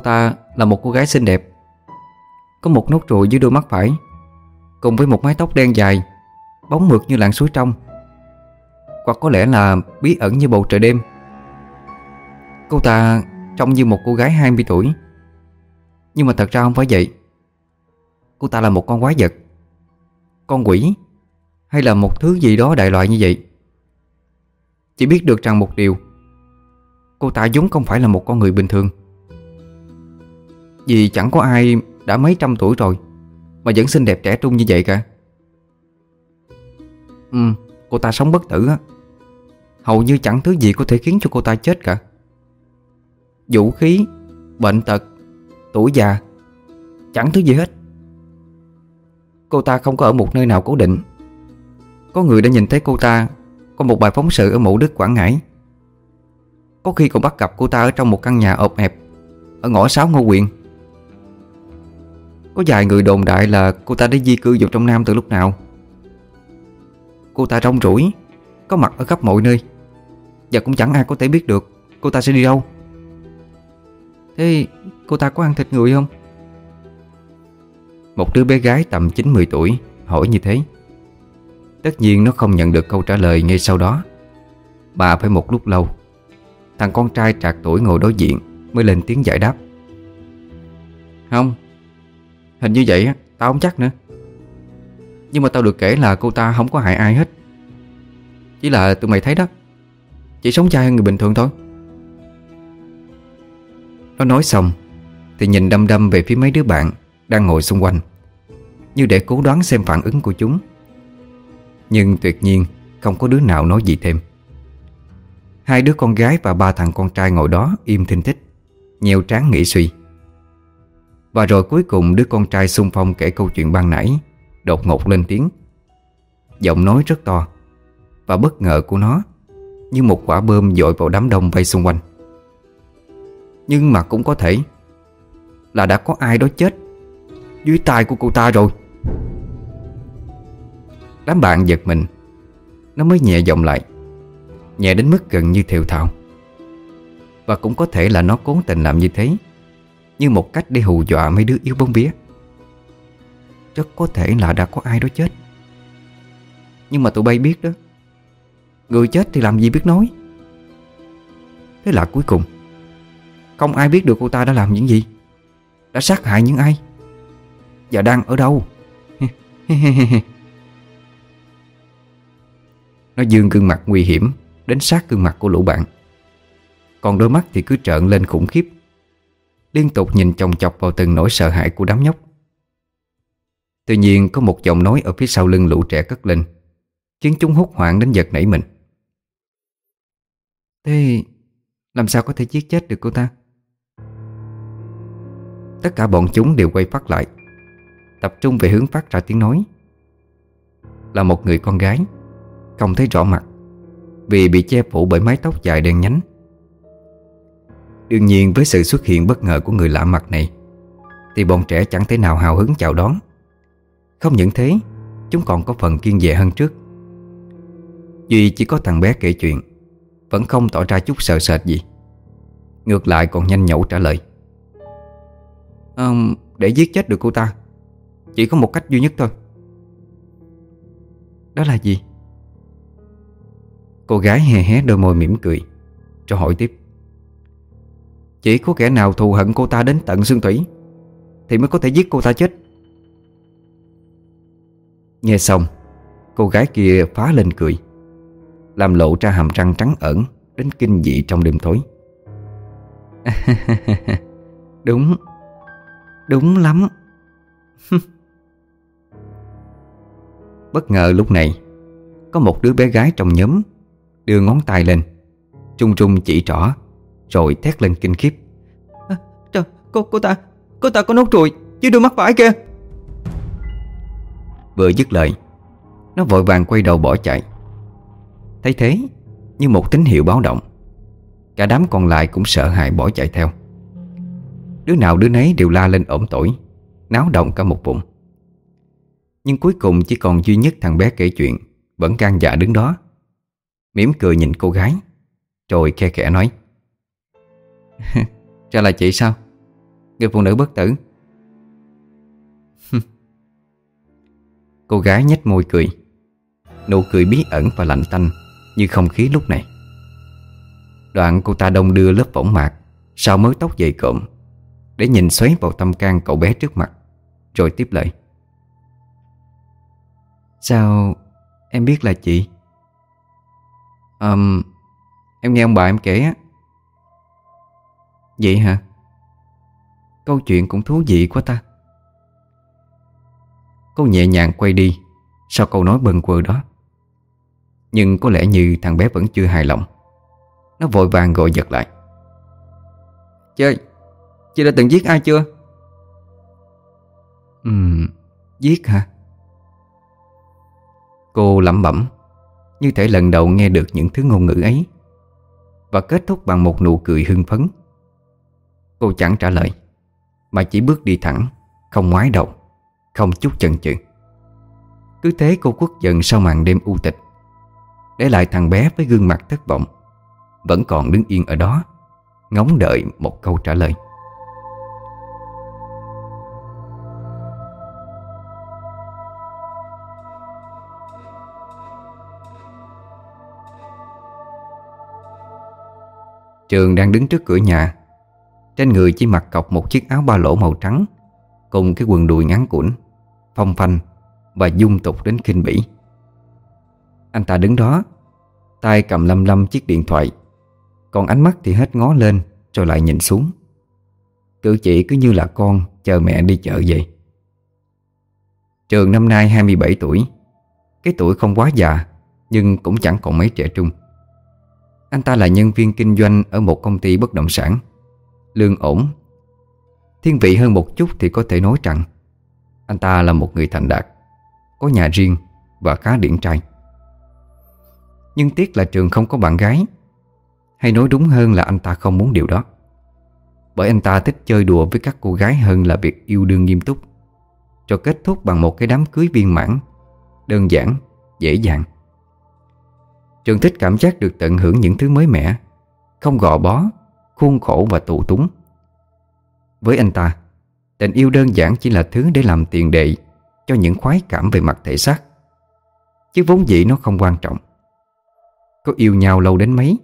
Cô ta là một cô gái xinh đẹp. Có một nốt ruồi dưới đôi mắt phải, Cùng với một mái tóc đen dài, Bóng mượt như làn suối trong. Hoặc có lẽ là bí ẩn như bầu trời đêm. Cô ta trông như một cô gái 20 tuổi. Nhưng mà thật ra không phải vậy. Cô ta là một con quái vật. Con quỷ Hay là một thứ gì đó đại loại như vậy? Chỉ biết được rằng một điều, Cô ta vốn không phải là một con người bình thường. Vì chẳng có ai đã mấy trăm tuổi rồi Mà vẫn xinh đẹp trẻ trung như vậy cả. Ừ, cô ta sống bất tử á. Hầu như chẳng thứ gì có thể khiến cho cô ta chết cả. Vũ khí, bệnh tật, tuổi già Chẳng thứ gì hết. Cô ta không có ở một nơi nào cố định. Có người đã nhìn thấy cô ta Có một bài phóng sự ở Mộ Đức Quảng Ngãi. Có khi còn bắt gặp cô ta ở trong một căn nhà ộp hẹp Ở ngõ sáu Ngô Quyền. Có vài người đồn đại là cô ta đã di cư vào trong Nam từ lúc nào. Cô ta rong rủi, Có mặt ở khắp mọi nơi. Và cũng chẳng ai có thể biết được Cô ta sẽ đi đâu. Thế cô ta có ăn thịt người không? Một đứa bé gái tầm 9-10 tuổi hỏi như thế. Tất nhiên nó không nhận được câu trả lời ngay sau đó. Bà phải một lúc lâu, Thằng con trai trạc tuổi ngồi đối diện Mới lên tiếng giải đáp. Không Hình như vậy á, tao không chắc nữa. Nhưng mà tao được kể là cô ta không có hại ai hết. Chỉ là tụi mày thấy đó Chỉ sống trai hơn người bình thường thôi. Nó nói xong Thì nhìn đâm đâm về phía mấy đứa bạn Đang ngồi xung quanh Như để cố đoán xem phản ứng của chúng. Nhưng tuyệt nhiên Không có đứa nào nói gì thêm. Hai đứa con gái và ba thằng con trai ngồi đó Im thinh thích Nheo trán nghĩ suy. Và rồi cuối cùng đứa con trai xung phong kể câu chuyện ban nãy, Đột ngột lên tiếng. Giọng nói rất to, Và bất ngờ của nó Như một quả bơm dội vào đám đông vây xung quanh. Nhưng mà cũng có thể Là đã có ai đó chết Dưới tay của cô ta rồi. Đám bạn giật mình, Nó mới nhẹ giọng lại, Nhẹ đến mức gần như thiều thào. Và cũng có thể là nó cố tình làm như thế. Như một cách để hù dọa mấy đứa yếu bóng vía. Rất có thể là đã có ai đó chết. Nhưng mà tụi bay biết đó. Người chết thì làm gì biết nói. Thế là cuối cùng, Không ai biết được cô ta đã làm những gì. Đã sát hại những ai. Và đang ở đâu. Nó dương gương mặt nguy hiểm Đến sát gương mặt của lũ bạn. Còn đôi mắt thì cứ trợn lên khủng khiếp. Liên tục nhìn chồng chọc vào từng nỗi sợ hãi của đám nhóc. Tuy nhiên, có một giọng nói ở phía sau lưng lũ trẻ cất lên, Khiến chúng hốt hoảng đến giật nảy mình. Thế làm sao có thể giết chết được cô ta? Tất cả bọn chúng đều quay phát lại, Tập trung về hướng phát ra tiếng nói. Là một người con gái, Không thấy rõ mặt, Vì bị che phủ bởi mái tóc dài đen nhánh. Đương nhiên với sự xuất hiện bất ngờ của người lạ mặt này Thì bọn trẻ chẳng thể nào hào hứng chào đón. Không những thế Chúng còn có phần kiên dè hơn trước. Duy chỉ có thằng bé kể chuyện Vẫn không tỏ ra chút sợ sệt gì. Ngược lại còn nhanh nhẩu trả lời. À, Để giết chết được cô ta Chỉ có một cách duy nhất thôi. Đó là gì? Cô gái hé hé đôi môi mỉm cười Cho hỏi tiếp. Chỉ có kẻ nào thù hận cô ta đến tận xương thủy, Thì mới có thể giết cô ta chết. Nghe xong, Cô gái kia phá lên cười, Làm lộ ra hàm răng trắng ẩn Đến kinh dị trong đêm tối. Đúng Đúng lắm. Bất ngờ lúc này, Có một đứa bé gái trong nhóm Đưa ngón tay lên, Trung trung chỉ trỏ. Rồi thét lên kinh khiếp. À, Trời, cô, cô ta Cô ta có nốt ruồi Dưới đôi mắt phải kia. Vừa dứt lời Nó vội vàng quay đầu bỏ chạy. Thấy thế Như một tín hiệu báo động Cả đám còn lại cũng sợ hãi bỏ chạy theo. Đứa nào đứa nấy đều la lên ổm tỏi Náo động cả một vùng. Nhưng cuối cùng chỉ còn duy nhất thằng bé kể chuyện Vẫn gan dạ đứng đó mỉm cười nhìn cô gái Rồi khe khẽ nói Ra là chị sao? Người phụ nữ bất tử. Cô gái nhếch môi cười. Nụ cười bí ẩn và lạnh tanh Như không khí lúc này. Đoạn cô ta đông đưa lớp võng mạc Sau mớ tóc dày cộm Để nhìn xoáy vào tâm can cậu bé trước mặt Rồi tiếp lời. Sao em biết là chị? Um, em nghe ông bà em kể á Vậy hả? Câu chuyện cũng thú vị quá ta. Cô nhẹ nhàng quay đi Sau câu nói bần quơ đó. Nhưng có lẽ như thằng bé vẫn chưa hài lòng. Nó vội vàng gọi giật lại. Chơi Chị đã từng giết ai chưa? Ừm Giết hả? Cô lẩm bẩm Như thể lần đầu nghe được những thứ ngôn ngữ ấy Và kết thúc bằng một nụ cười hưng phấn Cô chẳng trả lời, Mà chỉ bước đi thẳng, Không ngoái đầu, Không chút chần chừ. Cứ thế cô quất dần sau màn đêm u tịch. Để lại thằng bé với gương mặt thất vọng, Vẫn còn đứng yên ở đó, Ngóng đợi một câu trả lời. Trường đang đứng trước cửa nhà trên người chỉ mặc cọc một chiếc áo ba lỗ màu trắng, Cùng cái quần đùi ngắn củn, Phong phanh Và dung tục đến kinh bỉ. Anh ta đứng đó, tay cầm lâm lâm chiếc điện thoại, Còn ánh mắt thì hết ngó lên Rồi lại nhìn xuống. Cử chỉ cứ như là con Chờ mẹ đi chợ vậy Trường năm nay 27 tuổi, Cái tuổi không quá già Nhưng cũng chẳng còn mấy trẻ trung. Anh ta là nhân viên kinh doanh ở một công ty bất động sản. Lương ổn. Thiên vị hơn một chút thì có thể nói rằng Anh ta là một người thành đạt Có nhà riêng và khá điển trai. Nhưng tiếc là trường không có bạn gái Hay nói đúng hơn là anh ta không muốn điều đó. Bởi anh ta thích chơi đùa với các cô gái hơn là việc yêu đương nghiêm túc cho kết thúc bằng một cái đám cưới viên mãn Đơn giản, dễ dàng. Trường thích cảm giác được tận hưởng những thứ mới mẻ Không gò bó Khuôn khổ và tù túng. Với anh ta, Tình yêu đơn giản chỉ là thứ để làm tiền đệ Cho những khoái cảm về mặt thể xác, Chứ vốn dĩ nó không quan trọng. Có yêu nhau lâu đến mấy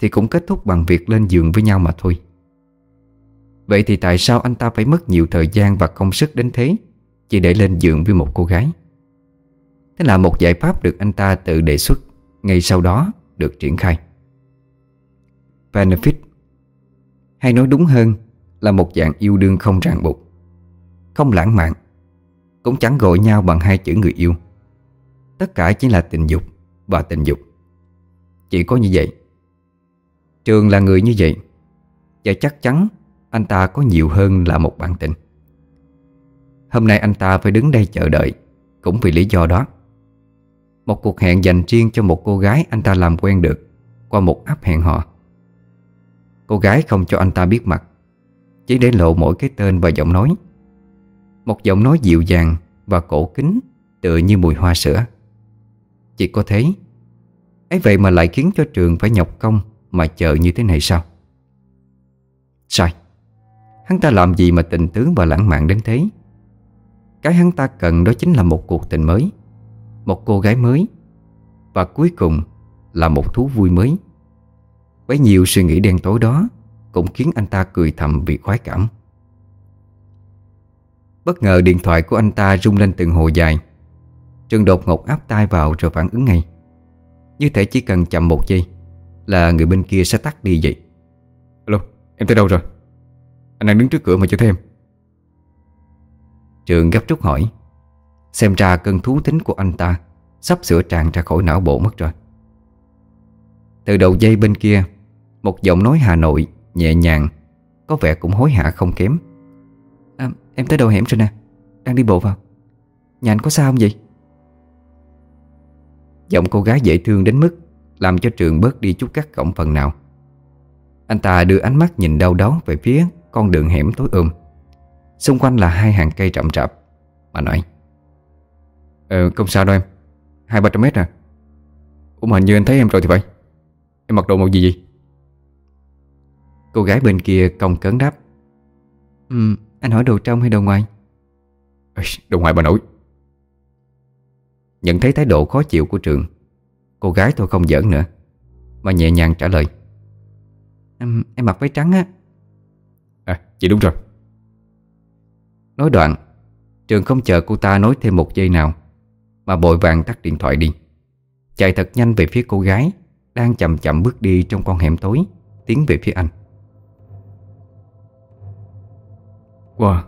Thì cũng kết thúc bằng việc lên giường với nhau mà thôi. Vậy thì tại sao anh ta phải mất nhiều thời gian và công sức đến thế Chỉ để lên giường với một cô gái? Thế là một giải pháp được anh ta tự đề xuất, ngay sau đó được triển khai. Benefit hay nói đúng hơn là một dạng yêu đương không ràng buộc. Không lãng mạn, Cũng chẳng gọi nhau bằng hai chữ người yêu. Tất cả chỉ là tình dục và tình dục. Chỉ có như vậy. Trường là người như vậy, Và chắc chắn anh ta có nhiều hơn là một bạn tình. Hôm nay anh ta phải đứng đây chờ đợi, Cũng vì lý do đó. Một cuộc hẹn dành riêng cho một cô gái anh ta làm quen được Qua một app hẹn hò. Cô gái không cho anh ta biết mặt. Chỉ để lộ mỗi cái tên và giọng nói. Một giọng nói dịu dàng và cổ kính, Tựa như mùi hoa sữa. Chỉ có thế, ấy vậy mà lại khiến cho trường phải nhọc công Mà chờ như thế này sao? Sai. Hắn ta làm gì mà tình tướng và lãng mạn đến thế? Cái hắn ta cần đó chính là một cuộc tình mới, một cô gái mới, Và cuối cùng là một thú vui mới. Bấy nhiều suy nghĩ đen tối đó Cũng khiến anh ta cười thầm vì khoái cảm. Bất ngờ điện thoại của anh ta rung lên từng hồi dài. Trương đột ngột áp tai vào rồi phản ứng ngay. Như thể chỉ cần chậm một giây Là người bên kia sẽ tắt đi vậy. Alo, em tới đâu rồi? Anh đang đứng trước cửa mà chưa thấy em Trường gấp rút hỏi. Xem ra cơn thú tính của anh ta Sắp sửa tràn ra khỏi não bộ mất rồi. Từ đầu dây bên kia một giọng nói Hà Nội Nhẹ nhàng Có vẻ cũng hối hả không kém. À, Em tới đầu hẻm rồi nè Đang đi bộ vào. Nhà anh có sao không vậy? Giọng cô gái dễ thương đến mức Làm cho trường bớt đi chút cắt cổng phần nào. Anh ta đưa ánh mắt nhìn đau đớn Về phía con đường hẻm tối ôm. Xung quanh là hai hàng cây rậm rạp. Mà nói Ờ không sao đâu em Hai ba trăm mét à. Ủa mà hình như anh thấy em rồi thì phải. Em mặc đồ màu gì vậy? Cô gái bên kia cong cấn đáp. Ừ, Anh hỏi đồ trong hay đồ ngoài? Đồ ngoài bà nội. Nhận thấy thái độ khó chịu của Trường Cô gái tôi không giỡn nữa Mà nhẹ nhàng trả lời. Em, em mặc váy trắng á. À chị đúng rồi. Nói đoạn Trường không chờ cô ta nói thêm một giây nào Mà bội vàng tắt điện thoại đi. Chạy thật nhanh về phía cô gái Đang chậm chậm bước đi trong con hẻm tối Tiến về phía anh Wow.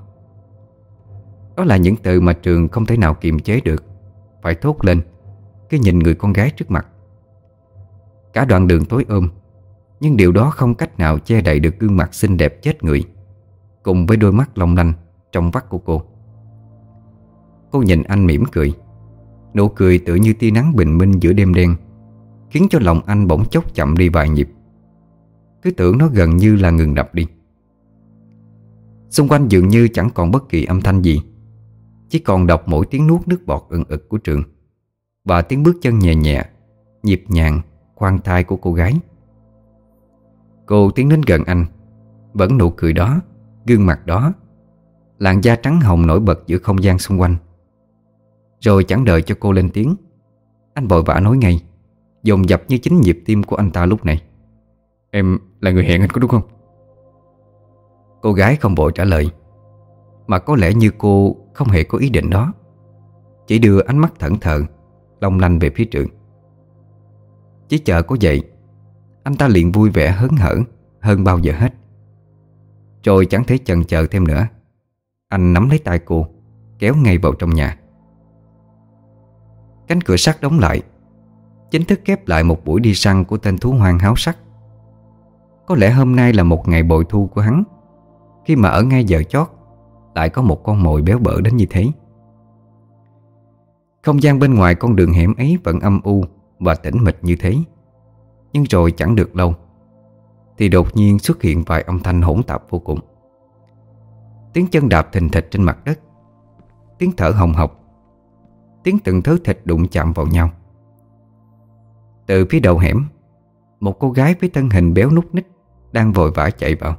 Đó là những từ mà Trường không thể nào kiềm chế được. Phải thốt lên Khi nhìn người con gái trước mặt. Cả đoạn đường tối ôm Nhưng điều đó không cách nào che đậy được gương mặt xinh đẹp chết người, Cùng với đôi mắt long lanh Trong vắt của cô. Cô nhìn anh mỉm cười, Nụ cười tự như tia nắng bình minh giữa đêm đen, Khiến cho lòng anh bỗng chốc chậm đi vài nhịp. Cứ tưởng nó gần như là ngừng đập đi. Xung quanh dường như chẳng còn bất kỳ âm thanh gì. Chỉ còn đọc mỗi tiếng nuốt nước bọt ừng ực của trường. Và tiếng bước chân nhẹ nhẹ Nhịp nhàng, khoan thai của cô gái. Cô tiến đến gần anh Vẫn nụ cười đó Gương mặt đó Làn da trắng hồng nổi bật giữa không gian xung quanh. Rồi chẳng đợi cho cô lên tiếng Anh vội vã nói ngay Dồn dập như chính nhịp tim của anh ta lúc này. Em là người hẹn anh có đúng không? Cô gái không vội trả lời. Mà có lẽ như cô không hề có ý định đó. Chỉ đưa ánh mắt thẩn thờ, Long lanh về phía trường. Chỉ chờ có vậy, Anh ta liền vui vẻ hớn hở Hơn bao giờ hết. Rồi chẳng thấy chần chờ thêm nữa. Anh nắm lấy tay cô, Kéo ngay vào trong nhà. Cánh cửa sắt đóng lại, Chính thức khép lại một buổi đi săn Của tên thú hoang háo sắc. Có lẽ hôm nay là một ngày bội thu của hắn. Khi mà ở ngay giờ chót, Lại có một con mồi béo bở đến như thế. Không gian bên ngoài con đường hẻm ấy Vẫn âm u và tĩnh mịch như thế, Nhưng rồi chẳng được lâu, Thì đột nhiên xuất hiện vài âm thanh hỗn tạp vô cùng. Tiếng chân đạp thình thịch trên mặt đất, Tiếng thở hồng hộc, Tiếng từng thứ thịt đụng chạm vào nhau. Từ phía đầu hẻm, Một cô gái với thân hình béo nút ních Đang vội vã chạy vào.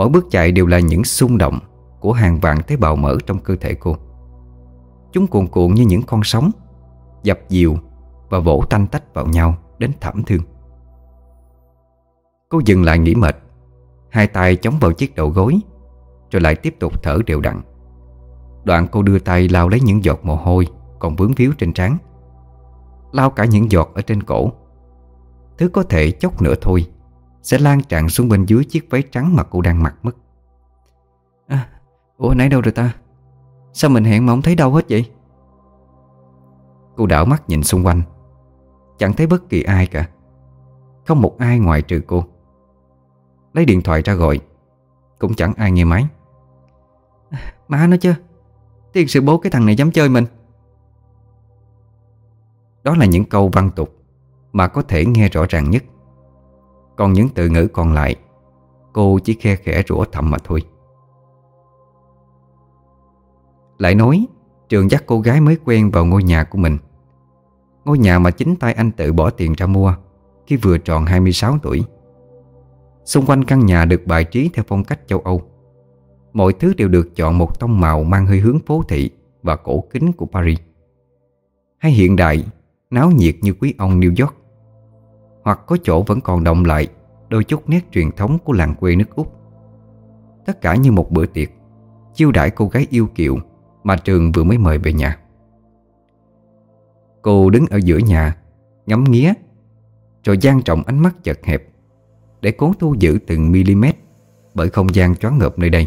Mỗi bước chạy đều là những xung động Của hàng vạn tế bào mỡ trong cơ thể cô. Chúng cuồn cuộn như những con sóng, Dập dìu Và vỗ tanh tách vào nhau Đến thảm thương. Cô dừng lại nghỉ mệt, Hai tay chống vào chiếc đầu gối, Rồi lại tiếp tục thở đều đặn. Đoạn cô đưa tay lau lấy những giọt mồ hôi Còn vướng víu trên trán. Lau cả những giọt ở trên cổ. Thứ có thể chốc nữa thôi. Sẽ lan tràn xuống bên dưới chiếc váy trắng mà cô đang mặc mất. À, Ủa nãy đâu rồi ta? Sao mình hẹn mà không thấy đâu hết vậy? Cô đảo mắt nhìn xung quanh. Chẳng thấy bất kỳ ai cả. Không một ai ngoài trừ cô. Lấy điện thoại ra gọi. Cũng chẳng ai nghe máy. Má nó chứ. Tiền sự bố cái thằng này dám chơi mình. Đó là những câu văn tục Mà có thể nghe rõ ràng nhất còn những từ ngữ còn lại Cô chỉ khe khẽ rủa thầm mà thôi. Lại nói Trường dắt cô gái mới quen vào ngôi nhà của mình. Ngôi nhà mà chính tay anh tự bỏ tiền ra mua Khi vừa tròn 26 tuổi. Xung quanh căn nhà được bài trí theo phong cách châu Âu. Mọi thứ đều được chọn một tông màu mang hơi hướng phố thị và cổ kính của Paris. Hay hiện đại, náo nhiệt như quý ông New York. Hoặc có chỗ vẫn còn động lại, đôi chút nét truyền thống của làng quê nước Úc. Tất cả như một bữa tiệc, Chiêu đãi cô gái yêu kiều mà Trường vừa mới mời về nhà. Cô đứng ở giữa nhà, Ngắm nghía, Rồi gian trọng ánh mắt chật hẹp Để cố thu giữ từng mm Bởi không gian choáng ngợp nơi đây.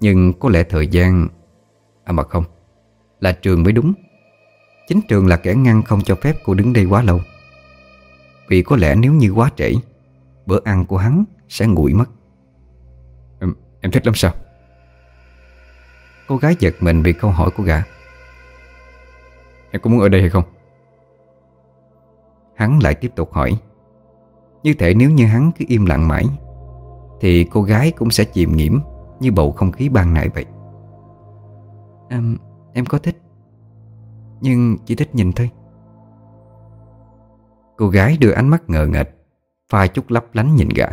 Nhưng có lẽ thời gian À mà không, Là Trường mới đúng. Chính Trường là kẻ ngăn không cho phép cô đứng đây quá lâu. Vì có lẽ nếu như quá trễ Bữa ăn của hắn sẽ nguội mất. Em, em thích lắm sao? Cô gái giật mình vì câu hỏi của gã. Em có muốn ở đây hay không? Hắn lại tiếp tục hỏi. Như thể nếu như hắn cứ im lặng mãi Thì cô gái cũng sẽ chìm nghiễm Như bầu không khí ban nãy vậy. Em, em có thích Nhưng chỉ thích nhìn thôi Cô gái đưa ánh mắt ngờ nghệch Pha chút lấp lánh nhìn gã.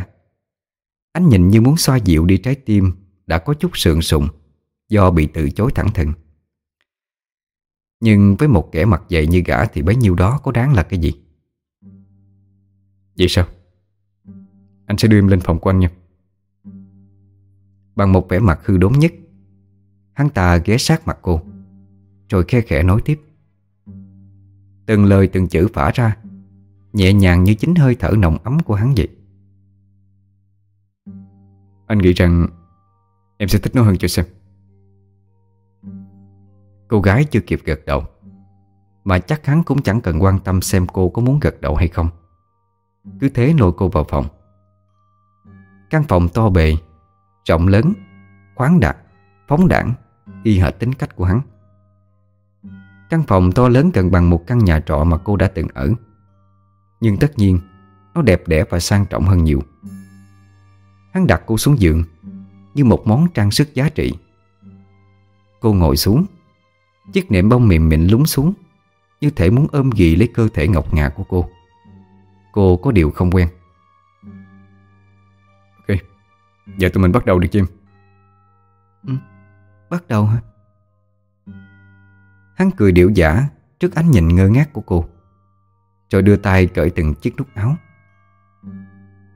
Ánh nhìn như muốn xoa dịu đi trái tim Đã có chút sượng sùng, Do bị từ chối thẳng thừng. Nhưng với một kẻ mặt dày như gã Thì bấy nhiêu đó có đáng là cái gì? Vậy sao? Anh sẽ đưa em lên phòng của anh nha. Bằng một vẻ mặt hư đốn nhất, Hắn ta ghé sát mặt cô, Rồi khe khẽ nói tiếp. Từng lời từng chữ phả ra Nhẹ nhàng như chính hơi thở nồng ấm của hắn vậy. Anh nghĩ rằng Em sẽ thích nó hơn cho xem. Cô gái chưa kịp gật đầu, Mà chắc hắn cũng chẳng cần quan tâm xem cô có muốn gật đầu hay không. Cứ thế lôi cô vào phòng. Căn phòng to bề, Rộng lớn, Khoáng đạt, Phóng đảng Y hệt tính cách của hắn. Căn phòng to lớn gần bằng một căn nhà trọ mà cô đã từng ở. Nhưng tất nhiên Nó đẹp đẽ và sang trọng hơn nhiều. Hắn đặt cô xuống giường Như một món trang sức giá trị. Cô ngồi xuống Chiếc nệm bông mềm mịn lúng xuống Như thể muốn ôm ghì lấy cơ thể ngọc ngà của cô. Cô có điều không quen. Ok Giờ tụi mình bắt đầu được chưa ừ, Bắt đầu hả? Hắn cười điệu giả Trước ánh nhìn ngơ ngác của cô Rồi đưa tay cởi từng chiếc nút áo.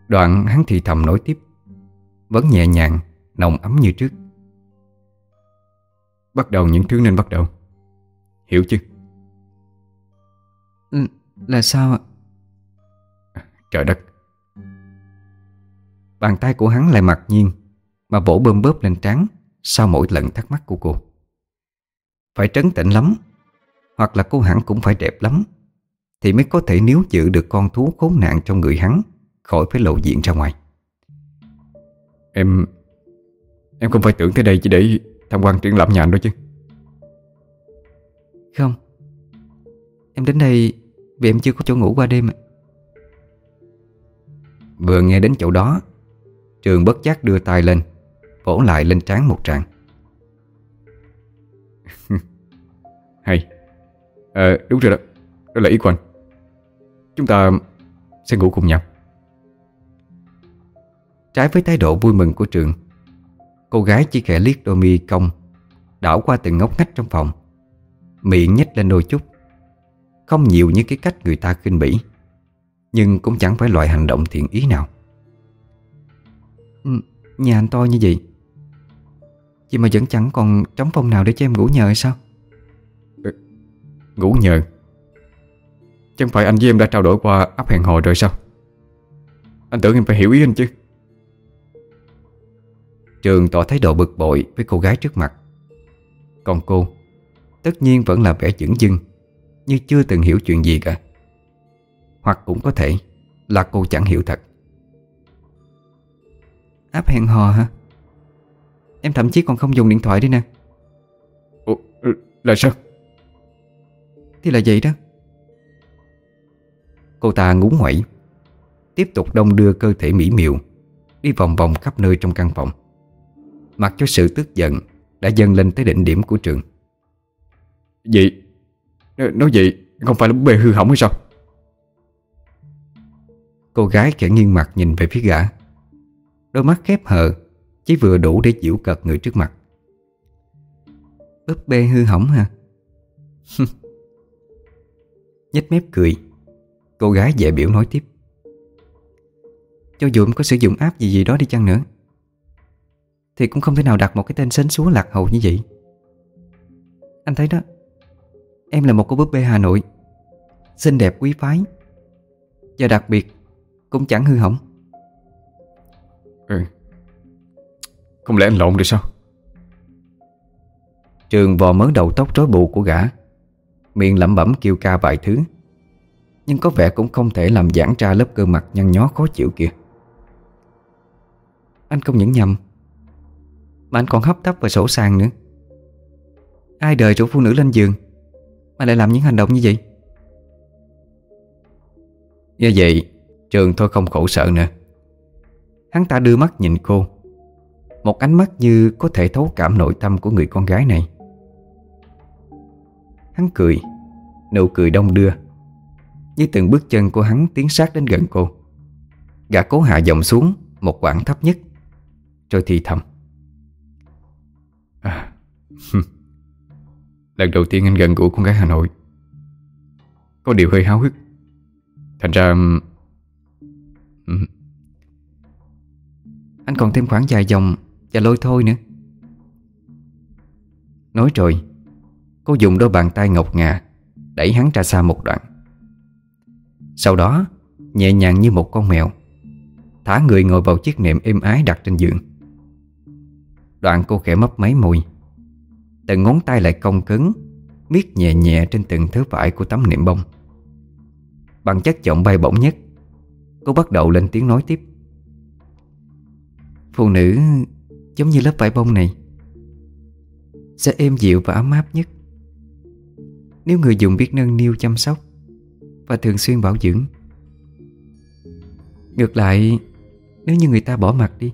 Đoạn hắn thì thầm nói tiếp Vẫn nhẹ nhàng Nồng ấm như trước. Bắt đầu những thứ nên bắt đầu. Hiểu chứ ừ, Là sao ạ? Trời đất. Bàn tay của hắn lại mặc nhiên Mà vỗ bơm bóp lên trán Sau mỗi lần thắc mắc của cô. Phải trấn tĩnh lắm Hoặc là cô hẳn cũng phải đẹp lắm Thì mới có thể níu giữ được con thú khốn nạn trong người hắn Khỏi phải lộ diện ra ngoài. Em Em không phải tưởng tới đây chỉ để tham quan triển lãm nhà anh đó chứ? Không. Em đến đây vì em chưa có chỗ ngủ qua đêm Vừa nghe đến chỗ đó Trường bất giác đưa tay lên Vỗ lại lên trán một tràng. Hay. À, Đúng rồi đó. Đó là ý của anh Chúng ta sẽ ngủ cùng nhau. Trái với thái độ vui mừng của Trường Cô gái chỉ khẽ liếc đôi mi cong Đảo qua từng ngóc ngách trong phòng. Miệng nhếch lên đôi chút. Không nhiều như cái cách người ta khinh bỉ Nhưng cũng chẳng phải loại hành động thiện ý nào. Ừ, Nhà anh to như vậy Vậy mà vẫn chẳng còn trống phòng nào để cho em ngủ nhờ hay sao? Ừ, Ngủ nhờ Chẳng phải anh với em đã trao đổi qua áp hẹn hò rồi sao? Anh tưởng em phải hiểu ý anh chứ. Trường tỏ thái độ bực bội với cô gái trước mặt. Còn cô Tất nhiên vẫn là vẻ chững dưng Như chưa từng hiểu chuyện gì cả. Hoặc cũng có thể Là cô chẳng hiểu thật. Áp hẹn hò hả? Em thậm chí còn không dùng điện thoại đi nè. Ủa, là sao? Thì là vậy đó Cô ta ngúng ngoẩy Tiếp tục đông đưa cơ thể mỹ miều Đi vòng vòng khắp nơi trong căn phòng. Mặc cho sự tức giận Đã dâng lên tới đỉnh điểm của trường. Vậy Nói vậy không phải là búp bê hư hỏng hay sao? Cô gái khẽ nghiêng mặt nhìn về phía gã. Đôi mắt khép hờ Chỉ vừa đủ để chịu cợt người trước mặt. Búp bê hư hỏng hả? Nhếch mép cười Cô gái dễ biểu nói tiếp. Cho dù em có sử dụng app gì gì đó đi chăng nữa Thì cũng không thể nào đặt một cái tên sến súa lạc hậu như vậy. Anh thấy đó Em là một cô búp bê Hà Nội Xinh đẹp quý phái Và đặc biệt Cũng chẳng hư hỏng. Ừ. Không lẽ anh lộn rồi sao? Trường vò mớ đầu tóc rối bù của gã Miệng lẩm bẩm kêu ca vài thứ nhưng có vẻ cũng không thể làm giãn ra lớp cơ mặt nhăn nhó khó chịu kia. Anh không những nhầm, Mà anh còn hấp tấp và sổ sàng nữa. Ai đời rủ phụ nữ lên giường Mà lại làm những hành động như vậy? Như vậy, Trường thôi không khổ sở nữa. Hắn ta đưa mắt nhìn cô, Một ánh mắt như có thể thấu cảm nội tâm của người con gái này. Hắn cười, Nụ cười đông đưa. Như từng bước chân của hắn tiến sát đến gần cô. Gã cố hạ giọng xuống Một quãng thấp nhất. Rồi thì thầm. À, Lần đầu tiên anh gần gũi con gái Hà Nội. Có điều hơi háo hức. Thành ra Anh còn thêm khoảng vài dòng Và lôi thôi nữa. Nói rồi Cô dùng đôi bàn tay ngọc ngà Đẩy hắn ra xa một đoạn. Sau đó, Nhẹ nhàng như một con mèo, Thả người ngồi vào chiếc nệm êm ái đặt trên giường. Đoạn cô khẽ mấp máy môi, Từng ngón tay lại cong cứng, Miết nhẹ nhẹ trên từng thứ vải của tấm nệm bông. Bằng chất giọng bay bổng nhất, Cô bắt đầu lên tiếng nói tiếp. Phụ nữ giống như lớp vải bông này, Sẽ êm dịu và ấm áp nhất. Nếu người dùng biết nâng niu chăm sóc và thường xuyên bảo dưỡng. Ngược lại, Nếu như người ta bỏ mặt đi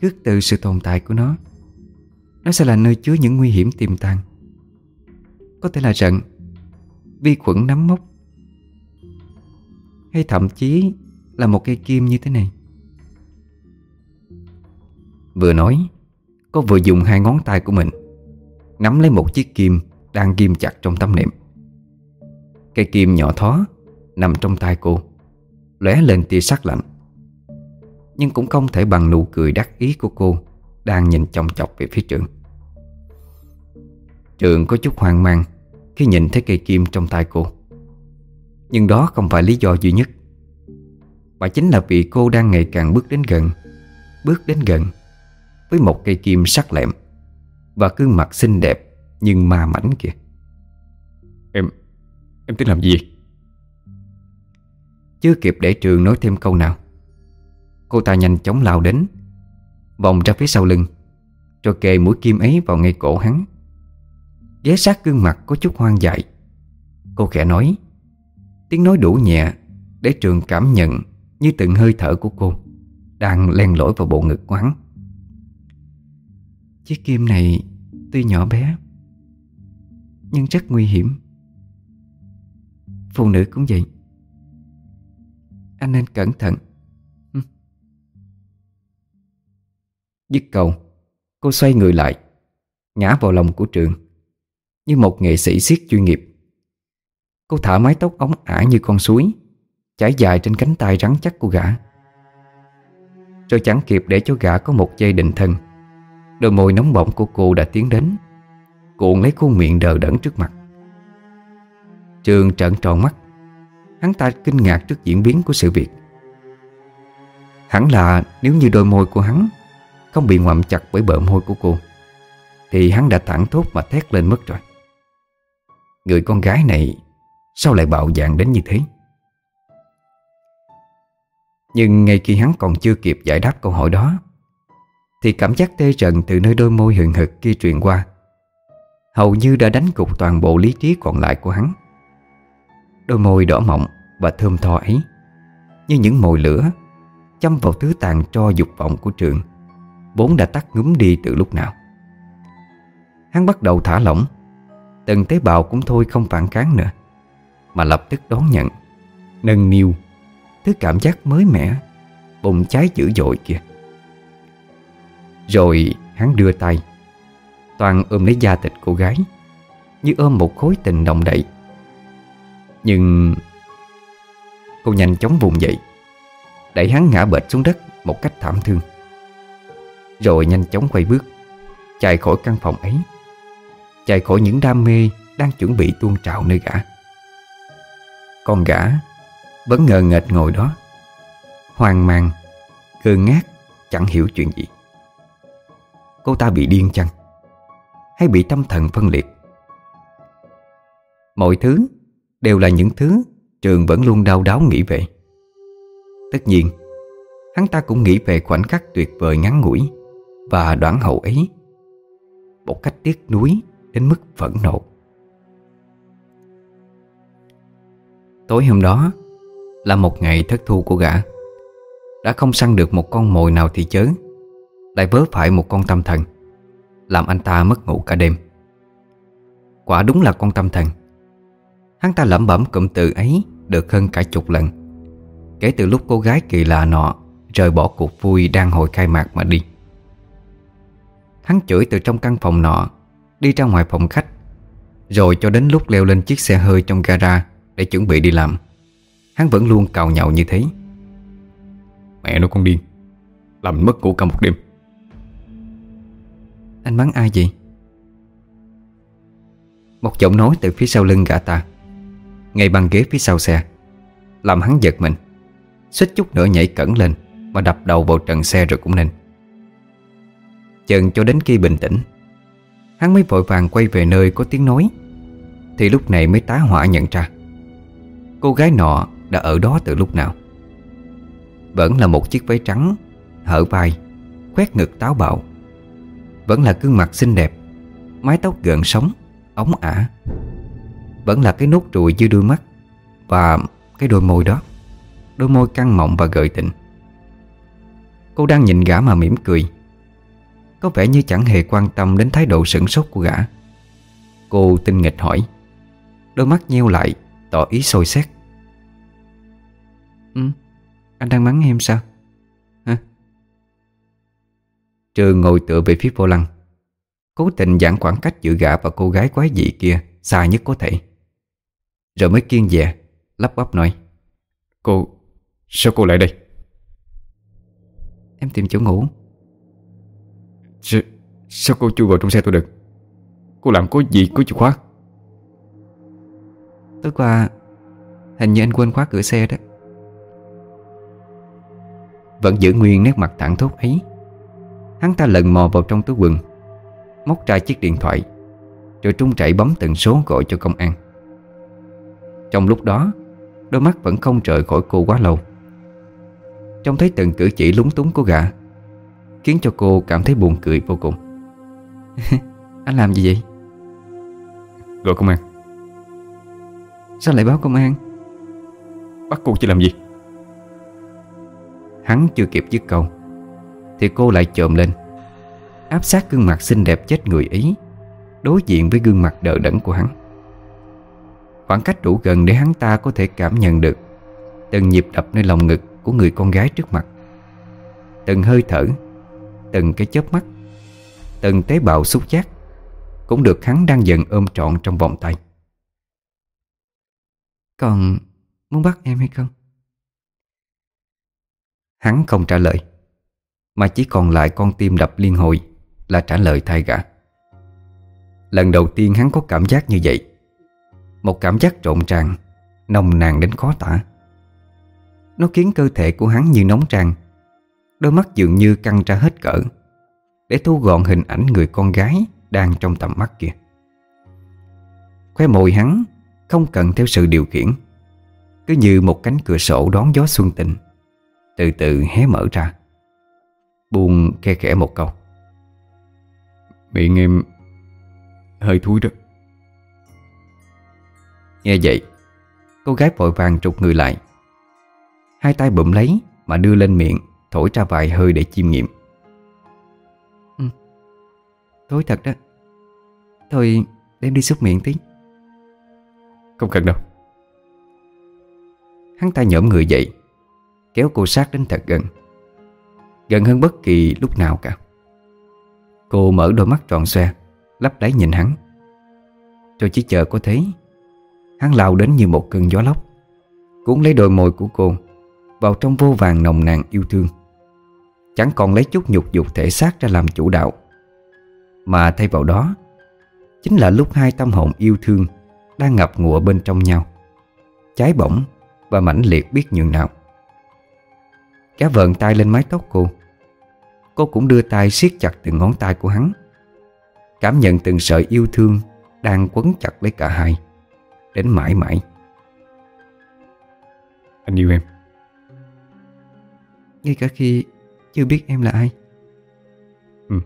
Khước từ sự tồn tại của nó Nó sẽ là nơi chứa những nguy hiểm tiềm tàng. Có thể là rận Vi khuẩn nấm mốc, Hay thậm chí là một cây kim như thế này. Vừa nói Cô vừa dùng hai ngón tay của mình Nắm lấy một chiếc kim Đang ghim chặt trong tấm nệm. Cây kim nhỏ thó Nằm trong tay cô, lóe lên tia sắc lạnh. Nhưng cũng không thể bằng nụ cười đắc ý của cô Đang nhìn chòng chọc về phía trường. Trường có chút hoang mang Khi nhìn thấy cây kim trong tay cô. Nhưng đó không phải lý do duy nhất, Mà chính là vì cô đang ngày càng bước đến gần, Bước đến gần Với một cây kim sắc lẹm Và gương mặt xinh đẹp Nhưng ma mảnh kìa em tính làm gì? Chưa kịp để Trường nói thêm câu nào, Cô ta nhanh chóng lao đến, Vòng ra phía sau lưng, Rồi kề mũi kim ấy vào ngay cổ hắn. Ghé sát gương mặt có chút hoang dại, Cô khẽ nói, Tiếng nói đủ nhẹ Để Trường cảm nhận Như từng hơi thở của cô Đang len lỏi vào bộ ngực của hắn. Chiếc kim này tuy nhỏ bé, Nhưng rất nguy hiểm. Phụ nữ cũng vậy. Anh nên cẩn thận. Dứt cầu Cô xoay người lại, Ngã vào lòng của trường, Như một nghệ sĩ siết chuyên nghiệp. Cô thả mái tóc ống ả như con suối Chảy dài trên cánh tay rắn chắc của gã. Rồi chẳng kịp để cho gã có một giây định thân Đôi môi nóng bỏng của cô đã tiến đến, Cuộn lấy khuôn miệng đờ đẫn trước mặt. Trường trợn tròn mắt. Hắn ta kinh ngạc trước diễn biến của sự việc. Hẳn là nếu như đôi môi của hắn Không bị ngoạm chặt bởi bờ môi của cô, Thì hắn đã thẳng thốt mà thét lên mất rồi. Người con gái này Sao lại bạo dạn đến như thế? Nhưng ngay khi hắn còn chưa kịp giải đáp câu hỏi đó, Thì cảm giác tê rần từ nơi đôi môi hừng hực kia truyền qua. Hầu như đã đánh cục toàn bộ lý trí còn lại của hắn. Đôi môi đỏ mọng và thơm tho ấy. Như những mồi lửa Châm vào thứ tàn tro dục vọng của trường, Vốn đã tắt ngúm đi từ lúc nào. Hắn bắt đầu thả lỏng. Từng tế bào cũng thôi không phản kháng nữa, Mà lập tức đón nhận, Nâng niu, Thứ cảm giác mới mẻ, Bùng cháy dữ dội kia. Rồi hắn đưa tay, Toàn ôm lấy da thịt cô gái, Như ôm một khối tình đồng đậy. Nhưng Cô nhanh chóng vùng dậy, Đẩy hắn ngã bệt xuống đất Một cách thảm thương. Rồi nhanh chóng quay bước, Chạy khỏi căn phòng ấy, Chạy khỏi những đam mê Đang chuẩn bị tuôn trào nơi gã. Con gã Vẫn ngờ nghệch ngồi đó, Hoang mang Cơ ngát Chẳng hiểu chuyện gì. Cô ta bị điên chăng? Hay bị tâm thần phân liệt? Mọi thứ Đều là những thứ Trường vẫn luôn đau đáo nghĩ về. Tất nhiên, Hắn ta cũng nghĩ về khoảnh khắc tuyệt vời ngắn ngủi Và đoạn hậu ấy. Một cách tiếc nuối Đến mức phẫn nộ. Tối hôm đó Là một ngày thất thu của gã. Đã không săn được một con mồi nào thì chớ, Lại vớ phải một con tâm thần, Làm anh ta mất ngủ cả đêm. Quả đúng là con tâm thần. Hắn ta lẩm bẩm cụm từ ấy Được hơn cả chục lần. Kể từ lúc cô gái kỳ lạ nọ Rời bỏ cuộc vui đang hồi khai mạc mà đi. Hắn chửi từ trong căn phòng nọ Đi ra ngoài phòng khách Rồi cho đến lúc leo lên chiếc xe hơi trong gara Để chuẩn bị đi làm. Hắn vẫn luôn cào nhậu như thế. Mẹ nó con điên Làm mất ngủ cả một đêm. Anh mắng ai vậy? Một giọng nói từ phía sau lưng gã ta ngay băng ghế phía sau xe. Làm hắn giật mình. Xích chút nữa nhảy cẩn lên Mà đập đầu vào trần xe rồi cũng nên. Chần cho đến khi bình tĩnh, Hắn mới vội vàng quay về nơi có tiếng nói. Thì lúc này mới tá hỏa nhận ra, Cô gái nọ đã ở đó từ lúc nào. Vẫn là một chiếc váy trắng, Hở vai Khoét ngực táo bạo. Vẫn là gương mặt xinh đẹp, Mái tóc gợn sóng, Ống ả. Vẫn là cái nốt ruồi dưới đôi mắt Và cái đôi môi đó. Đôi môi căng mọng và gợi tình. Cô đang nhìn gã mà mỉm cười. Có vẻ như chẳng hề quan tâm đến thái độ sửng sốt của gã. Cô tinh nghịch hỏi. Đôi mắt nheo lại Tỏ ý sôi xét Ừ, anh đang mắng em sao? Hả? Trường ngồi tựa về phía vô lăng Cố tình giãn khoảng cách giữa gã và cô gái quái dị kia Xa nhất có thể Rồi mới kiên dè Lắp bắp nói Cô Sao cô lại đây? Em tìm chỗ ngủ. Sao, sao cô chui vào trong xe tôi được? Cô làm có gì có chìa khóa? Tối qua Hình như anh quên khóa cửa xe đó. Vẫn giữ nguyên nét mặt thẳng thốt ấy. Hắn ta lần mò vào trong túi quần Móc ra chiếc điện thoại Rồi trung chạy bấm từng số gọi cho công an Trong lúc đó Đôi mắt vẫn không rời khỏi cô quá lâu. Trông thấy từng cử chỉ lúng túng của gã Khiến cho cô cảm thấy buồn cười vô cùng. Anh làm gì vậy? Gọi công an. Sao lại báo công an? Bắt cô chỉ làm gì? Hắn chưa kịp dứt câu Thì cô lại trồm lên Áp sát gương mặt xinh đẹp chết người ý Đối diện với gương mặt đờ đẫn của hắn Khoảng cách đủ gần để hắn ta có thể cảm nhận được Từng nhịp đập nơi lòng ngực của người con gái trước mặt. Từng hơi thở, Từng cái chớp mắt, Từng tế bào xúc giác Cũng được hắn đang dần ôm trọn trong vòng tay. Còn muốn bắt em hay không? Hắn không trả lời, Mà chỉ còn lại con tim đập liên hồi Là trả lời thay gã. Lần đầu tiên hắn có cảm giác như vậy. Một cảm giác trộn tràn Nồng nàn đến khó tả. Nó khiến cơ thể của hắn như nóng tràn, Đôi mắt dường như căng ra hết cỡ, Để thu gọn hình ảnh người con gái Đang trong tầm mắt kia. Khoe môi hắn Không cần theo sự điều khiển, Cứ như một cánh cửa sổ đón gió xuân tình, Từ từ hé mở ra. Buông khe khẽ một câu. Miệng em Hơi thúi đó. Nghe vậy Cô gái vội vàng trục người lại. Hai tay bụm lấy Mà đưa lên miệng Thổi ra vài hơi để chiêm nghiệm. Thối thật đó. Thôi đem đi xúc miệng tí. Không cần đâu. Hắn ta nhổm người dậy Kéo cô sát đến thật gần. Gần hơn bất kỳ lúc nào cả. Cô mở đôi mắt tròn xoe Lấp đáy nhìn hắn. Rồi chỉ chờ có thế Hắn lao đến như một cơn gió lốc, Cuốn lấy đôi môi của cô, Vào trong vô vàng nồng nàn yêu thương. Chẳng còn lấy chút nhục dục thể xác ra làm chủ đạo, Mà thay vào đó, Chính là lúc hai tâm hồn yêu thương Đang ngập ngụa bên trong nhau, Cháy bỏng Và mãnh liệt biết nhường nào. Cá vợn tay lên mái tóc cô Cô cũng đưa tay siết chặt từng ngón tay của hắn, Cảm nhận từng sợi yêu thương Đang quấn chặt lấy cả hai. Đến mãi mãi. Anh yêu em. Ngay cả khi chưa biết em là ai. Ừ.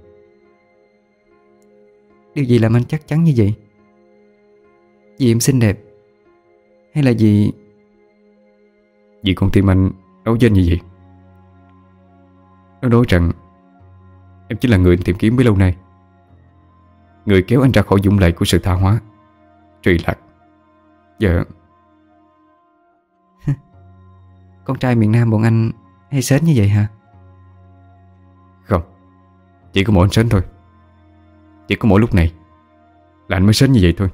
Điều gì làm anh chắc chắn như vậy? Vì em xinh đẹp Hay là vì Vì con tim anh đấu danh như vậy? Nó nói rằng Em chính là người anh tìm kiếm bấy lâu nay. Người kéo anh ra khỏi dũng lệ của sự tha hóa Trụy lạc Giờ con trai miền Nam bọn anh hay sến như vậy hả? không Chỉ có một anh sến thôi. Chỉ có mỗi lúc này Là anh mới sến như vậy thôi.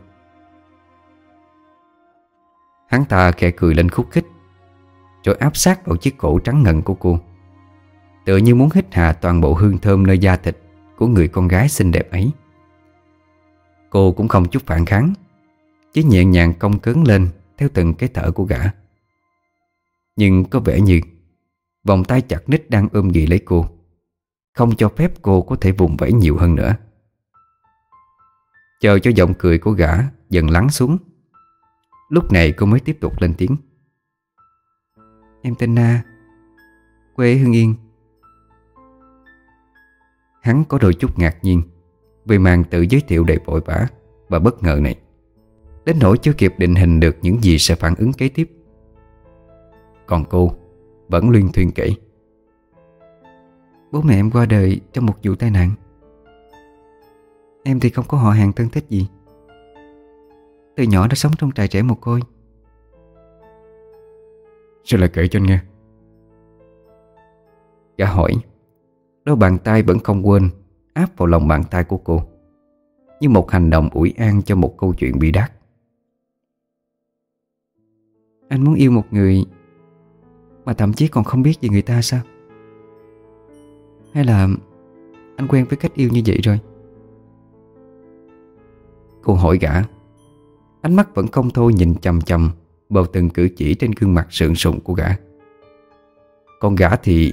Hắn ta khẽ cười lên khúc khích Rồi áp sát vào chiếc cổ trắng ngần của cô. Tựa như muốn hít hà toàn bộ hương thơm nơi da thịt Của người con gái xinh đẹp ấy. Cô cũng không chút phản kháng chỉ nhẹ nhàng cong cứng lên Theo từng cái thở của gã. Nhưng có vẻ như Vòng tay chặt nít đang ôm ghì lấy cô, Không cho phép cô có thể vùng vẫy nhiều hơn nữa. Chờ cho giọng cười của gã dần lắng xuống, Lúc này cô mới tiếp tục lên tiếng. Em tên Na, Quê Hưng Yên. Hắn có đôi chút ngạc nhiên Vì màn tự giới thiệu đầy vội vã Và bất ngờ này. Đến nỗi chưa kịp định hình được những gì sẽ phản ứng kế tiếp. Còn cô Vẫn luyên thuyên kể. Bố mẹ em qua đời trong một vụ tai nạn. Em thì không có họ hàng thân thích gì. Từ nhỏ đã sống trong trại trẻ mồ côi. Sao lại kể cho anh nghe. Gã hỏi, Đôi bàn tay vẫn không quên Áp vào lòng bàn tay của cô, Như một hành động ủi an cho một câu chuyện bị đát. Anh muốn yêu một người Mà thậm chí còn không biết về người ta sao? Hay là Anh quen với cách yêu như vậy rồi? Cô hỏi gã. Ánh mắt vẫn không thôi nhìn chầm chầm Vào từng cử chỉ trên gương mặt sượng sụng của gã. Còn gã thì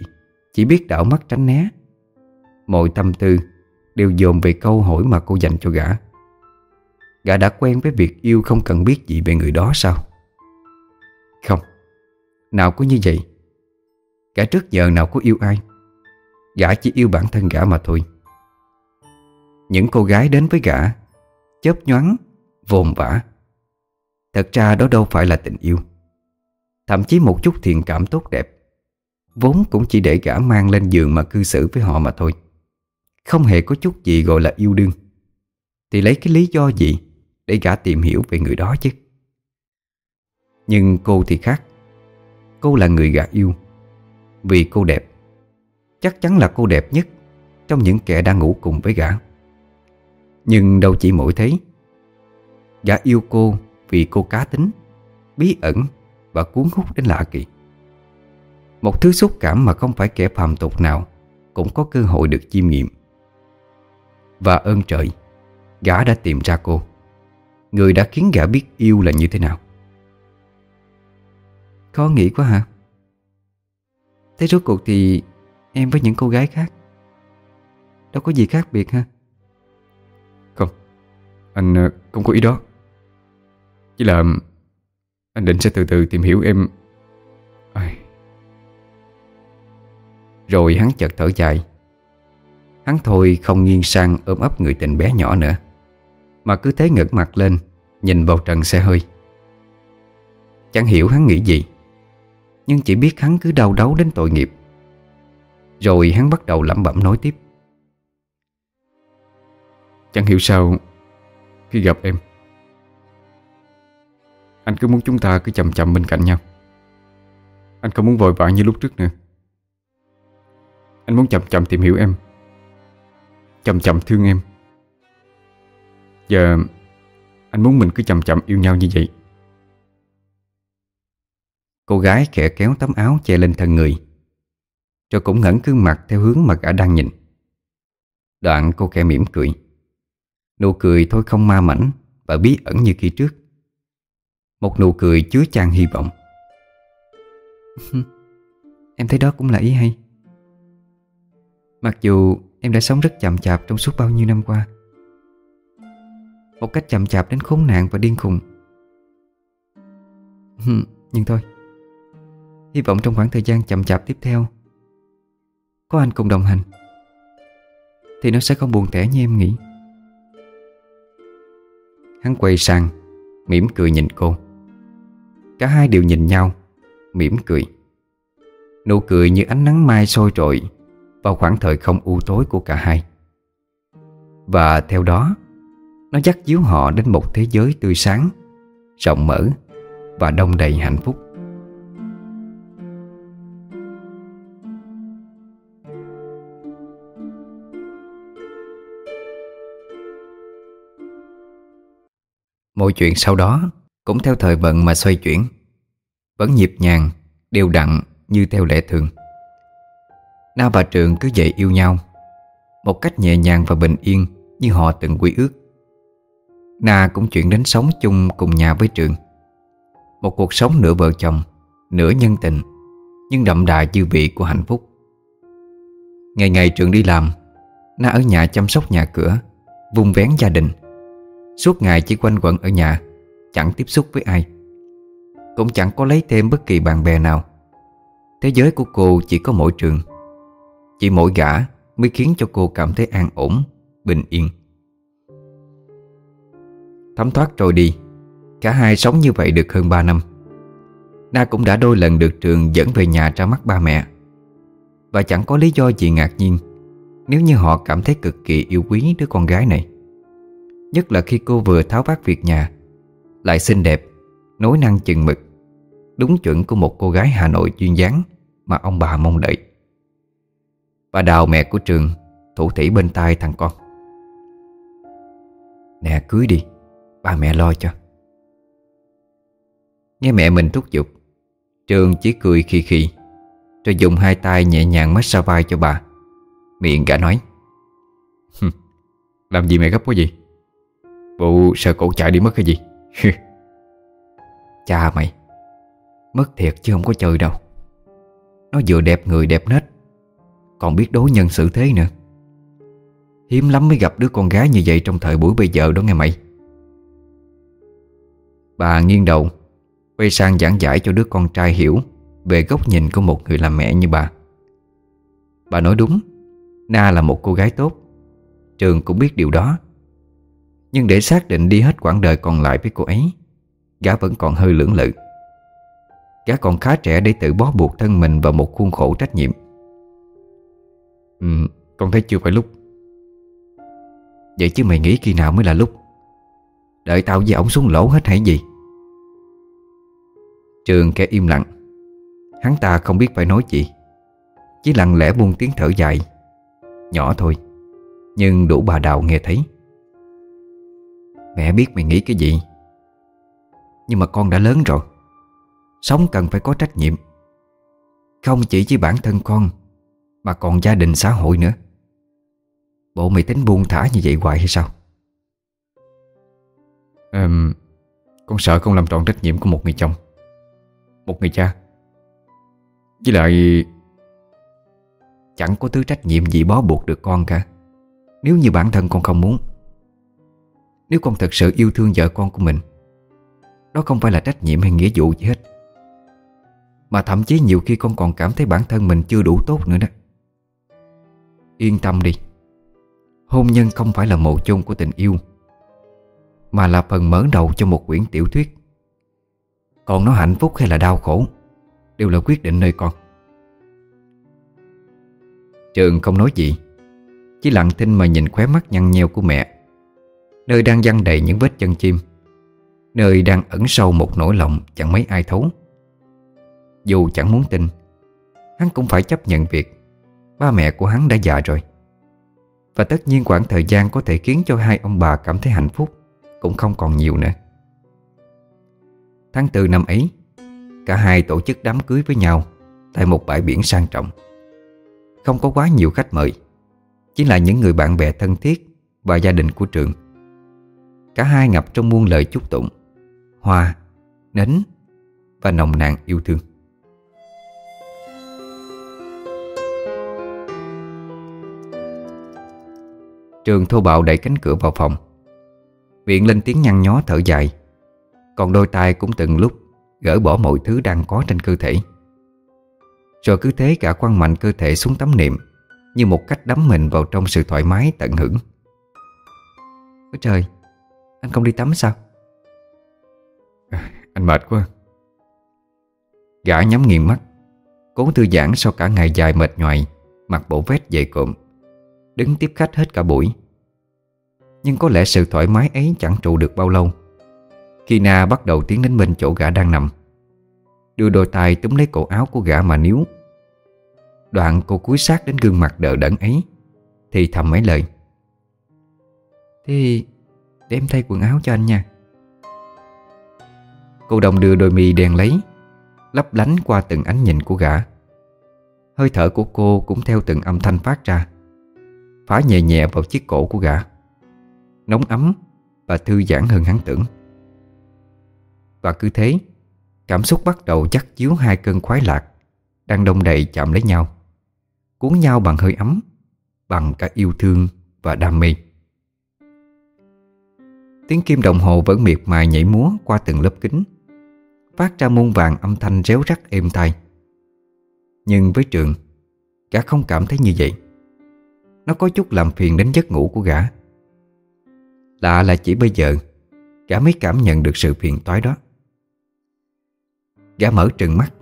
Chỉ biết đảo mắt tránh né. Mọi tâm tư Đều dồn về câu hỏi mà cô dành cho gã. Gã đã quen với việc yêu không cần biết gì về người đó sao? Nào có như vậy? Gã trước giờ nào có yêu ai? Gã chỉ yêu bản thân gã mà thôi. Những cô gái đến với gã, Chớp nhoáng, Vồn vã. Thật ra đó đâu phải là tình yêu. Thậm chí một chút thiện cảm tốt đẹp, Vốn cũng chỉ để gã mang lên giường mà cư xử với họ mà thôi. Không hề có chút gì gọi là yêu đương. Thì lấy cái lý do gì Để gã tìm hiểu về người đó chứ? Nhưng cô thì khác. Cô là người gã yêu. Vì cô đẹp, Chắc chắn là cô đẹp nhất Trong những kẻ đang ngủ cùng với gã. Nhưng đâu chỉ mỗi thế, Gã yêu cô vì cô cá tính, Bí ẩn Và cuốn hút đến lạ kỳ. Một thứ xúc cảm mà không phải kẻ phàm tục nào Cũng có cơ hội được chiêm nghiệm. Và ơn trời, Gã đã tìm ra cô. Người đã khiến gã biết yêu là như thế nào. Khó nghĩ quá hả? Thế rốt cuộc thì Em với những cô gái khác, Đâu có gì khác biệt ha? Không, Anh ờ, không có ý đó. Chỉ là Anh định sẽ từ từ tìm hiểu em. Ai... Rồi hắn chợt thở dài. Hắn thôi không nghiêng sang ôm ấp người tình bé nhỏ nữa, Mà cứ thế ngẩng mặt lên, Nhìn vào trần xe hơi. Chẳng hiểu hắn nghĩ gì. Nhưng chỉ biết hắn cứ đau đấu đến tội nghiệp. Rồi hắn bắt đầu lẩm bẩm nói tiếp. Chẳng hiểu sao, Khi gặp em, Anh cứ muốn chúng ta cứ chậm chậm bên cạnh nhau. Anh không muốn vội vã như lúc trước nữa. Anh muốn chậm chậm tìm hiểu em, Chậm chậm thương em. Giờ Anh muốn mình cứ chậm chậm yêu nhau như vậy. Cô gái khẽ kéo tấm áo che lên thân người. Rồi cũng ngẩng gương mặt theo hướng mà gã đang nhìn. Đoạn cô khẽ mỉm cười. Nụ cười thôi không ma mảnh Và bí ẩn như khi trước. Một nụ cười chứa chan hy vọng. Em thấy đó cũng là ý hay. Mặc dù em đã sống rất chậm chạp trong suốt bao nhiêu năm qua. Một cách chậm chạp đến khốn nạn và điên khùng. Nhưng thôi Hy vọng trong khoảng thời gian chậm chạp tiếp theo, Có anh cùng đồng hành, Thì nó sẽ không buồn tẻ như em nghĩ. Hắn quay sang, mỉm cười nhìn cô. Cả hai đều nhìn nhau, mỉm cười. Nụ cười như ánh nắng mai sôi trội Vào khoảng thời không u tối của cả hai. Và theo đó, Nó dắt díu họ đến một thế giới tươi sáng, Rộng mở Và đông đầy hạnh phúc. Mọi chuyện sau đó Cũng theo thời vận mà xoay chuyển. Vẫn nhịp nhàng, đều đặn Như theo lẽ thường. Na và Trường cứ vậy yêu nhau Một cách nhẹ nhàng và bình yên Như họ từng quy ước. Na cũng chuyển đến sống chung cùng nhà với Trường. Một cuộc sống nửa vợ chồng Nửa nhân tình Nhưng đậm đà dư vị của hạnh phúc. Ngày ngày Trường đi làm Na ở nhà chăm sóc nhà cửa Vung vén gia đình. Suốt ngày chỉ quanh quẩn ở nhà Chẳng tiếp xúc với ai. Cũng chẳng có lấy thêm bất kỳ bạn bè nào. Thế giới của cô chỉ có mỗi trường. Chỉ mỗi gã mới khiến cho cô cảm thấy an ổn, bình yên. Thấm thoát trôi đi Cả hai sống như vậy được hơn 3 năm. Na cũng đã đôi lần được trường dẫn về nhà ra mắt ba mẹ. Và chẳng có lý do gì ngạc nhiên Nếu như họ cảm thấy cực kỳ yêu quý đứa con gái này. Nhất là khi cô vừa tháo vát việc nhà. Lại xinh đẹp Nối năng chừng mực. Đúng chuẩn của một cô gái Hà Nội duyên dáng Mà ông bà mong đợi. Bà Đào mẹ của Trường Thủ thỉ bên tai thằng con. Nè cưới đi Ba mẹ lo cho. Nghe mẹ mình thúc giục Trường chỉ cười khi khi, Rồi dùng hai tay nhẹ nhàng massage vai cho bà. Miệng cả nói Làm gì mẹ gấp quá gì Bộ sợ cổ chạy đi mất cái gì? Cha mày, Mất thiệt chứ không có chơi đâu. Nó vừa đẹp người đẹp nết, Còn biết đối nhân xử thế nữa. Hiếm lắm mới gặp đứa con gái như vậy Trong thời buổi bây giờ đó nghe mày. Bà nghiêng đầu, Quay sang giảng giải cho đứa con trai hiểu Về góc nhìn của một người làm mẹ như bà. Bà nói đúng, Na là một cô gái tốt. Trường cũng biết điều đó. Nhưng để xác định đi hết quãng đời còn lại với cô ấy Gã vẫn còn hơi lưỡng lự. Gã còn khá trẻ để tự bó buộc thân mình vào một khuôn khổ trách nhiệm. Ừ, con thấy chưa phải lúc. Vậy chứ mày nghĩ khi nào mới là lúc? Đợi tao với ổng xuống lỗ hết hay gì? Trường kẻ im lặng. Hắn ta không biết phải nói gì. Chỉ lặng lẽ buông tiếng thở dài. Nhỏ thôi. Nhưng đủ bà Đào nghe thấy. Mẹ biết mày nghĩ cái gì. Nhưng mà con đã lớn rồi. Sống cần phải có trách nhiệm. Không chỉ với bản thân con Mà còn gia đình xã hội nữa. Bộ mày tính buông thả như vậy hoài hay sao? Um, Con sợ không làm trọn trách nhiệm của một người chồng Một người cha. Với lại Chẳng có thứ trách nhiệm gì bó buộc được con cả. Nếu như bản thân con không muốn nếu con thật sự yêu thương vợ con của mình, Đó không phải là trách nhiệm hay nghĩa vụ gì hết. Mà thậm chí nhiều khi con còn cảm thấy bản thân mình chưa đủ tốt nữa đó. Yên tâm đi. Hôn nhân không phải là mộ chôn của tình yêu, Mà là phần mở đầu cho một quyển tiểu thuyết. Còn nó hạnh phúc hay là đau khổ Đều là quyết định nơi con. Trường không nói gì, Chỉ lặng thinh mà nhìn khóe mắt nhăn nheo của mẹ. Nơi đang văng đầy những vết chân chim. Nơi đang ẩn sâu một nỗi lòng chẳng mấy ai thấu. Dù chẳng muốn tin, Hắn cũng phải chấp nhận việc Ba mẹ của hắn đã già rồi. Và tất nhiên khoảng thời gian có thể khiến cho hai ông bà cảm thấy hạnh phúc Cũng không còn nhiều nữa. Tháng tư năm ấy, Cả hai tổ chức đám cưới với nhau Tại một bãi biển sang trọng. Không có quá nhiều khách mời, Chỉ là những người bạn bè thân thiết Và gia đình của trường. Cả hai ngập trong muôn lời chúc tụng. Hoa, nến Và nồng nàn yêu thương. Trường thô bạo đẩy cánh cửa vào phòng. Viện lên tiếng nhăn nhó thở dài. Còn đôi tay cũng từng lúc Gỡ bỏ mọi thứ đang có trên cơ thể. Rồi cứ thế cả quăng mạnh cơ thể xuống tấm niệm Như một cách đắm mình vào trong sự thoải mái tận hưởng. Ôi trời anh không đi tắm sao? À, Anh mệt quá. Gã nhắm nghiền mắt Cố thư giãn sau cả ngày dài mệt nhoài Mặc bộ vest dày cộm Đứng tiếp khách hết cả buổi. Nhưng có lẽ sự thoải mái ấy chẳng trụ được bao lâu Khi Na bắt đầu tiến đến bên chỗ gã đang nằm. Đưa đôi tay túm lấy cổ áo của gã mà níu. Đoạn cô cúi sát đến gương mặt đờ đẫn ấy Thì thầm mấy lời. Thì để em thay quần áo cho anh nha. Cô đồng đưa đôi mi đen lấy, Lấp lánh qua từng ánh nhìn của gã. Hơi thở của cô cũng theo từng âm thanh phát ra, Phá nhẹ nhẹ vào chiếc cổ của gã. Nóng ấm Và thư giãn hơn hắn tưởng. Và cứ thế, Cảm xúc bắt đầu chắc chiếu hai cơn khoái lạc Đang đông đầy chạm lấy nhau, Cuốn nhau bằng hơi ấm, Bằng cả yêu thương và đam mê. Tiếng kim đồng hồ vẫn miệt mài nhảy múa qua từng lớp kính. Phát ra muôn vàng âm thanh réo rắt êm tai. Nhưng với Trường, Gã không cảm thấy như vậy. Nó có chút làm phiền đến giấc ngủ của gã. Lạ là chỉ bây giờ, Gã mới cảm nhận được sự phiền toái đó. Gã mở trừng mắt,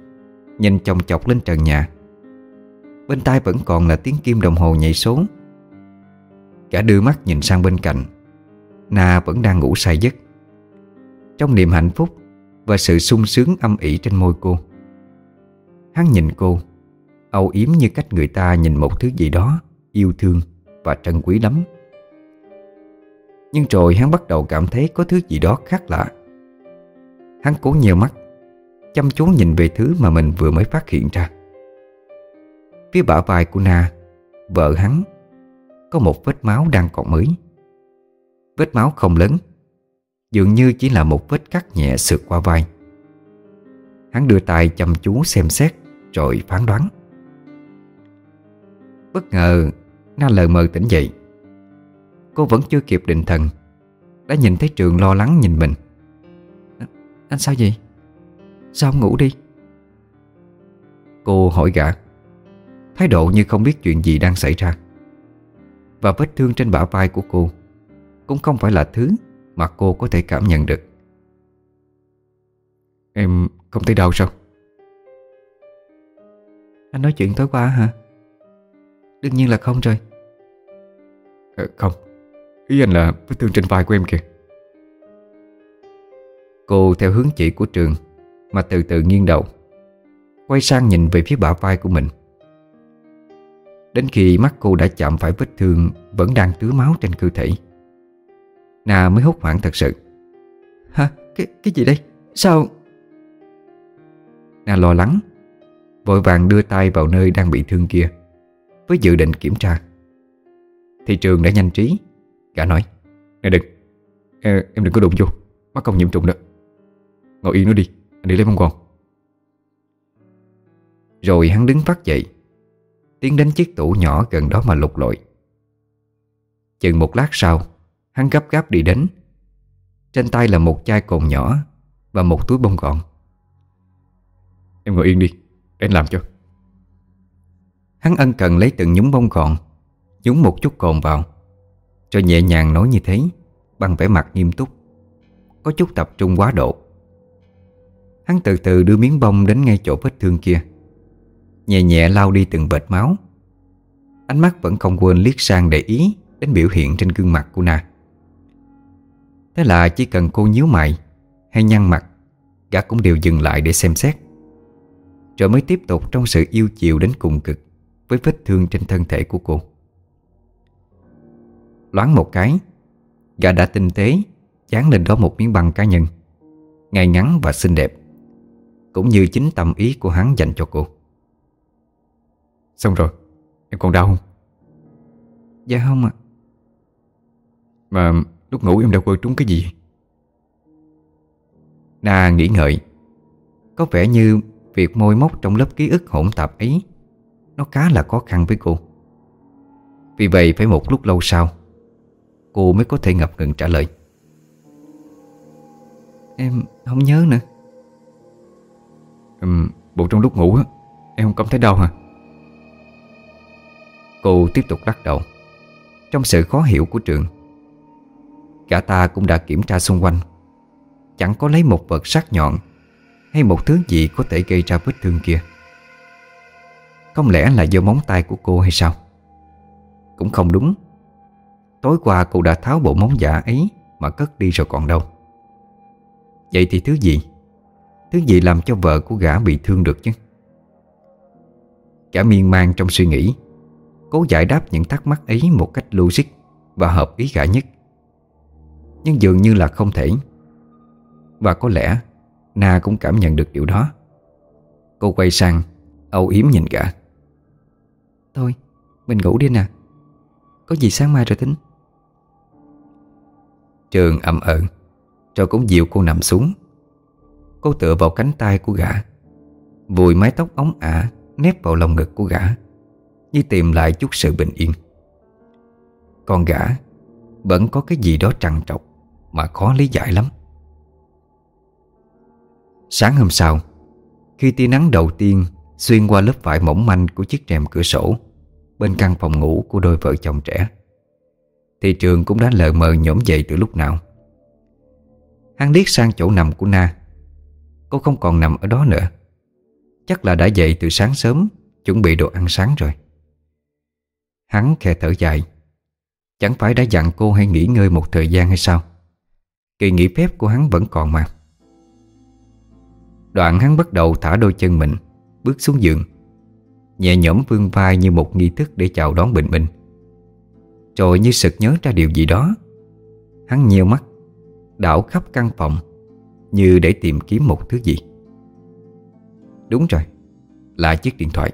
Nhìn chồng chọc lên trần nhà. Bên tai vẫn còn là tiếng kim đồng hồ nhảy số. Gã đưa mắt nhìn sang bên cạnh. Na vẫn đang ngủ say giấc. Trong niềm hạnh phúc Và sự sung sướng âm ỉ trên môi cô, Hắn nhìn cô, Âu yếm như cách người ta nhìn một thứ gì đó Yêu thương và trân quý lắm. Nhưng rồi hắn bắt đầu cảm thấy có thứ gì đó khác lạ. Hắn cố nhiều mắt, Chăm chú nhìn về thứ mà mình vừa mới phát hiện ra. Phía bả vai của Na, Vợ hắn, Có một vết máu đang còn mới. Vết máu không lớn. Dường như chỉ là một vết cắt nhẹ sượt qua vai. Hắn đưa tay chăm chú xem xét, Rồi phán đoán. Bất ngờ, Na lờ mờ tỉnh dậy. Cô vẫn chưa kịp định thần, Đã nhìn thấy Trường lo lắng nhìn mình. Anh sao vậy? Sao không ngủ đi? Cô hỏi gã, Thái độ như không biết chuyện gì đang xảy ra. Và vết thương trên bả vai của cô cũng không phải là thứ Mà cô có thể cảm nhận được. Em không thấy đau sao? Anh nói chuyện tối qua hả? Đương nhiên là không rồi. À, Không. Ý anh là vết thương trên vai của em kìa. Cô theo hướng chỉ của trường Mà từ từ nghiêng đầu Quay sang nhìn về phía bả vai của mình. Đến khi mắt cô đã chạm phải vết thương Vẫn đang tứa máu trên cơ thể Na mới hốt hoảng thật sự Hả? Cái, cái gì đây? Sao? Na lo lắng Vội vàng đưa tay vào nơi đang bị thương kia Với dự định kiểm tra Thị trường đã nhanh trí Gã nói Nè đừng em, em đừng có đụng vô Mắc công nhiễm trùng đó Ngồi yên nó đi Anh đi lấy bông còn Rồi hắn đứng phát dậy Tiến đến chiếc tủ nhỏ gần đó mà lục lội Chừng một lát sau Hắn gấp gáp đi đến. Trên tay là một chai cồn nhỏ Và một túi bông gọn. Em ngồi yên đi Để anh làm cho. Hắn ân cần lấy từng nhúng bông gọn Nhúng một chút cồn vào Rồi nhẹ nhàng nói như thế Bằng vẻ mặt nghiêm túc Có chút tập trung quá độ. Hắn từ từ đưa miếng bông đến ngay chỗ vết thương kia Nhẹ nhẹ lau đi từng vệt máu. Ánh mắt vẫn không quên liếc sang để ý Đến biểu hiện trên gương mặt của Na Thế là chỉ cần cô nhíu mày Hay nhăn mặt Gã cũng đều dừng lại để xem xét. Rồi mới tiếp tục trong sự yêu chiều đến cùng cực Với vết thương trên thân thể của cô. Loáng một cái Gã đã tinh tế Dán lên đó một miếng băng cá nhân Ngay ngắn và xinh đẹp Cũng như chính tâm ý của hắn dành cho cô. Xong rồi Em còn đau không? Dạ không ạ. Mà lúc ngủ em đã quơ trúng cái gì? Na nghĩ ngợi. Có vẻ như Việc môi móc trong lớp ký ức hỗn tạp ấy Nó khá là khó khăn với cô. Vì vậy phải một lúc lâu sau Cô mới có thể ngập ngừng trả lời. Em không nhớ nữa. Uhm, Bộ trong lúc ngủ á Em không cảm thấy đau hả? Cô tiếp tục lắc đầu. Trong sự khó hiểu của trường gã ta cũng đã kiểm tra xung quanh. Chẳng có lấy một vật sắc nhọn Hay một thứ gì có thể gây ra vết thương kia. Không lẽ là do móng tay của cô hay sao? Cũng không đúng. Tối qua cô đã tháo bộ móng giả ấy Mà cất đi rồi còn đâu. Vậy thì thứ gì? Thứ gì làm cho vợ của gã bị thương được chứ? Cả miên man trong suy nghĩ, Cố giải đáp những thắc mắc ấy một cách logic Và hợp ý gã nhất. Nhưng dường như là không thể. Và có lẽ Na cũng cảm nhận được điều đó. Cô quay sang, Âu yếm nhìn gã. Thôi, mình ngủ đi nè. Có gì sáng mai rồi tính. Trường ậm ợn ờ, Rồi cũng dịu cô nằm xuống. Cô tựa vào cánh tay của gã, Vùi mái tóc ống ả, Nép vào lòng ngực của gã Như tìm lại chút sự bình yên. Còn gã Vẫn có cái gì đó trằn trọc. Mà khó lý giải lắm. Sáng hôm sau, Khi tia nắng đầu tiên Xuyên qua lớp vải mỏng manh của chiếc rèm cửa sổ Bên căn phòng ngủ của đôi vợ chồng trẻ Thị trường cũng đã lờ mờ nhổm dậy từ lúc nào. Hắn liếc sang chỗ nằm của Na. Cô không còn nằm ở đó nữa. Chắc là đã dậy từ sáng sớm, Chuẩn bị đồ ăn sáng rồi. Hắn khe thở dài. Chẳng phải đã dặn cô hay nghỉ ngơi một thời gian hay sao? Kỳ nghỉ phép của hắn vẫn còn mà. Đoạn hắn bắt đầu thả đôi chân mình, Bước xuống giường. Nhẹ nhõm vương vai như một nghi thức để chào đón bình minh. Rồi như sực nhớ ra điều gì đó, Hắn nheo mắt, Đảo khắp căn phòng Như để tìm kiếm một thứ gì. Đúng rồi, Là chiếc điện thoại.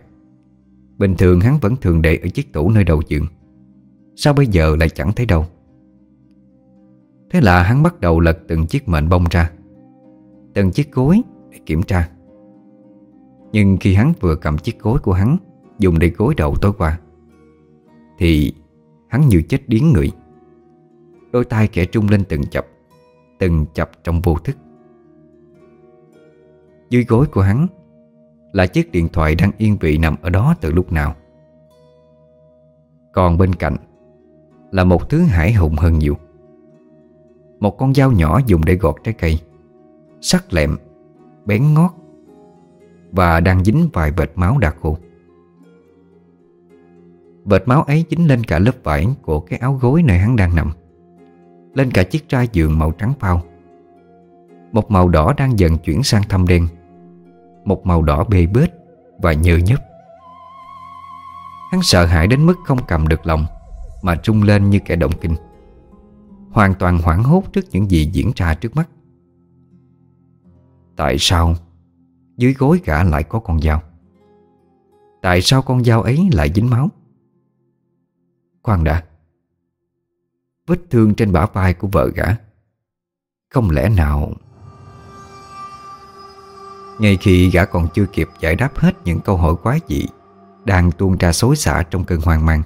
Bình thường hắn vẫn thường để ở chiếc tủ nơi đầu giường. Sao bây giờ lại chẳng thấy đâu? Thế là hắn bắt đầu lật từng chiếc mệnh bông ra, Từng chiếc gối để kiểm tra. Nhưng khi hắn vừa cầm chiếc gối của hắn, Dùng để gối đầu tối qua, Thì hắn như chết điếng người. Đôi tay kẻ trung lên từng chập Từng chập trong vô thức. Dưới gối của hắn Là chiếc điện thoại đang yên vị nằm ở đó từ lúc nào. Còn bên cạnh Là một thứ hải hùng hơn nhiều. Một con dao nhỏ dùng để gọt trái cây. Sắc lẹm, Bén ngót Và đang dính vài vệt máu đã khô Vệt máu ấy dính lên cả lớp vải Của cái áo gối nơi hắn đang nằm, Lên cả chiếc trai giường màu trắng phao. Một màu đỏ đang dần chuyển sang thâm đen, Một màu đỏ bê bết Và nhơ nhấp Hắn sợ hãi đến mức không cầm được lòng Mà trung lên như kẻ động kinh. Hoàn toàn hoảng hốt trước những gì diễn ra trước mắt. Tại sao Dưới gối gã lại có con dao? Tại sao con dao ấy lại dính máu? Khoan đã, Vết thương trên bả vai của vợ gã Không lẽ nào Ngay khi gã còn chưa kịp giải đáp hết những câu hỏi quái dị Đang tuôn ra xối xả trong cơn hoang mang,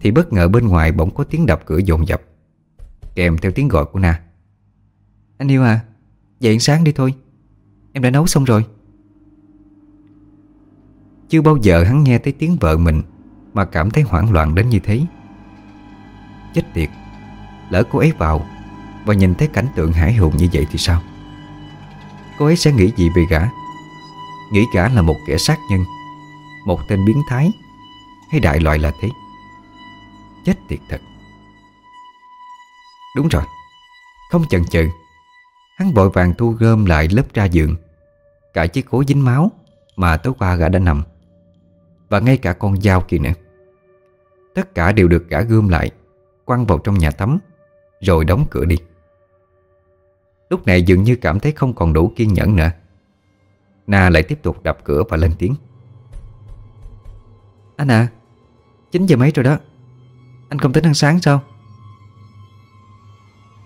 Thì bất ngờ bên ngoài bỗng có tiếng đập cửa dồn dập. Kèm theo tiếng gọi của Na. Anh yêu à Dậy sáng đi thôi. Em đã nấu xong rồi. Chưa bao giờ hắn nghe thấy tiếng vợ mình Mà cảm thấy hoảng loạn đến như thế. Chết tiệt, Lỡ cô ấy vào Và nhìn thấy cảnh tượng hải hùng như vậy thì sao? Cô ấy sẽ nghĩ gì về gã? Nghĩ gã là một kẻ sát nhân, Một tên biến thái, Hay đại loại là thế? Chết tiệt thật. Đúng rồi. Không chần chừ, Hắn vội vàng thu gom lại lớp ra giường. Cả chiếc gối dính máu Mà tối qua gã đã nằm. Và ngay cả con dao kia nữa. Tất cả đều được gã gom lại, Quăng vào trong nhà tắm, Rồi đóng cửa đi. Lúc này dường như cảm thấy không còn đủ kiên nhẫn nữa. Na lại tiếp tục đập cửa và lên tiếng. Anh à 9 giờ mấy rồi đó? Anh không tính ăn sáng sao?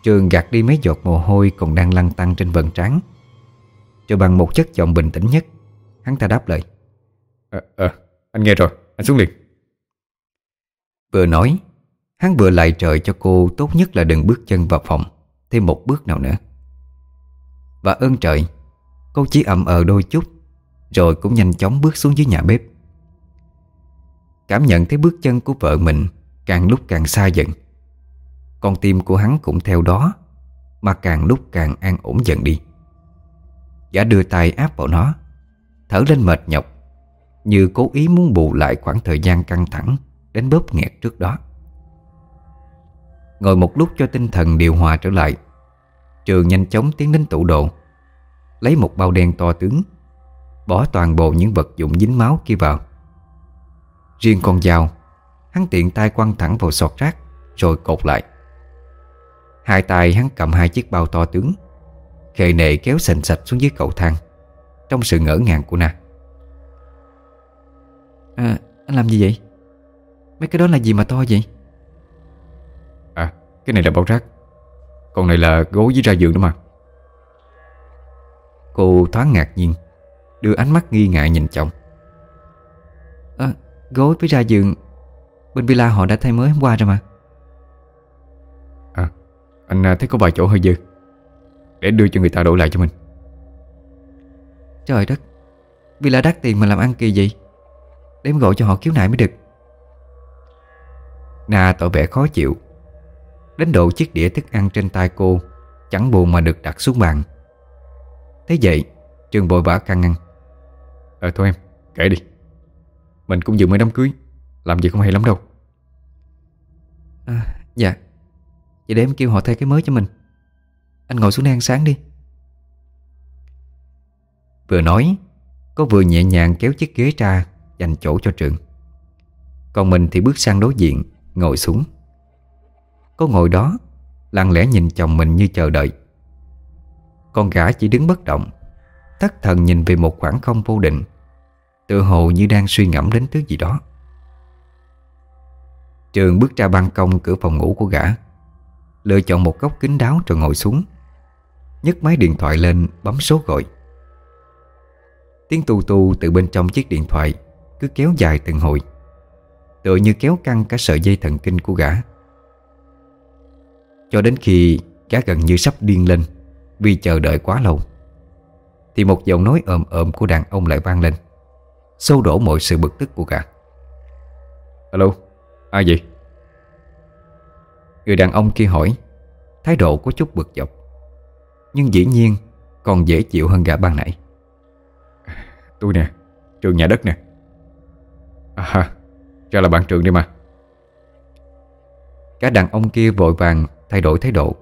Trường gạt đi mấy giọt mồ hôi còn đang lăn tăng trên vần trán. Rồi bằng một chất giọng bình tĩnh nhất Hắn ta đáp lời. Ờ, à, anh nghe rồi, anh xuống liền. Vừa nói Hắn vừa lại trời cho cô tốt nhất là đừng bước chân vào phòng Thêm một bước nào nữa. Và ơn trời Cô chỉ ậm ờ đôi chút Rồi cũng nhanh chóng bước xuống dưới nhà bếp. Cảm nhận thấy bước chân của vợ mình Càng lúc càng xa dần con tim của hắn cũng theo đó, Mà càng lúc càng an ổn dần đi. Gã đưa tay áp vào nó, Thở lên mệt nhọc, Như cố ý muốn bù lại khoảng thời gian căng thẳng Đến bóp nghẹt trước đó. Ngồi một lúc cho tinh thần điều hòa trở lại Trường nhanh chóng tiến đến tủ đồ, Lấy một bao đen to tướng, Bỏ toàn bộ những vật dụng dính máu kia vào. Riêng con dao, Hắn tiện tay quăng thẳng vào sọt rác, Rồi cột lại. Hai tay hắn cầm hai chiếc bao to tướng. Khề nệ kéo sành sạch xuống dưới cầu thang. Trong sự ngỡ ngàng của Na À anh làm gì vậy? Mấy cái đó là gì mà to vậy? À cái này là bao rác. Còn này là gối với ra giường đó mà. Cô thoáng ngạc nhiên Đưa ánh mắt nghi ngại nhìn chồng. À, Gối với ra giường Bên villa họ đã thay mới hôm qua rồi mà Anh à, thấy có vài chỗ hơi dư. Để đưa cho người ta đổi lại cho mình. Trời đất. Villa đắt tiền mà làm ăn kỳ gì? Để em gọi cho họ khiếu nại mới được. Na tỏ vẻ khó chịu. Đến độ chiếc đĩa thức ăn trên tay cô Chẳng buồn mà được đặt xuống bàn. Thế vậy Trường vội vã can ngăn. Ờ thôi em, kể đi. Mình cũng vừa mới đám cưới Làm gì không hay lắm đâu. À, Dạ Vậy để em kêu họ thay cái mới cho mình. Anh ngồi xuống đây ăn sáng đi. Vừa nói, có vừa nhẹ nhàng kéo chiếc ghế ra Dành chỗ cho Trường. Còn mình thì bước sang đối diện, Ngồi xuống. Có ngồi đó, Lặng lẽ nhìn chồng mình như chờ đợi. Con gã chỉ đứng bất động, Thất thần nhìn về một khoảng không vô định Tự hồ như đang suy ngẫm đến thứ gì đó. Trường bước ra ban công cửa phòng ngủ của gã. Lựa chọn một góc kín đáo rồi ngồi xuống. Nhấc máy điện thoại lên bấm số gọi. Tiếng tu tu từ bên trong chiếc điện thoại Cứ kéo dài từng hồi. Tựa như kéo căng cả sợi dây thần kinh của gã. Cho đến khi gã gần như sắp điên lên Vì chờ đợi quá lâu Thì một giọng nói ồm ồm của đàn ông lại vang lên Xô đổ mọi sự bực tức của gã. Alo, ai vậy? Người đàn ông kia hỏi Thái độ có chút bực dọc Nhưng dĩ nhiên còn dễ chịu hơn gã ban nãy. Tôi nè, trường nhà đất nè. À, ra là bạn trường đi mà. Cả đàn ông kia vội vàng thay đổi thái độ.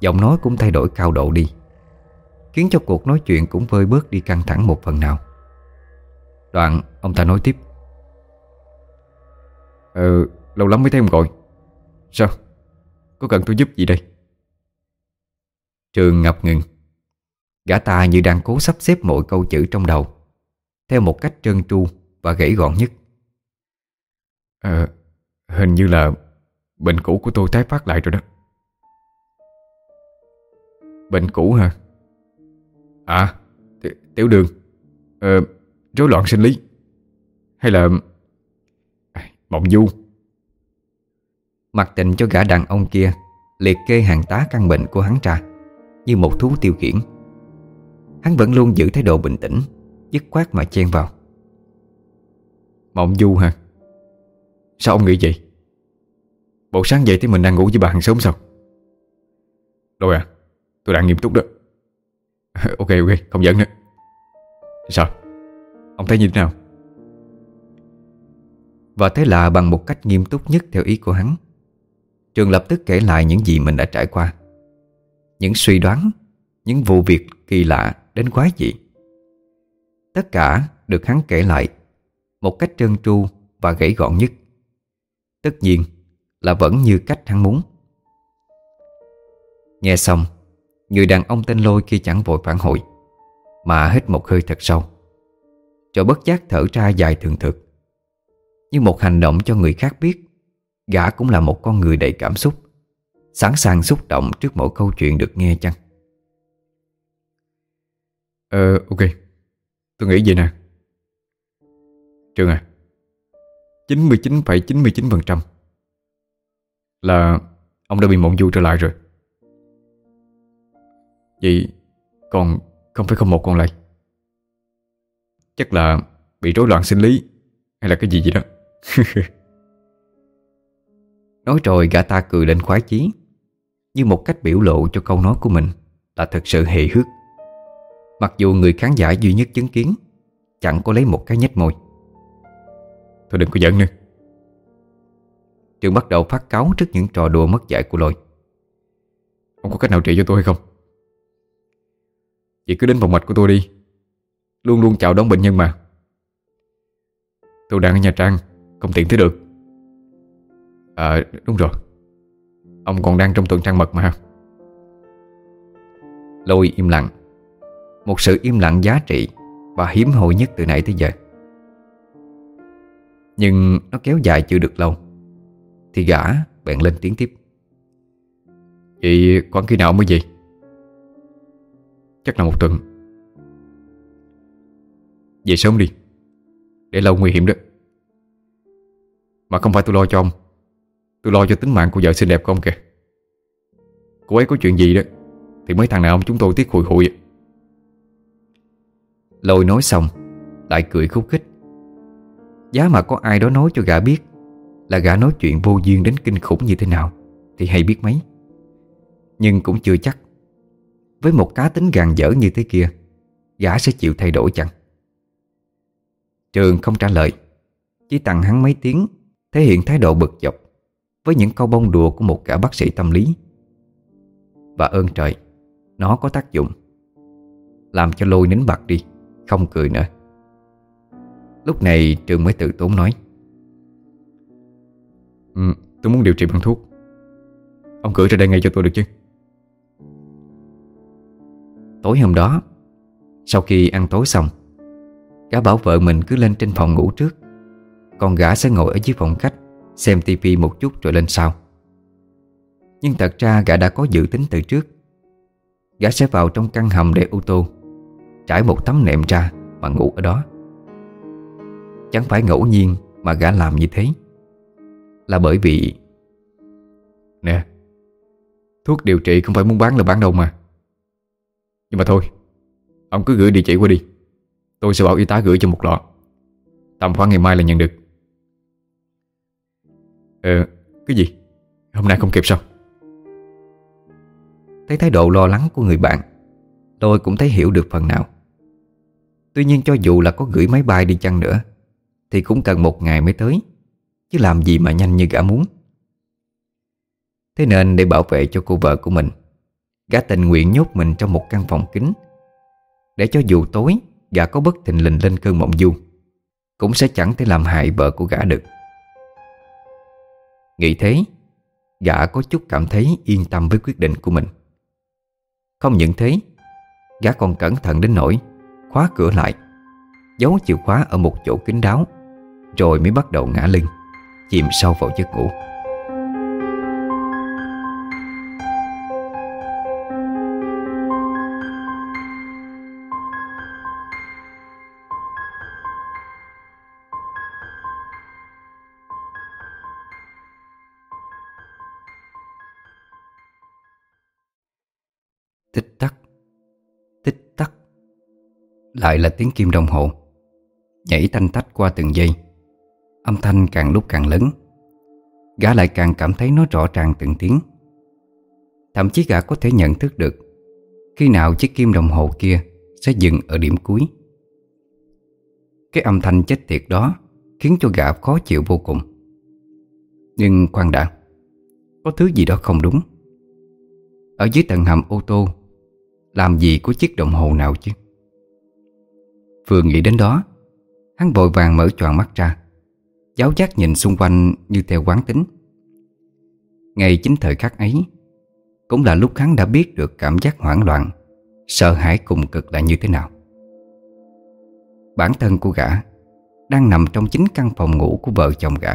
Giọng nói cũng thay đổi cao độ đi Khiến cho cuộc nói chuyện cũng vơi bớt đi căng thẳng một phần nào. Đoạn ông ta nói tiếp Ờ, lâu lắm mới thấy ông gọi. Sao? Có cần tôi giúp gì đây? Trường ngập ngừng. Gã ta như đang cố sắp xếp mọi câu chữ trong đầu Theo một cách trơn tru và gãy gọn nhất. Ờ, hình như là bệnh cũ của tôi tái phát lại rồi đó. Bệnh cũ hả? À, tiểu đường. Ờ, rối loạn sinh lý. Hay là Mộng du Mặc tình cho gã đàn ông kia Liệt kê hàng tá căn bệnh của hắn ra Như một thú tiêu khiển. Hắn vẫn luôn giữ thái độ bình tĩnh Dứt khoát mà chen vào. Mộng du hả? Sao ông nghĩ vậy? Bộ sáng dậy thì mình đang ngủ với bà hàng xóm sao? Rồi à Tôi đang nghiêm túc đó. Ok ok không giận nữa. Sao? Ông thấy như thế nào? Và thế là bằng một cách nghiêm túc nhất theo ý của hắn Trường lập tức kể lại những gì mình đã trải qua. Những suy đoán, Những vụ việc kỳ lạ đến quái dị. Tất cả được hắn kể lại Một cách trơn tru và gãy gọn nhất. Tất nhiên là vẫn như cách hắn muốn. Nghe xong, Người đàn ông tên lôi kia chẳng vội phản hồi, Mà hít một hơi thật sâu. Rồi bất giác thở ra dài thường thực, Như một hành động cho người khác biết Gã cũng là một con người đầy cảm xúc Sẵn sàng xúc động trước mỗi câu chuyện được nghe chăng? Ờ ok. Tôi nghĩ vậy nè. Trường à 99,99% Là Ông đã bị mộng du trở lại rồi. Vậy Còn không phải không một còn lại? Chắc là Bị rối loạn sinh lý Hay là cái gì vậy đó. Nói rồi gã ta cười lên khoái chí, Như một cách biểu lộ cho câu nói của mình Là thật sự hề hước. Mặc dù người khán giả duy nhất chứng kiến Chẳng có lấy một cái nhếch môi. Thôi đừng có giận nữa. Trường bắt đầu phát cáo trước những trò đùa mất dạy của lôi. Không có cách nào trị cho tôi hay không? Chị cứ đến phòng mạch của tôi đi. Luôn luôn chào đón bệnh nhân mà. Tôi đang ở Nha Trang, Không tiện tới được. À đúng rồi. Ông còn đang trong tuần trăng mật mà Lôi im lặng. Một sự im lặng giá trị Và hiếm hoi nhất từ nãy tới giờ. Nhưng nó kéo dài chưa được lâu, Thì gã bèn lên tiếng tiếp. Vậy khoảng khi nào mới về? Chắc là một tuần. Về sớm đi, Để lâu nguy hiểm đó. Mà không phải tôi lo cho ông. Tôi lo cho tính mạng của vợ xinh đẹp của ông kìa. Cô ấy có chuyện gì đó, Thì mấy thằng nào ông chúng tôi tiếc hùi hụi. Lôi nói xong, Lại cười khúc khích. Giá mà có ai đó nói cho gã biết Là gã nói chuyện vô duyên đến kinh khủng như thế nào, Thì hay biết mấy. Nhưng cũng chưa chắc, Với một cá tính gàn dở như thế kia, Gã sẽ chịu thay đổi chẳng Trường không trả lời, Chỉ tặng hắn mấy tiếng, Thể hiện thái độ bực dọc. Với những câu bông đùa của một gã bác sĩ tâm lý. Và ơn trời Nó có tác dụng. Làm cho lôi nín bặt đi Không cười nữa. Lúc này Trường mới tự tốn nói ừ, Tôi muốn điều trị bằng thuốc. Ông gửi ra đây ngay cho tôi được chứ? Tối hôm đó Sau khi ăn tối xong Gã bảo vợ mình cứ lên trên phòng ngủ trước. Còn gã sẽ ngồi ở dưới phòng khách Xem tivi một chút rồi lên sau. Nhưng thật ra gã đã có dự tính từ trước. Gã sẽ vào trong căn hầm để ô tô, Trải một tấm nệm ra Mà ngủ ở đó. Chẳng phải ngẫu nhiên mà gã làm như thế. Là bởi vì Nè, Thuốc điều trị không phải muốn bán là bán đâu mà. Nhưng mà thôi, Ông cứ gửi địa chỉ qua đi. Tôi sẽ bảo y tá gửi cho một lọ. Tầm khoảng ngày mai là nhận được. Ờ Cái gì? Hôm nay không kịp sao? Thấy thái độ lo lắng của người bạn, Tôi cũng thấy hiểu được phần nào. Tuy nhiên cho dù là có gửi máy bay đi chăng nữa, Thì cũng cần một ngày mới tới, Chứ làm gì mà nhanh như gã muốn. Thế nên để bảo vệ cho cô vợ của mình, Gã tình nguyện nhốt mình trong một căn phòng kính Để cho dù tối, Gã có bất thình lình lên cơn mộng du, Cũng sẽ chẳng thể làm hại vợ của gã được. Nghĩ thế, Gã có chút cảm thấy yên tâm với quyết định của mình. Không những thế, Gã còn cẩn thận đến nỗi Khóa cửa lại, Giấu chìa khóa ở một chỗ kín đáo, Rồi mới bắt đầu ngã lưng, Chìm sâu vào giấc ngủ. Tích tắc. Tích tắc. Lại là tiếng kim đồng hồ. Nhảy tanh tách qua từng giây. Âm thanh càng lúc càng lớn. Gã lại càng cảm thấy nó rõ ràng từng tiếng. Thậm chí gã có thể nhận thức được, Khi nào chiếc kim đồng hồ kia Sẽ dừng ở điểm cuối. Cái âm thanh chết tiệt đó Khiến cho gã khó chịu vô cùng. Nhưng khoan đã, Có thứ gì đó không đúng. Ở dưới tầng hầm ô tô làm gì có chiếc đồng hồ nào chứ? Vừa nghĩ đến đó, Hắn vội vàng mở choàng mắt ra, Giáo giác nhìn xung quanh như theo quán tính. Ngay chính thời khắc ấy, Cũng là lúc hắn đã biết được cảm giác hoảng loạn, Sợ hãi cùng cực là như thế nào. Bản thân của gã Đang nằm trong chính căn phòng ngủ của vợ chồng gã.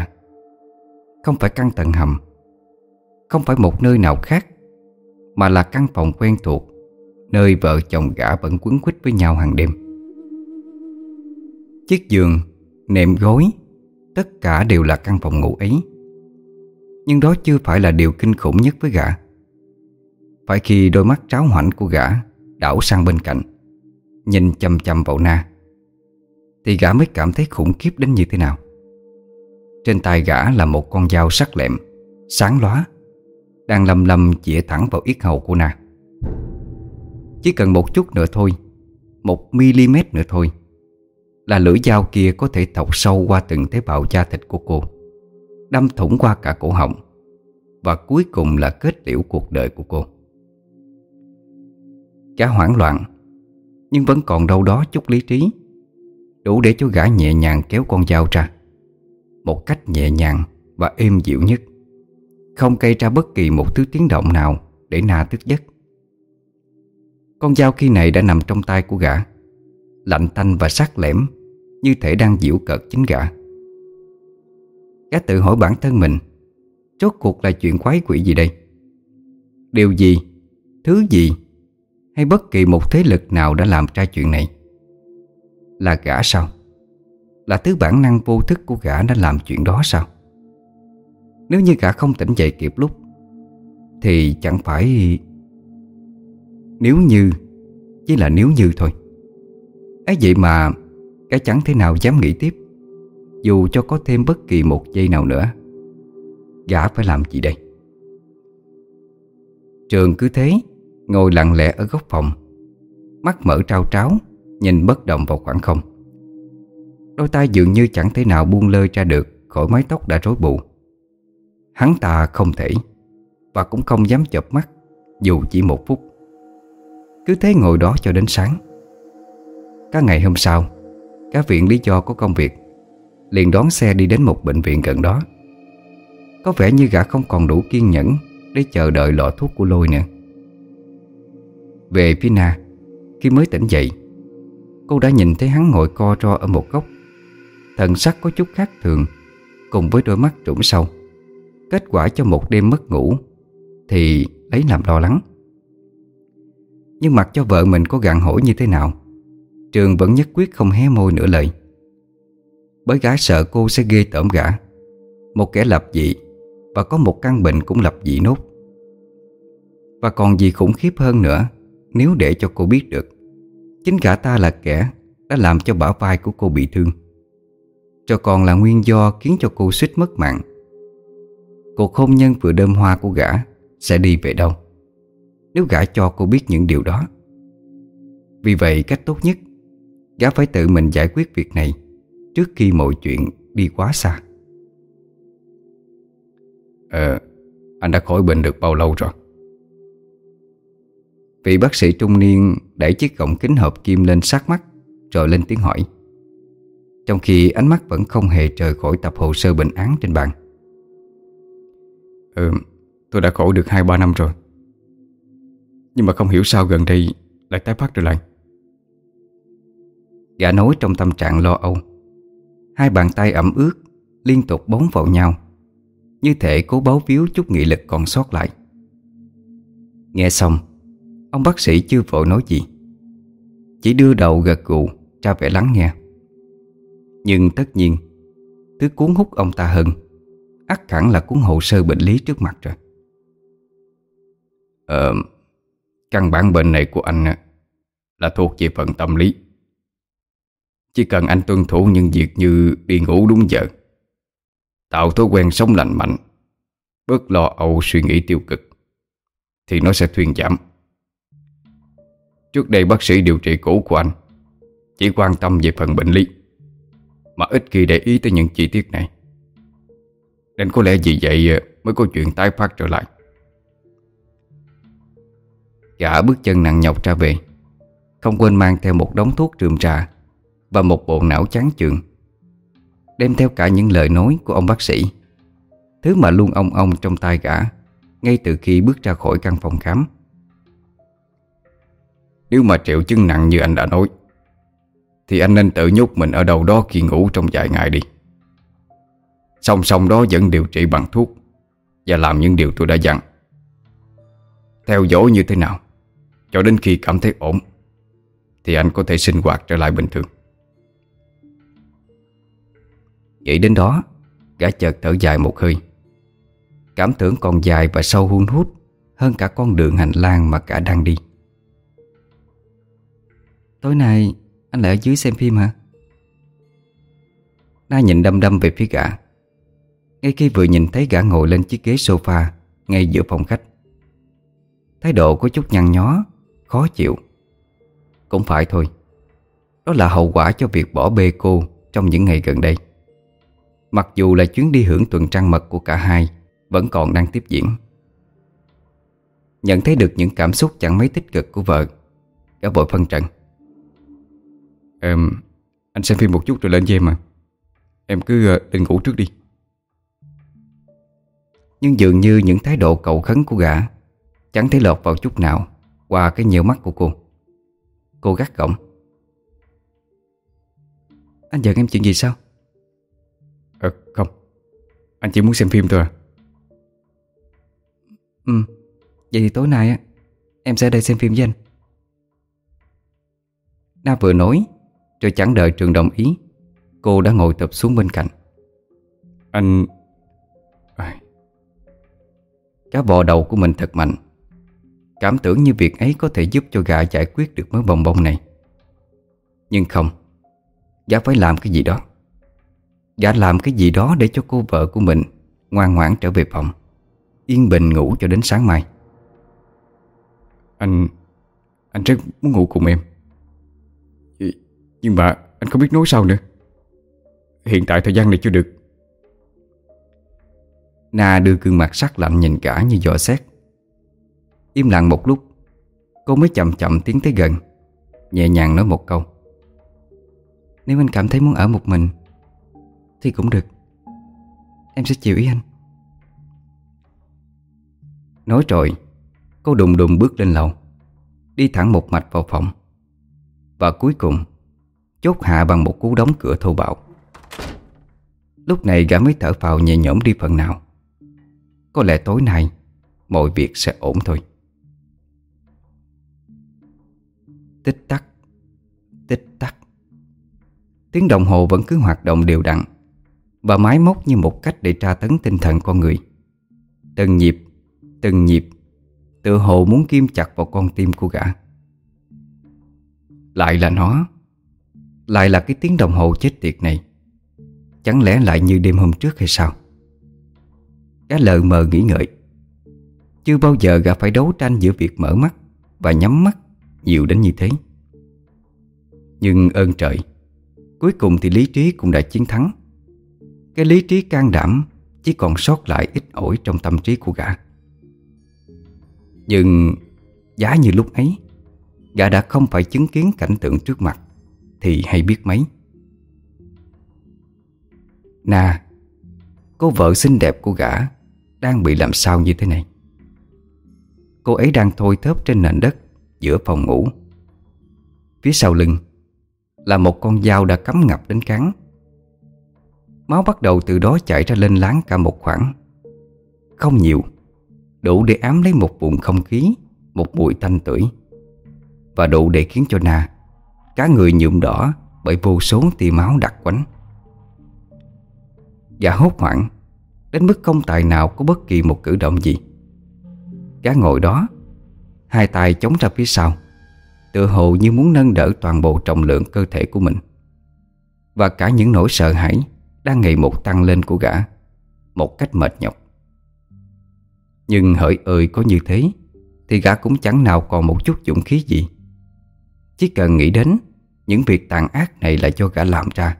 Không phải căn tầng hầm, Không phải một nơi nào khác, Mà là căn phòng quen thuộc. Nơi vợ chồng gã vẫn quấn quýt với nhau hàng đêm. Chiếc giường, nệm gối Tất cả đều là căn phòng ngủ ấy. Nhưng đó chưa phải là điều kinh khủng nhất với gã. Phải khi đôi mắt tráo hoảnh của gã Đảo sang bên cạnh Nhìn chầm chầm vào Na Thì gã mới cảm thấy khủng khiếp đến như thế nào. Trên tay gã là một con dao sắc lẹm Sáng lóa Đang lầm lầm chĩa thẳng vào yết hầu của Na. Chỉ cần một chút nữa thôi, Một mm nữa thôi, là lưỡi dao kia có thể thọc sâu qua từng tế bào da thịt của cô, Đâm thủng qua cả cổ họng, Và cuối cùng là kết liễu cuộc đời của cô. Gã hoảng loạn, Nhưng vẫn còn đâu đó chút lý trí, Đủ để cho gã nhẹ nhàng kéo con dao ra, Một cách nhẹ nhàng và êm dịu nhất, Không gây ra bất kỳ một thứ tiếng động nào Để Na tức giấc. Con dao khi này đã nằm trong tay của gã. Lạnh tanh và sắc lẻm, Như thể đang diễu cợt chính gã. Gã tự hỏi bản thân mình Rốt cuộc là chuyện quái quỷ gì đây? Điều gì, Thứ gì, Hay bất kỳ một thế lực nào đã làm ra chuyện này? Là gã sao? Là thứ bản năng vô thức của gã đã làm chuyện đó sao? Nếu như gã không tỉnh dậy kịp lúc, Thì chẳng phải nếu như, Chỉ là nếu như thôi. Ấy vậy mà, cái chẳng thế nào dám nghĩ tiếp, Dù cho có thêm bất kỳ một giây nào nữa, Gã phải làm gì đây? Trường cứ thế, Ngồi lặng lẽ ở góc phòng, Mắt mở trao tráo, Nhìn bất động vào khoảng không. Đôi tay dường như chẳng thể nào buông lơi ra được Khỏi mái tóc đã rối bù. Hắn ta không thể, Và cũng không dám chợp mắt, Dù chỉ một phút. Cứ thế ngồi đó cho đến sáng. Các ngày hôm sau, Các viện lý do có công việc Liền đón xe đi đến một bệnh viện gần đó. Có vẻ như gã không còn đủ kiên nhẫn Để chờ đợi lọ thuốc của lôi nữa. Về phía Na, Khi mới tỉnh dậy, Cô đã nhìn thấy hắn ngồi co ro ở một góc. Thần sắc có chút khác thường, Cùng với đôi mắt trũng sâu. Kết quả cho một đêm mất ngủ, Thì lấy làm lo lắng. Nhưng mặc cho vợ mình có gặn hỏi như thế nào, Trường vẫn nhất quyết không hé môi nửa lời. Bởi gái sợ cô sẽ ghê tởm gã. Một kẻ lập dị Và có một căn bệnh cũng lập dị nốt. Và còn gì khủng khiếp hơn nữa, Nếu để cho cô biết được, Chính gã ta là kẻ Đã làm cho bả vai của cô bị thương. Cho còn là nguyên do khiến cho cô suýt mất mạng. Cuộc hôn nhân vừa đơm hoa của gã Sẽ đi về đâu? Nếu gã cho cô biết những điều đó. Vì vậy cách tốt nhất Gã phải tự mình giải quyết việc này Trước khi mọi chuyện đi quá xa. Ờ Anh đã khỏi bệnh được bao lâu rồi? Vị bác sĩ trung niên đẩy chiếc gọng kính hợp kim lên sát mắt Rồi lên tiếng hỏi. Trong khi ánh mắt vẫn không hề rời khỏi tập hồ sơ bệnh án trên bàn. Ừ, tôi đã khỏi được 2-3 năm rồi nhưng mà không hiểu sao gần đây lại tái phát trở lại. Gã nói trong tâm trạng lo âu. Hai bàn tay ẩm ướt, Liên tục bóng vào nhau. Như thể cố báo víu chút nghị lực còn sót lại. Nghe xong, Ông bác sĩ chưa vội nói gì. Chỉ đưa đầu gật gù, Ra vẻ lắng nghe. Nhưng tất nhiên, Thứ cuốn hút ông ta hơn, ắt hẳn là cuốn hồ sơ bệnh lý trước mặt rồi. Ờ Căn bản bệnh này của anh Là thuộc về phần tâm lý. Chỉ cần anh tuân thủ những việc như Đi ngủ đúng giờ, Tạo thói quen sống lành mạnh, Bớt lo âu suy nghĩ tiêu cực, Thì nó sẽ thuyên giảm. Trước đây bác sĩ điều trị cũ của anh Chỉ quan tâm về phần bệnh lý, Mà ít khi để ý tới những chi tiết này. Nên có lẽ vì vậy mới có chuyện tái phát trở lại. Gã bước chân nặng nhọc ra về. Không quên mang theo một đống thuốc trườm trà Và một bộ não chán chường. Đem theo cả những lời nói của ông bác sĩ. Thứ mà luôn ong ong trong tai gã Ngay từ khi bước ra khỏi căn phòng khám. Nếu mà triệu chứng nặng như anh đã nói, Thì anh nên tự nhốt mình ở đâu đó khi ngủ trong vài ngày đi. Song song đó vẫn điều trị bằng thuốc Và làm những điều tôi đã dặn. Theo dõi như thế nào? Cho đến khi cảm thấy ổn, Thì anh có thể sinh hoạt trở lại bình thường. Nghĩ đến đó, Gã chợt thở dài một hơi. Cảm tưởng còn dài và sâu hun hút Hơn cả con đường hành lang mà cả đang đi. Tối nay, anh lại ở dưới xem phim hả? Na nhìn đâm đâm về phía gã. Ngay khi vừa nhìn thấy gã ngồi lên chiếc ghế sofa Ngay giữa phòng khách, Thái độ có chút nhăn nhó Khó chịu. Cũng phải thôi Đó là hậu quả cho việc bỏ bê cô Trong những ngày gần đây. Mặc dù là chuyến đi hưởng tuần trăng mật của cả hai Vẫn còn đang tiếp diễn. Nhận thấy được những cảm xúc chẳng mấy tích cực của vợ Gã vội phân trần. Em Anh xem phim một chút rồi lên với em mà. Em cứ uh, lên ngủ trước đi. Nhưng dường như những thái độ cầu khấn của gã Chẳng thể lọt vào chút nào Qua cái nhiều mắt của cô. Cô gắt gỏng. Anh giận em chuyện gì sao? Ờ không. Anh chỉ muốn xem phim thôi à? Ừ. Vậy thì tối nay á Em sẽ ở đây xem phim với anh. Na vừa nói Rồi chẳng đợi Trường đồng ý Cô đã ngồi tập xuống bên cạnh. Anh Cá vò đầu của mình thật mạnh Cảm tưởng như việc ấy có thể giúp cho gã giải quyết được mớ bồng bông này. Nhưng không Gã phải làm cái gì đó. Gã làm cái gì đó để cho cô vợ của mình Ngoan ngoãn trở về phòng Yên bình ngủ cho đến sáng mai. Anh Anh rất muốn ngủ cùng em. Nhưng mà anh không biết nói sao nữa. Hiện tại thời gian này chưa được. Na đưa gương mặt sắc lạnh nhìn cả như dò xét Im lặng một lúc. Cô mới chậm chậm tiến tới gần, Nhẹ nhàng nói một câu. Nếu anh cảm thấy muốn ở một mình, Thì cũng được. Em sẽ chịu ý anh. Nói rồi, Cô đùng đùng bước lên lầu, Đi thẳng một mạch vào phòng. Và cuối cùng, Chốt hạ bằng một cú đóng cửa thô bạo. Lúc này gã mới thở phào nhẹ nhõm đi phần nào. Có lẽ tối nay, Mọi việc sẽ ổn thôi. Tích tắc. Tích tắc. Tiếng đồng hồ vẫn cứ hoạt động đều đặn Và máy móc như một cách để tra tấn tinh thần con người. Từng nhịp Từng nhịp Tự hồ muốn kim chặt vào con tim của gã. Lại là nó. Lại là cái tiếng đồng hồ chết tiệt này. Chẳng lẽ lại như đêm hôm trước hay sao? Gã lờ mờ nghĩ ngợi. Chưa bao giờ gã phải đấu tranh giữa việc mở mắt Và nhắm mắt nhiều đến như thế. Nhưng ơn trời, Cuối cùng thì lý trí cũng đã chiến thắng. Cái lý trí can đảm Chỉ còn sót lại ít ỏi trong tâm trí của gã. Nhưng Giá như lúc ấy, Gã đã không phải chứng kiến cảnh tượng trước mặt Thì hay biết mấy. Nà, Cô vợ xinh đẹp của gã Đang bị làm sao như thế này? Cô ấy đang thôi thớp trên nền đất Giữa phòng ngủ. Phía sau lưng Là một con dao đã cắm ngập đến cắn Máu bắt đầu từ đó chảy ra lên láng cả một khoảng. Không nhiều, Đủ để ám lấy một vùng không khí, Một bụi tanh tưởi. Và đủ để khiến cho Na Cá người nhuộm đỏ Bởi vô số tia máu đặc quánh. Gã hốt hoảng, Đến mức không tài nào có bất kỳ một cử động gì. Gã ngồi đó Hai tay chống ra phía sau, Tựa hồ như muốn nâng đỡ toàn bộ trọng lượng cơ thể của mình. Và cả những nỗi sợ hãi Đang ngày một tăng lên của gã, Một cách mệt nhọc. Nhưng hỡi ơi, có như thế, Thì gã cũng chẳng nào còn một chút dũng khí gì. Chỉ cần nghĩ đến Những việc tàn ác này là do gã làm ra,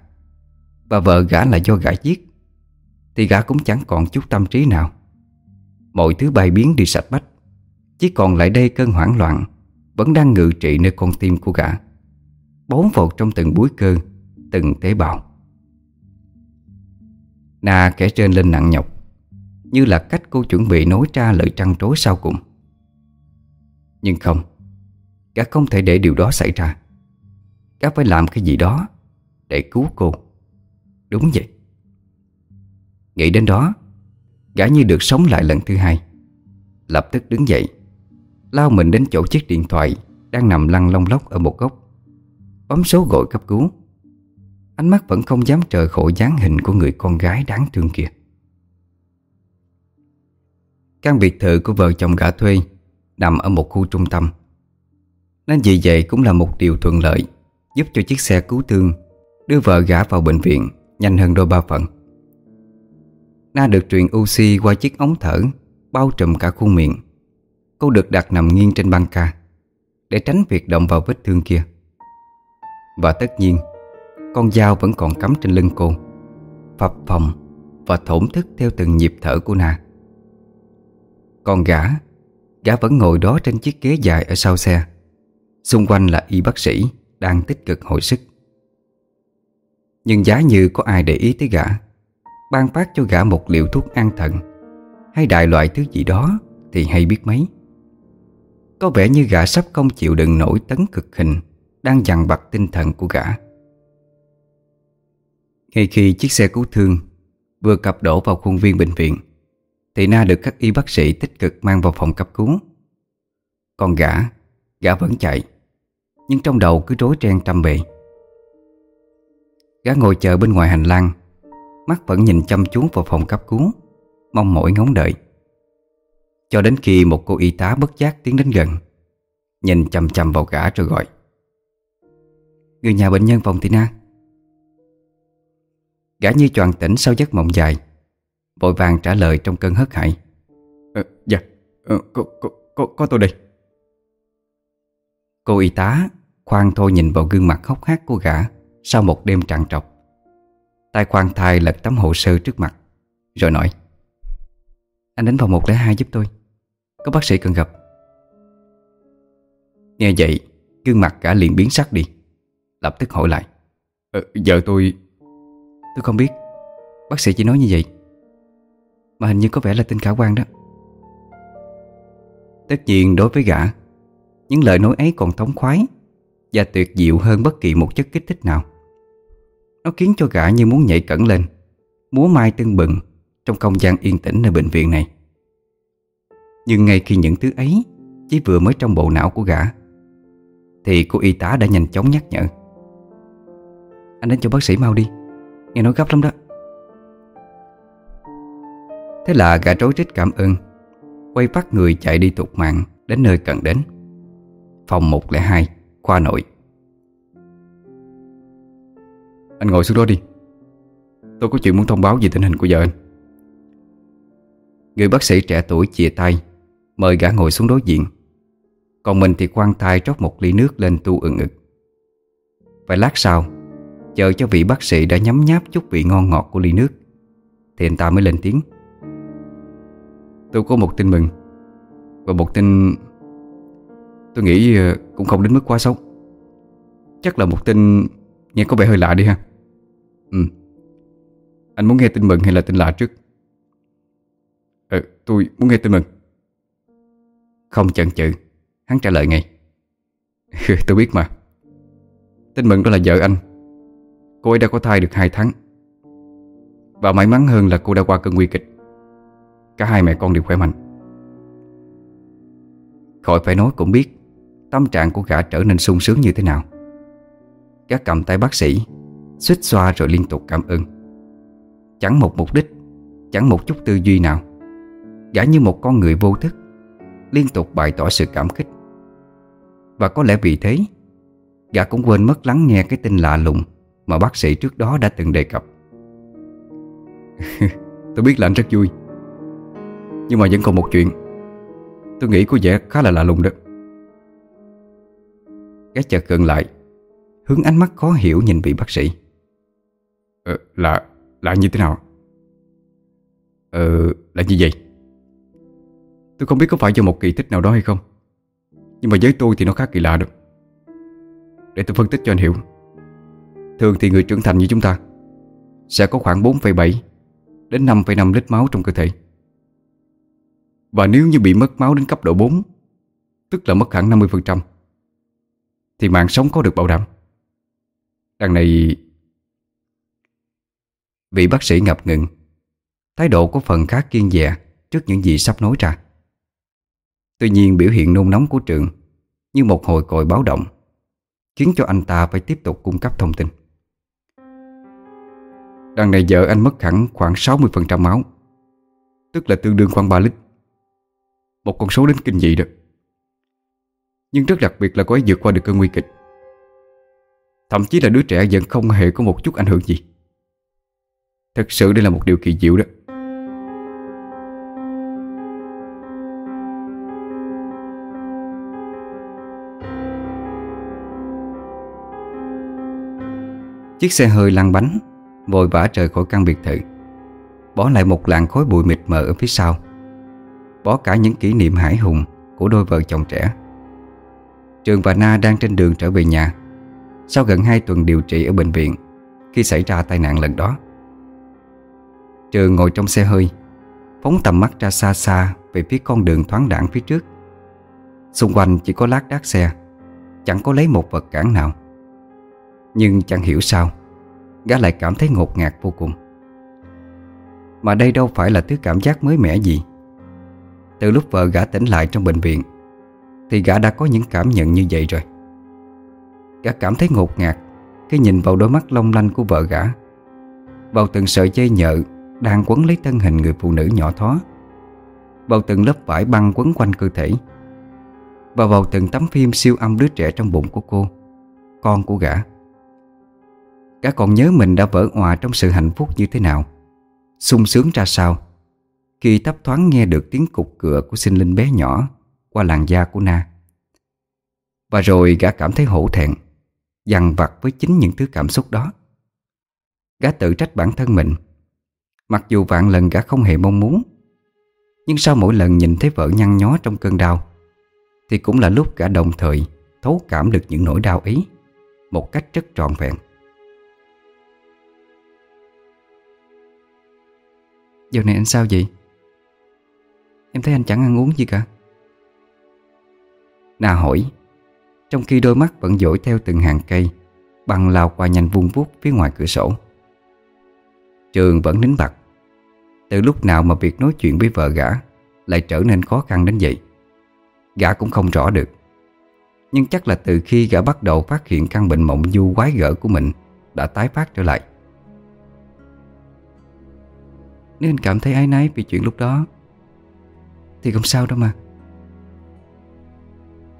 Và vợ gã là do gã giết, Thì gã cũng chẳng còn chút tâm trí nào. Mọi thứ bay biến đi sạch bách. Chỉ còn lại đây cơn hoảng loạn, Vẫn đang ngự trị nơi con tim của gã, Bón vào trong từng búi cơ, Từng tế bào. Na kẻ trên lên nặng nhọc, Như là cách cô chuẩn bị nói ra lời trăn trối sau cùng. Nhưng không, Gã không thể để điều đó xảy ra. Gã phải làm cái gì đó Để cứu cô. Đúng vậy. Nghĩ đến đó, Gã như được sống lại lần thứ hai, Lập tức đứng dậy. Lao mình đến chỗ chiếc điện thoại Đang nằm lăn lông lóc ở một góc. Bấm số gọi cấp cứu. Ánh mắt vẫn không dám trời khổ dáng hình Của người con gái đáng thương kia. Căn biệt thự của vợ chồng gã thuê Nằm ở một khu trung tâm. Nên vì vậy cũng là một điều thuận lợi, Giúp cho chiếc xe cứu thương Đưa vợ gã vào bệnh viện Nhanh hơn đôi ba phần. Na được truyền oxy qua chiếc ống thở, Bao trùm cả khuôn miệng. Cô được đặt nằm nghiêng trên băng ca, Để tránh việc động vào vết thương kia. Và tất nhiên, Con dao vẫn còn cắm trên lưng cô, Phập phồng Và thổn thức theo từng nhịp thở của nà Còn gã Gã vẫn ngồi đó trên chiếc ghế dài ở sau xe. Xung quanh là y bác sĩ Đang tích cực hồi sức. Nhưng giá như có ai để ý tới gã, Ban phát cho gã một liều thuốc an thần, Hay đại loại thứ gì đó Thì hay biết mấy. Có vẻ như gã sắp không chịu đựng nổi tấn cực hình Đang dằn vặt tinh thần của gã. Ngay khi chiếc xe cứu thương Vừa cập đổ vào khuôn viên bệnh viện, Thì Na được các y bác sĩ tích cực mang vào phòng cấp cứu. Còn gã Gã vẫn chạy, Nhưng trong đầu cứ rối ren trăm bề. Gã ngồi chờ bên ngoài hành lang, Mắt vẫn nhìn chăm chú vào phòng cấp cứu, Mong mỏi ngóng đợi. Cho đến khi một cô y tá bất giác tiến đến gần Nhìn chầm chầm vào gã rồi gọi. Người nhà bệnh nhân phòng Tina Gã như choàng tỉnh sau giấc mộng dài Vội vàng trả lời trong cơn hớt hải. Ờ, Dạ ờ, có, có, có, có tôi đây. Cô y tá khoan thôi nhìn vào gương mặt hốc hác của gã Sau một đêm trằn trọc. Tay khoan thai lật tấm hồ sơ trước mặt Rồi nói Anh đến phòng 102 giúp tôi Có bác sĩ cần gặp. Nghe vậy Gương mặt cả liền biến sắc đi. Lập tức hỏi lại. Ờ, Vợ tôi Tôi không biết. Bác sĩ chỉ nói như vậy. Mà hình như có vẻ là tin khả quan đó. Tất nhiên đối với gã Những lời nói ấy còn thống khoái Và tuyệt diệu hơn bất kỳ một chất kích thích nào. Nó khiến cho gã như muốn nhảy cẩn lên Múa mai tưng bừng Trong không gian yên tĩnh nơi bệnh viện này nhưng ngay khi những thứ ấy Chỉ vừa mới trong bộ não của gã, Thì cô y tá đã nhanh chóng nhắc nhở. Anh đến cho bác sĩ mau đi, Nghe nói gấp lắm đó. Thế là gã trối rít cảm ơn, Quay phát người chạy đi tục mạng Đến nơi cần đến, Phòng 102 Khoa nội. Anh ngồi xuống đó đi. Tôi có chuyện muốn thông báo về tình hình của vợ anh. Người bác sĩ trẻ tuổi chìa tay Mời gã ngồi xuống đối diện. Còn mình thì quan thai rót một ly nước lên tu ừng ực. Vài lát sau, Chờ cho vị bác sĩ đã nhấm nháp chút vị ngon ngọt của ly nước, Thì anh ta mới lên tiếng. Tôi có một tin mừng, Và một tin Tôi nghĩ ờ, cũng không đến mức quá xấu. Chắc là một tin Nghe có vẻ hơi lạ đi ha. Ừ. Anh muốn nghe tin mừng hay là tin lạ trước? Ờ tôi muốn nghe tin mừng. Không chần chừ, Hắn trả lời ngay. Tôi biết mà. Tin mừng đó là vợ anh. Cô ấy đã có thai được 2 tháng. Và may mắn hơn là cô đã qua cơn nguy kịch. Cả hai mẹ con đều khỏe mạnh. Khỏi phải nói cũng biết, Tâm trạng của gã trở nên sung sướng như thế nào. Gã cầm tay bác sĩ, Xích xoa rồi liên tục cảm ơn. Chẳng một mục đích, Chẳng một chút tư duy nào. Gã như một con người vô thức Liên tục bày tỏ sự cảm kích. Và có lẽ vì thế Gã cũng quên mất lắng nghe cái tin lạ lùng Mà bác sĩ trước đó đã từng đề cập. Tôi biết là anh rất vui Nhưng mà vẫn còn một chuyện Tôi nghĩ có vẻ khá là lạ lùng đó. Gã chợt gần lại Hướng ánh mắt khó hiểu nhìn vị bác sĩ. Ờ, Là Là như thế nào? Ờ Là như vậy Tôi không biết có phải do một kỳ tích nào đó hay không. Nhưng mà với tôi thì nó khá kỳ lạ được. Để tôi phân tích cho anh hiểu. Thường thì người trưởng thành như chúng ta Sẽ có khoảng 4,7 Đến 5,5 lít máu trong cơ thể. Và nếu như bị mất máu đến cấp độ 4 Tức là mất hẳn 50% Thì mạng sống có được bảo đảm. Đằng này Vị bác sĩ ngập ngừng. Thái độ có phần khá kiên dè Trước những gì sắp nói ra. Tuy nhiên biểu hiện nôn nóng của trường Như một hồi còi báo động Khiến cho anh ta phải tiếp tục cung cấp thông tin. Đằng này vợ anh mất hẳn khoảng 60% máu, Tức là tương đương khoảng 3 lít. Một con số đến kinh dị được Nhưng rất đặc biệt là cô ấy vượt qua được cơn nguy kịch. Thậm chí là đứa trẻ vẫn không hề có một chút ảnh hưởng gì. Thật sự đây là một điều kỳ diệu đó. Chiếc xe hơi lăn bánh, Vội vã rời khỏi căn biệt thự. Bỏ lại một làn khói bụi mịt mờ ở phía sau. Bỏ cả những kỷ niệm hải hùng Của đôi vợ chồng trẻ. Trường và Na đang trên đường trở về nhà. Sau gần 2 tuần điều trị ở bệnh viện, Khi xảy ra tai nạn lần đó. Trường ngồi trong xe hơi, Phóng tầm mắt ra xa xa Về phía con đường thoáng đẳng phía trước. Xung quanh chỉ có lát đác xe, Chẳng có lấy một vật cản nào. Nhưng chẳng hiểu sao, Gã lại cảm thấy ngột ngạt vô cùng. Mà đây đâu phải là thứ cảm giác mới mẻ gì. Từ lúc vợ gã tỉnh lại trong bệnh viện, Thì gã đã có những cảm nhận như vậy rồi. Gã cảm thấy ngột ngạt Khi nhìn vào đôi mắt long lanh của vợ gã, Vào từng sợi dây nhợ Đang quấn lấy thân hình người phụ nữ nhỏ thó, Vào từng lớp vải băng quấn quanh cơ thể, Và vào từng tấm phim siêu âm đứa trẻ trong bụng của cô, Con của gã cả còn nhớ mình đã vỡ hòa trong sự hạnh phúc như thế nào? Sung sướng ra sao? Khi thấp thoáng nghe được tiếng cục cửa của sinh linh bé nhỏ Qua làn da của Na. Và rồi gã cảm thấy hổ thẹn, Dằn vặt với chính những thứ cảm xúc đó. Gã tự trách bản thân mình. Mặc dù vạn lần gã không hề mong muốn, Nhưng sau mỗi lần nhìn thấy vợ nhăn nhó trong cơn đau, Thì cũng là lúc gã đồng thời Thấu cảm được những nỗi đau ấy Một cách rất trọn vẹn. Giờ này anh sao vậy? Em thấy anh chẳng ăn uống gì cả. Na hỏi, Trong khi đôi mắt vẫn dõi theo từng hàng cây Bằng lao qua nhanh vung vuốt phía ngoài cửa sổ. Trường vẫn nín bặt. Từ lúc nào mà việc nói chuyện với vợ gã Lại trở nên khó khăn đến vậy? Gã cũng không rõ được. Nhưng chắc là từ khi gã bắt đầu phát hiện căn bệnh mộng du quái gở của mình Đã tái phát trở lại. Nếu anh cảm thấy ái náy vì chuyện lúc đó, Thì không sao đâu mà.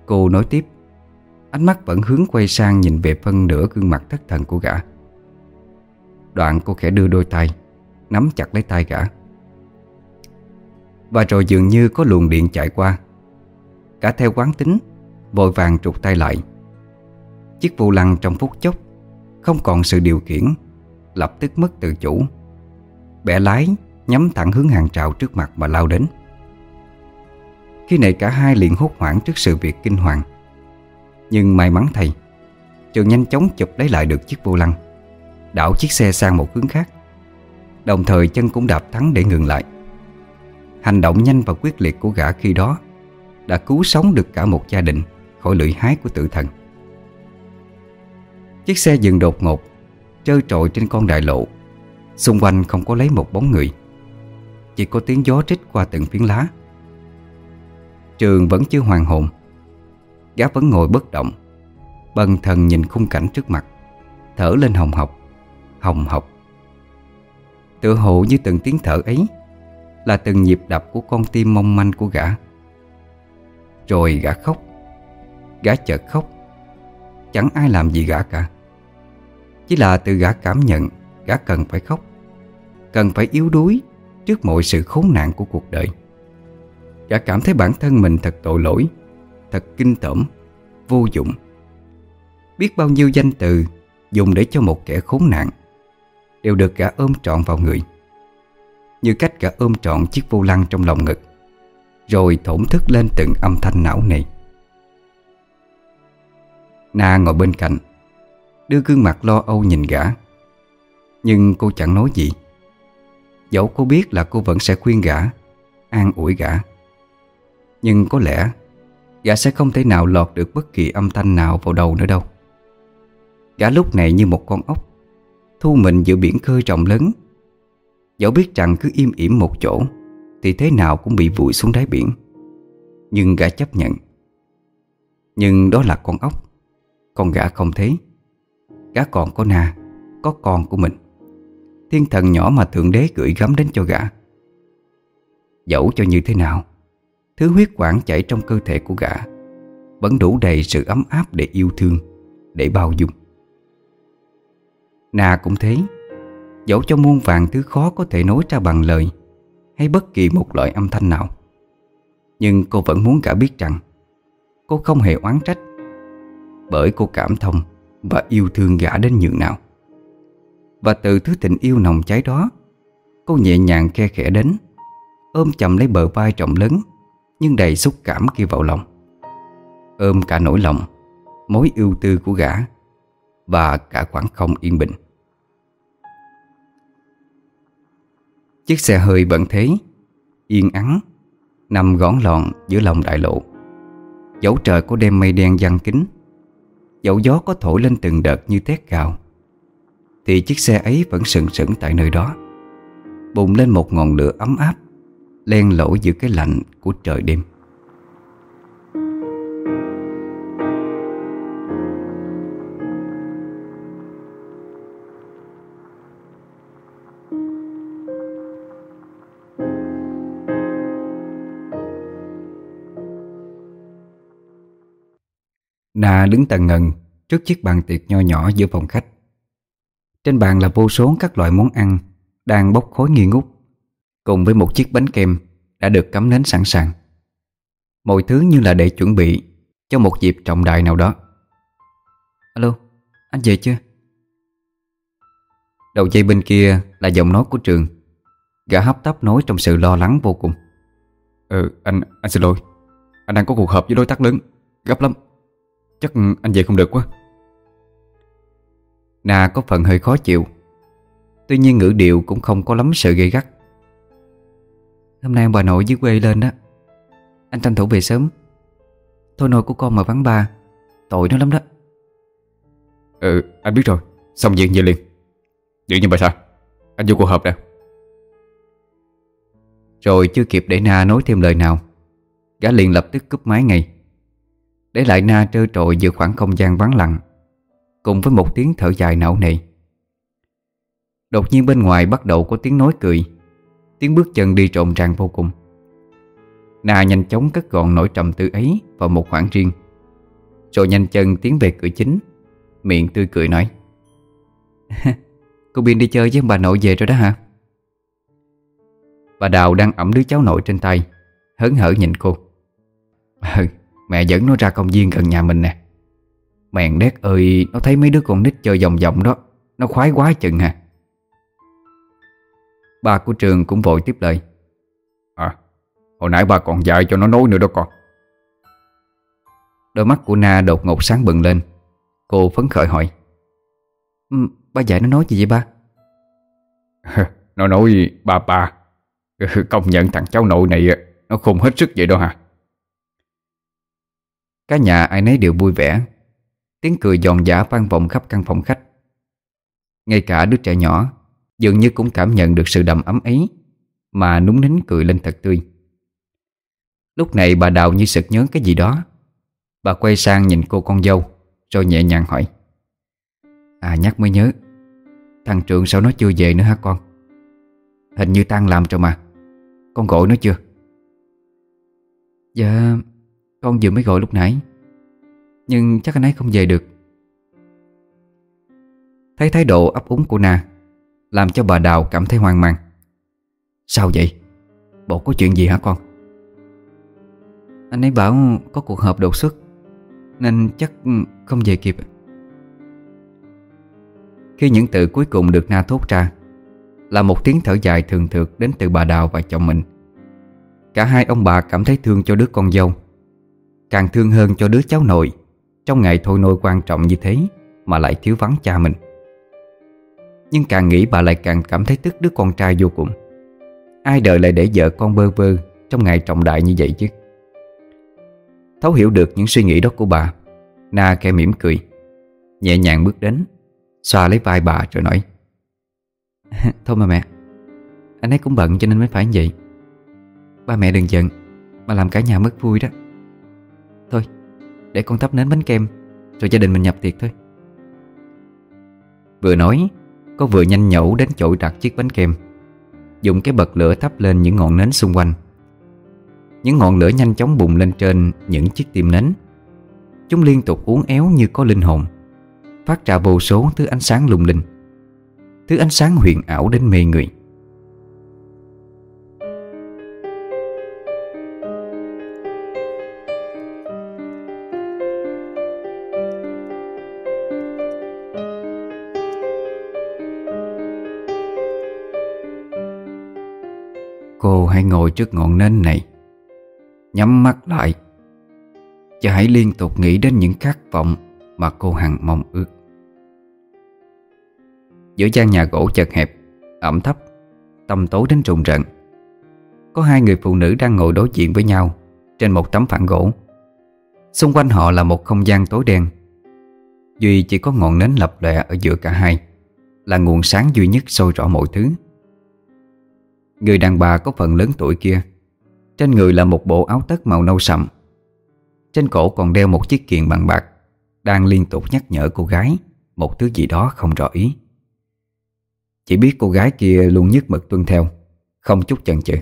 Cô nói tiếp, Ánh mắt vẫn hướng quay sang nhìn về phân nửa gương mặt thất thần của gã. Đoạn cô khẽ đưa đôi tay, Nắm chặt lấy tay gã. Và rồi dường như có luồng điện chạy qua. Cả theo quán tính, Vội vàng trục tay lại. Chiếc vô lăng trong phút chốc, Không còn sự điều khiển, Lập tức mất tự chủ. Bẻ lái Nhắm thẳng hướng hàng trào trước mặt mà lao đến. Khi này cả hai liền hốt hoảng trước sự việc kinh hoàng. Nhưng may mắn thầy, Trường nhanh chóng chụp lấy lại được chiếc vô lăng Đảo chiếc xe sang một hướng khác. Đồng thời chân cũng đạp thắng để ngừng lại. Hành động nhanh và quyết liệt của gã khi đó Đã cứu sống được cả một gia đình Khỏi lưỡi hái của tử thần. Chiếc xe dừng đột ngột Trơ trội trên con đại lộ. Xung quanh không có lấy một bóng người. Chỉ có tiếng gió trích qua từng phiến lá. Trường vẫn chưa hoàn hồn. Gã vẫn ngồi bất động. Bần thần nhìn khung cảnh trước mặt, Thở lên hồng học Hồng học Tựa hồ như từng tiếng thở ấy Là từng nhịp đập của con tim mong manh của gã. Rồi gã khóc, Gã chợt khóc. Chẳng ai làm gì gã cả. Chỉ là từ gã cảm nhận, Gã cần phải khóc, Cần phải yếu đuối Trước mọi sự khốn nạn của cuộc đời. Gã cảm thấy bản thân mình thật tội lỗi, Thật kinh tởm, Vô dụng. Biết bao nhiêu danh từ Dùng để cho một kẻ khốn nạn Đều được gã ôm trọn vào người. Như cách gã ôm trọn chiếc vô lăng trong lòng ngực, Rồi thổn thức lên từng âm thanh não nề. Na ngồi bên cạnh, Đưa gương mặt lo âu nhìn gã, Nhưng cô chẳng nói gì. Dẫu cô biết là cô vẫn sẽ khuyên gã, An ủi gã. Nhưng có lẽ, Gã sẽ không thể nào lọt được bất kỳ âm thanh nào vào đầu nữa đâu. Gã lúc này như một con ốc, Thu mình giữa biển khơi rộng lớn. Dẫu biết rằng cứ im ỉm một chỗ, Thì thế nào cũng bị vùi xuống đáy biển. Nhưng gã chấp nhận. Nhưng đó là con ốc Con gã không thế. Gã còn có na, Có con của mình. Thiên thần nhỏ mà Thượng Đế gửi gắm đến cho gã. Dẫu cho như thế nào, Thứ huyết quản chảy trong cơ thể của gã Vẫn đủ đầy sự ấm áp để yêu thương, Để bao dung. Nà cũng thế, Dẫu cho muôn vàng thứ khó có thể nói ra bằng lời Hay bất kỳ một loại âm thanh nào, Nhưng cô vẫn muốn cả biết rằng Cô không hề oán trách Bởi cô cảm thông Và yêu thương gã đến nhường nào. Và từ thứ tình yêu nồng cháy đó, Cô nhẹ nhàng khe khẽ đến, Ôm chầm lấy bờ vai trọng lớn, Nhưng đầy xúc cảm kia vào lòng. Ôm cả nỗi lòng, Mối yêu tư của gã, Và cả khoảng không yên bình. Chiếc xe hơi bận thế, Yên ắng, Nằm gõn lọn giữa lòng đại lộ. Dẫu trời có đêm mây đen giăng kính, Dẫu gió có thổi lên từng đợt như thét gào thì chiếc xe ấy vẫn sừng sững tại nơi đó Bùng lên một ngọn lửa ấm áp, Len lỏi giữa cái lạnh của trời đêm Na đứng tần ngần trước chiếc bàn tiệc nho nhỏ giữa phòng khách. Trên bàn là vô số các loại món ăn đang bốc khói nghi ngút, cùng với một chiếc bánh kem đã được cắm nến sẵn sàng. Mọi thứ như là để chuẩn bị cho một dịp trọng đại nào đó. Alo, anh về chưa? Đầu dây bên kia là giọng nói của Trường. Gã hấp tấp nói trong sự lo lắng vô cùng. Ừ, anh anh xin lỗi. Anh đang có cuộc họp với đối tác lớn, gấp lắm. Chắc anh về không được quá Na có phần hơi khó chịu. Tuy nhiên ngữ điệu cũng không có lắm sự gây gắt. Hôm nay ông bà nội dưới quê lên đó. Anh tranh thủ về sớm. Thôi nội của con mà vắng ba Tội nó lắm đó. Ừ anh biết rồi. Xong việc về liền. Vậy nhưng mà sao? Anh vô cuộc họp nè Rồi chưa kịp để Na nói thêm lời nào Gã liền lập tức cúp máy ngay. Để lại Na trơ trội giữa khoảng không gian vắng lặng Cùng với một tiếng thở dài não nề. Đột nhiên bên ngoài bắt đầu có tiếng nói cười, Tiếng bước chân đi trộn ràng vô cùng. Na nhanh chóng cất gọn nỗi trầm tư ấy vào một khoảng riêng, Rồi nhanh chân tiến về cửa chính, Miệng tươi cười nói, Cô Biên đi chơi với bà nội về rồi đó hả? Bà Đào đang ẩm đứa cháu nội trên tay, Hớn hở nhìn cô. Ừ Mẹ dẫn nó ra công viên gần nhà mình nè. Mèn đét ơi Nó thấy mấy đứa con nít chơi vòng vòng đó. Nó khoái quá chừng hà Ba của Trường cũng vội tiếp lời. À Hồi nãy ba còn dạy cho nó nói nữa đó con. Đôi mắt của Na đột ngột sáng bừng lên. Cô phấn khởi hỏi. Ừ, Ba dạy nó nói gì vậy ba? Nó nói ba ba. Công nhận thằng cháu nội này Nó không hết sức vậy đâu hả? Cả nhà ai nấy đều vui vẻ Tiếng cười giòn giả vang vọng khắp căn phòng khách. Ngay cả đứa trẻ nhỏ Dường như cũng cảm nhận được sự đầm ấm ấy Mà núng nín cười lên thật tươi. Lúc này bà Đào như sực nhớ cái gì đó. Bà quay sang nhìn cô con dâu, Rồi nhẹ nhàng hỏi. À nhắc mới nhớ, Thằng Trường sao nó chưa về nữa hả con? Hình như tan làm rồi mà. Con gọi nó chưa? Dạ con vừa mới gọi lúc nãy. Nhưng chắc anh ấy không về được. Thấy thái độ ấp úng của Na, Làm cho bà Đào cảm thấy hoang mang. Sao vậy? Bộ có chuyện gì hả con? Anh ấy bảo có cuộc họp đột xuất, Nên chắc không về kịp. Khi những từ cuối cùng được Na thốt ra, Là một tiếng thở dài thường thượt đến từ bà Đào và chồng mình. Cả hai ông bà cảm thấy thương cho đứa con dâu, Càng thương hơn cho đứa cháu nội. Trong ngày thôi nôi quan trọng như thế Mà lại thiếu vắng cha mình. Nhưng càng nghĩ bà lại càng cảm thấy tức đứa con trai vô cùng. Ai đời lại để vợ con bơ vơ Trong ngày trọng đại như vậy chứ? Thấu hiểu được những suy nghĩ đó của bà, Na khe mỉm cười, Nhẹ nhàng bước đến, Xoa lấy vai bà rồi nói, Thôi mà mẹ, Anh ấy cũng bận cho nên mới phải như vậy. Ba mẹ đừng giận, Mà làm cả nhà mất vui đó. Thôi để con thắp nến bánh kem, Rồi gia đình mình nhập tiệc thôi. Vừa nói Cô vừa nhanh nhẩu đến chỗ đặt chiếc bánh kem, Dùng cái bật lửa thắp lên những ngọn nến xung quanh. Những ngọn lửa nhanh chóng bùng lên trên những chiếc tim nến. Chúng liên tục uốn éo như có linh hồn, Phát ra vô số thứ ánh sáng lung linh. Thứ ánh sáng huyền ảo đến mê người. Cô hãy ngồi trước ngọn nến này. Nhắm mắt lại. Và hãy liên tục nghĩ đến những khát vọng Mà cô hằng mong ước. Giữa gian nhà gỗ chật hẹp Ẩm thấp Tầm tối đến trùng rận, Có hai người phụ nữ đang ngồi đối diện với nhau Trên một tấm phản gỗ. Xung quanh họ là một không gian tối đen. Duy chỉ có ngọn nến lập lòe ở giữa cả hai Là nguồn sáng duy nhất sôi rõ mọi thứ. Người đàn bà có phần lớn tuổi kia. Trên người là một bộ áo tất màu nâu sậm. Trên cổ còn đeo một chiếc kiềng bằng bạc, Đang liên tục nhắc nhở cô gái Một thứ gì đó không rõ ý. Chỉ biết cô gái kia luôn nhất mực tuân theo, Không chút chần chừ.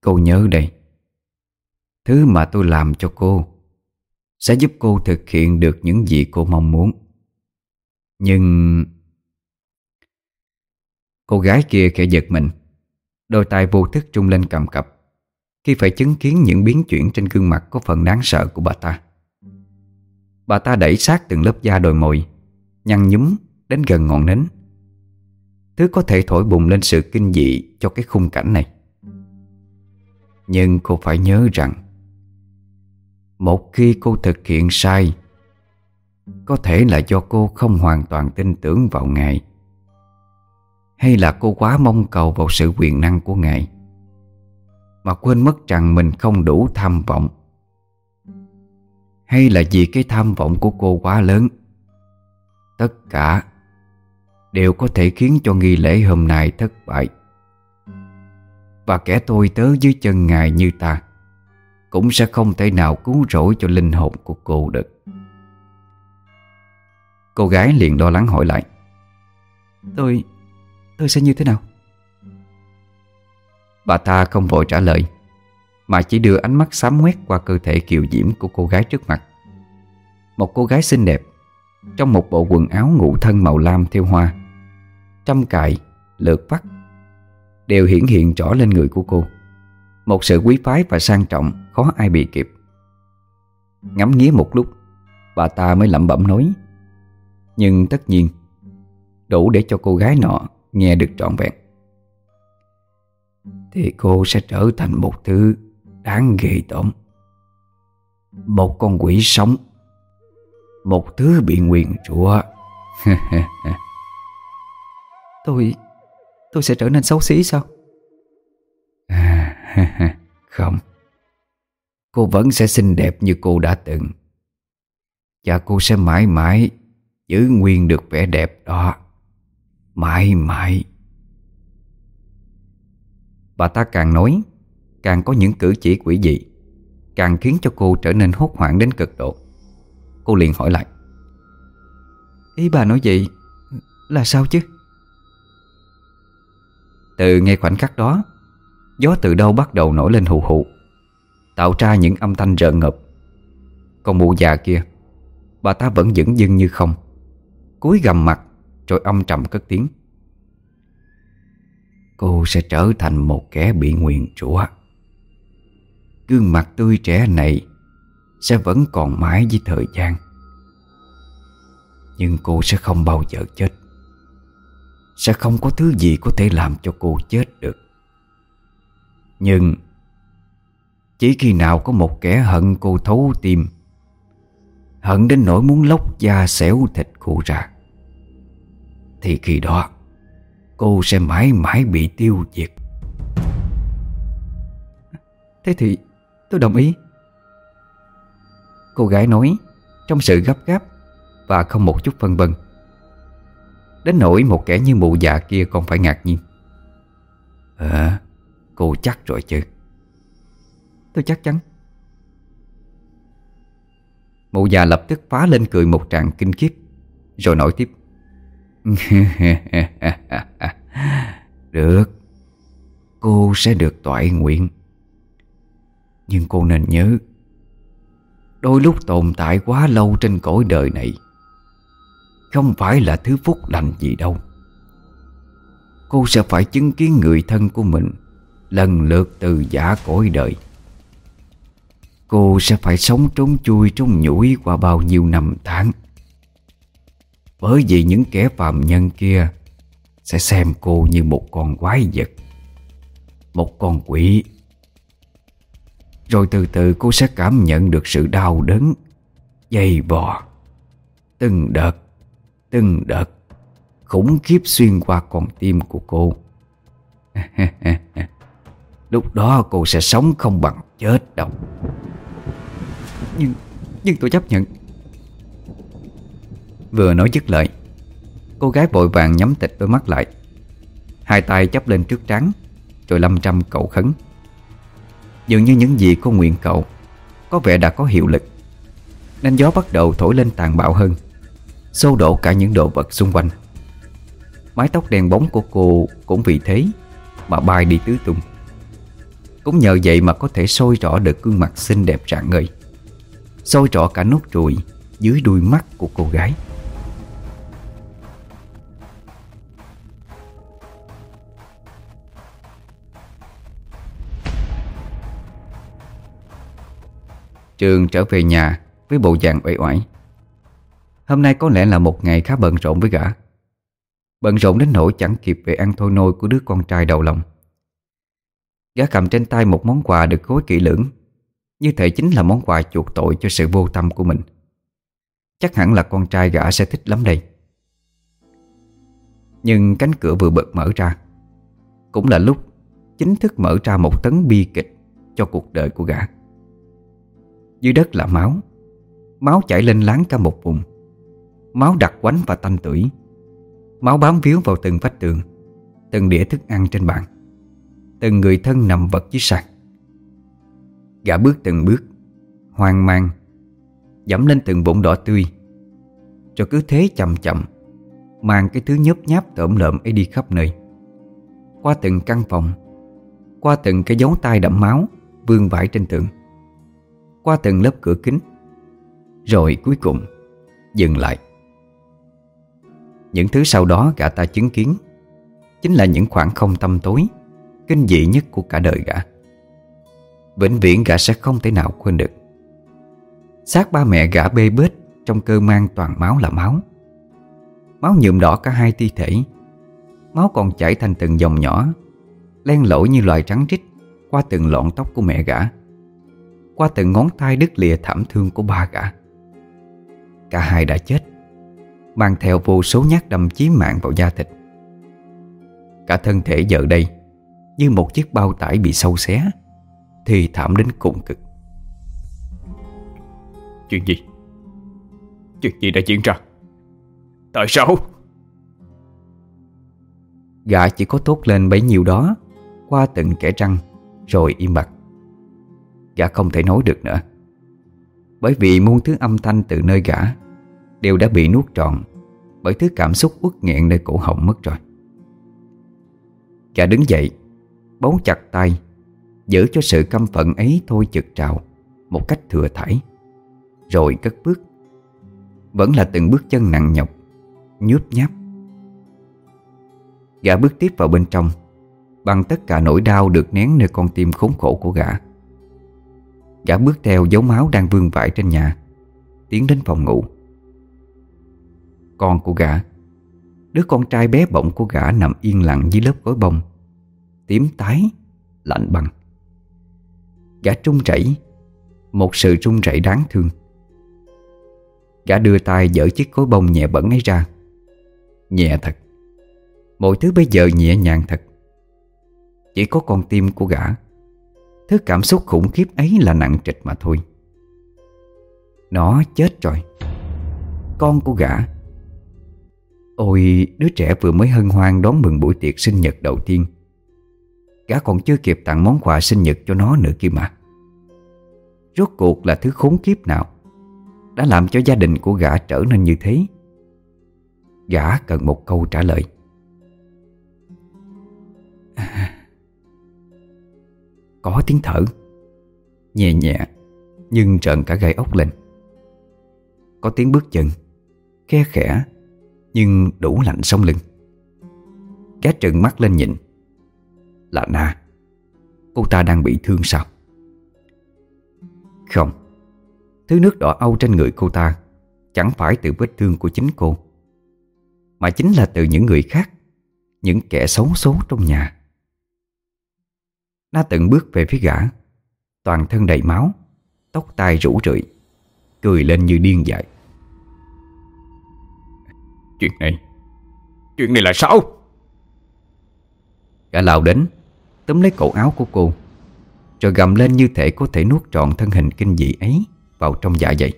Cô nhớ đây. Thứ mà tôi làm cho cô Sẽ giúp cô thực hiện được những gì cô mong muốn. Nhưng Cô gái kia khẽ giật mình. Đôi tay vô thức trung lên cầm cập. Khi phải chứng kiến những biến chuyển trên gương mặt có phần đáng sợ của bà ta. Bà ta đẩy sát từng lớp da đồi mồi, Nhăn nhúm đến gần ngọn nến. Thứ có thể thổi bùng lên sự kinh dị cho cái khung cảnh này. Nhưng cô phải nhớ rằng, Một khi cô thực hiện sai, Có thể là do cô không hoàn toàn tin tưởng vào Ngài hay là cô quá mong cầu vào sự quyền năng của Ngài? Mà quên mất rằng mình không đủ tham vọng. Hay là vì cái tham vọng của cô quá lớn? Tất cả Đều có thể khiến cho nghi lễ hôm nay thất bại. Và kẻ tôi tớ dưới chân Ngài như ta Cũng sẽ không thể nào cứu rỗi cho linh hồn của cô được. Cô gái liền lo lắng hỏi lại, Tôi Tôi sẽ như thế nào? Bà ta không vội trả lời Mà chỉ đưa ánh mắt xám quét qua cơ thể kiều diễm của cô gái trước mặt. Một cô gái xinh đẹp Trong một bộ quần áo ngủ thân màu lam theo hoa Trăm cài, lượt vắt Đều hiển hiện rõ lên người của cô. Một sự quý phái và sang trọng Khó ai bị kịp. Ngắm nghía một lúc Bà ta mới lẩm bẩm nói Nhưng tất nhiên Đủ để cho cô gái nọ nghe được trọn vẹn. Thì cô sẽ trở thành một thứ đáng ghê tởm. Một con quỷ sống. Một thứ bị nguyền rủa. Tôi Tôi sẽ trở nên xấu xí sao? Không. Cô vẫn sẽ xinh đẹp như cô đã từng. Và cô sẽ mãi mãi Giữ nguyên được vẻ đẹp đó Mãi mãi. Bà ta càng nói, Càng có những cử chỉ quỷ dị, Càng khiến cho cô trở nên hốt hoảng đến cực độ. Cô liền hỏi lại, Ý bà nói vậy Là sao chứ? Từ ngay khoảnh khắc đó, Gió từ đâu bắt đầu nổi lên hù hụ Tạo ra những âm thanh rợn ngợp Còn mụ già kia, Bà ta vẫn dững dưng như không, cúi gầm mặt rồi âm trầm cất tiếng. Cô sẽ trở thành một kẻ bị nguyền rủa. Gương mặt tươi trẻ này Sẽ vẫn còn mãi với thời gian. Nhưng cô sẽ không bao giờ chết. Sẽ không có thứ gì có thể làm cho cô chết được. Nhưng Chỉ khi nào có một kẻ hận cô thấu tim, Hận đến nỗi muốn lóc da xẻo thịt cô ra thì khi đó, Cô sẽ mãi mãi bị tiêu diệt. Thế thì tôi đồng ý. Cô gái nói Trong sự gấp gáp Và không một chút phân vân. Đến nỗi một kẻ như mụ già kia còn phải ngạc nhiên. À Cô chắc rồi chứ. Tôi chắc chắn. Mụ già lập tức phá lên cười một tràng kinh khiếp, Rồi nói tiếp. Được. Cô sẽ được toại nguyện. Nhưng cô nên nhớ, Đôi lúc tồn tại quá lâu trên cõi đời này, Không phải là thứ phúc lành gì đâu. Cô sẽ phải chứng kiến người thân của mình Lần lượt từ giả cõi đời. Cô sẽ phải sống trốn chui trong nhủi qua bao nhiêu năm tháng bởi vì những kẻ phàm nhân kia Sẽ xem cô như một con quái vật, Một con quỷ. Rồi từ từ cô sẽ cảm nhận được sự đau đớn, Dày vò, Từng đợt Từng đợt Khủng khiếp xuyên qua con tim của cô. Lúc đó cô sẽ sống không bằng chết đâu. Nhưng Nhưng tôi chấp nhận. Vừa nói dứt lời. Cô gái vội vàng nhắm tịch đôi mắt lại. Hai tay chấp lên trước trán, Rồi lâm trăm cậu khấn. Dường như những gì cô nguyện cậu Có vẻ đã có hiệu lực. Nên gió bắt đầu thổi lên tàn bạo hơn, Xô đổ cả những đồ vật xung quanh. Mái tóc đen bóng của cô cũng vì thế Mà bay đi tứ tung. Cũng nhờ vậy mà có thể sôi rõ được gương mặt xinh đẹp rạng ngời sôi rõ cả nốt ruồi Dưới đuôi mắt của cô gái. Trường trở về nhà với bộ dạng uể oải. Hôm nay có lẽ là một ngày khá bận rộn với gã. Bận rộn đến nỗi chẳng kịp về ăn thôi nôi của đứa con trai đầu lòng. Gã cầm trên tay một món quà được gói kỹ lưỡng, Như thể chính là món quà chuộc tội cho sự vô tâm của mình. Chắc hẳn là con trai gã sẽ thích lắm đây. Nhưng cánh cửa vừa bật mở ra. Cũng là lúc, chính thức mở ra một tấn bi kịch cho cuộc đời của gã. Dưới đất là máu. Máu chảy lên láng cả một vùng. Máu đặc quánh và tanh tưởi. Máu bám víu vào từng vách tường, Từng đĩa thức ăn trên bàn. Từng người thân nằm vật dưới sàn. Gã bước từng bước, Hoang mang, Dẫm lên từng vụn đỏ tươi. Rồi cứ thế chậm chậm, Mang cái thứ nhớp nháp tởm lợm ấy đi khắp nơi. Qua từng căn phòng, Qua từng cái dấu tay đẫm máu, Vương vãi trên tường. Qua từng lớp cửa kính. Rồi cuối cùng, Dừng lại. Những thứ sau đó gã ta chứng kiến, Chính là những khoảng không tâm tối, Kinh dị nhất của cả đời gã. Vĩnh viễn gã sẽ không thể nào quên được. Xác ba mẹ gã bê bết Trong cơ mang toàn máu là máu. Máu nhuộm đỏ cả hai thi thể. Máu còn chảy thành từng dòng nhỏ, Len lỏi như loài trắng rít Qua từng lọn tóc của mẹ gã. Qua từng ngón tay đứt lìa thảm thương của ba gã Cả hai đã chết Mang theo vô số nhát đâm chí mạng vào da thịt Cả thân thể giờ đây Như một chiếc bao tải bị sâu xé Thì thảm đến cùng cực Chuyện gì? Chuyện gì đã diễn ra? Tại sao? Gã chỉ có tốt lên bấy nhiêu đó Qua từng kẻ răng Rồi im bặt Gã không thể nói được nữa. Bởi vì muôn thứ âm thanh từ nơi gã Đều đã bị nuốt trọn, Bởi thứ cảm xúc uất nghẹn nơi cổ họng mất rồi. Gã đứng dậy, Bấu chặt tay, Giữ cho sự căm phận ấy thôi chực trào Một cách thừa thải, Rồi cất bước. Vẫn là từng bước chân nặng nhọc Nhướp nháp Gã bước tiếp vào bên trong, Bằng tất cả nỗi đau được nén nơi con tim khốn khổ của gã. Gã bước theo dấu máu đang vương vãi trên nhà Tiến đến phòng ngủ. Con của gã Đứa con trai bé bỏng của gã nằm yên lặng dưới lớp gối bông Tím tái, lạnh băng. Gã trung chảy Một sự trung chảy đáng thương. Gã đưa tay dở chiếc gối bông nhẹ bẩn ấy ra. Nhẹ thật Mọi thứ bây giờ nhẹ nhàng thật. Chỉ có con tim của gã Thứ cảm xúc khủng khiếp ấy là nặng trịch mà thôi. Nó chết rồi. Con của gã. Ôi, đứa trẻ vừa mới hân hoan đón mừng buổi tiệc sinh nhật đầu tiên. Gã còn chưa kịp tặng món quà sinh nhật cho nó nữa kia mà. Rốt cuộc là thứ khốn kiếp nào Đã làm cho gia đình của gã trở nên như thế? Gã cần một câu trả lời. Có tiếng thở. Nhẹ nhẹ, Nhưng trợn cả gai ốc lên. Có tiếng bước chân, Khe khẽ, nhưng đủ lạnh sống lưng. Cá trừng mắt lên nhìn. Là Na, Cô ta đang bị thương sao? Không, Thứ nước đỏ âu trên người cô ta Chẳng phải từ vết thương của chính cô, Mà chính là từ những người khác, Những kẻ xấu số trong nhà. Na từng bước về phía gã. Toàn thân đầy máu Tóc tai rủ rượi Cười lên như điên dại. Chuyện này Chuyện này là sao? Gã lao đến Túm lấy cổ áo của cô Rồi gầm lên như thể có thể nuốt trọn thân hình kinh dị ấy Vào trong dạ dày.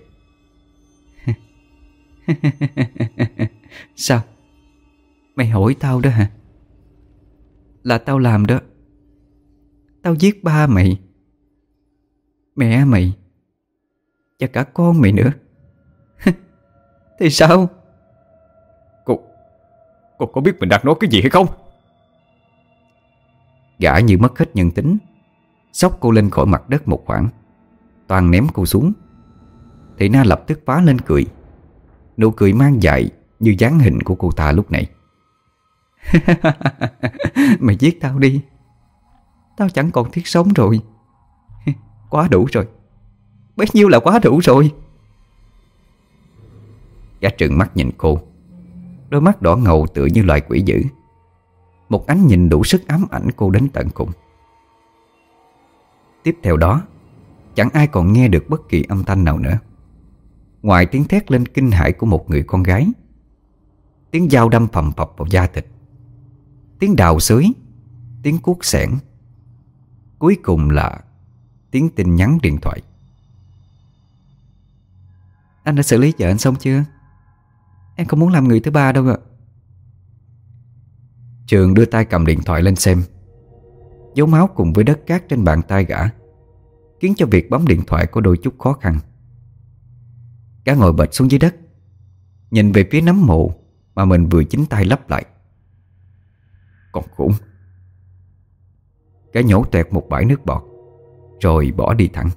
Sao? Mày hỏi tao đó hả? Là tao làm đó Tao giết ba mày. Mẹ mày. Và cả con mày nữa. Thì sao? Cô Cô có biết mình đang nói cái gì hay không? Gã như mất hết nhân tính, Xốc cô lên khỏi mặt đất một khoảng, Toàn ném cô xuống. Thì Na lập tức phá lên cười. Nụ cười mang dại Như dáng hình của cô ta lúc nãy Mày giết tao đi. Tao chẳng còn thiết sống rồi. Quá đủ rồi. Bấy nhiêu là quá đủ rồi. Gã trừng mắt nhìn cô. Đôi mắt đỏ ngầu tựa như loài quỷ dữ. Một ánh nhìn đủ sức ám ảnh cô đến tận cùng. Tiếp theo đó, Chẳng ai còn nghe được bất kỳ âm thanh nào nữa. Ngoài tiếng thét lên kinh hãi của một người con gái, Tiếng dao đâm phầm phập vào da thịt, Tiếng đào xới, Tiếng cuốc sẻn Cuối cùng là Tiếng tin nhắn điện thoại. Anh đã xử lý vợ anh xong chưa? Em không muốn làm người thứ ba đâu ạ. Trường đưa tay cầm điện thoại lên xem. Dấu máu cùng với đất cát trên bàn tay gã, Khiến cho việc bấm điện thoại có đôi chút khó khăn. Gã ngồi bệt xuống dưới đất, Nhìn về phía nấm mộ Mà mình vừa chính tay lắp lại. Còn khủng. Gã nhổ tuẹt một bãi nước bọt, Rồi bỏ đi thẳng.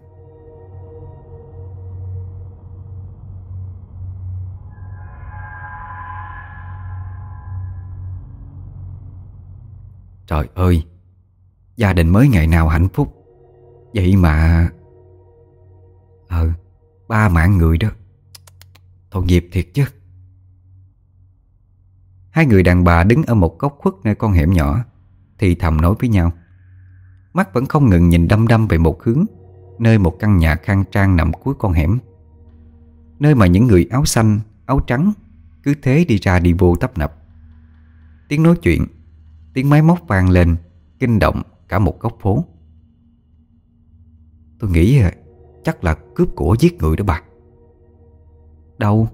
Trời ơi, Gia đình mới ngày nào hạnh phúc. Vậy mà Ờ Ba mạng người đó. Thôi nghiệp thiệt chứ. Hai người đàn bà đứng ở một góc khuất nơi con hẻm nhỏ, Thì thầm nói với nhau. Mắt vẫn không ngừng nhìn đăm đăm về một hướng Nơi một căn nhà khang trang nằm cuối con hẻm. Nơi mà những người áo xanh, áo trắng Cứ thế đi ra đi vô tấp nập. Tiếng nói chuyện Tiếng máy móc vang lên Kinh động cả một góc phố. Tôi nghĩ ờ, chắc là cướp của giết người đó bà. Đâu?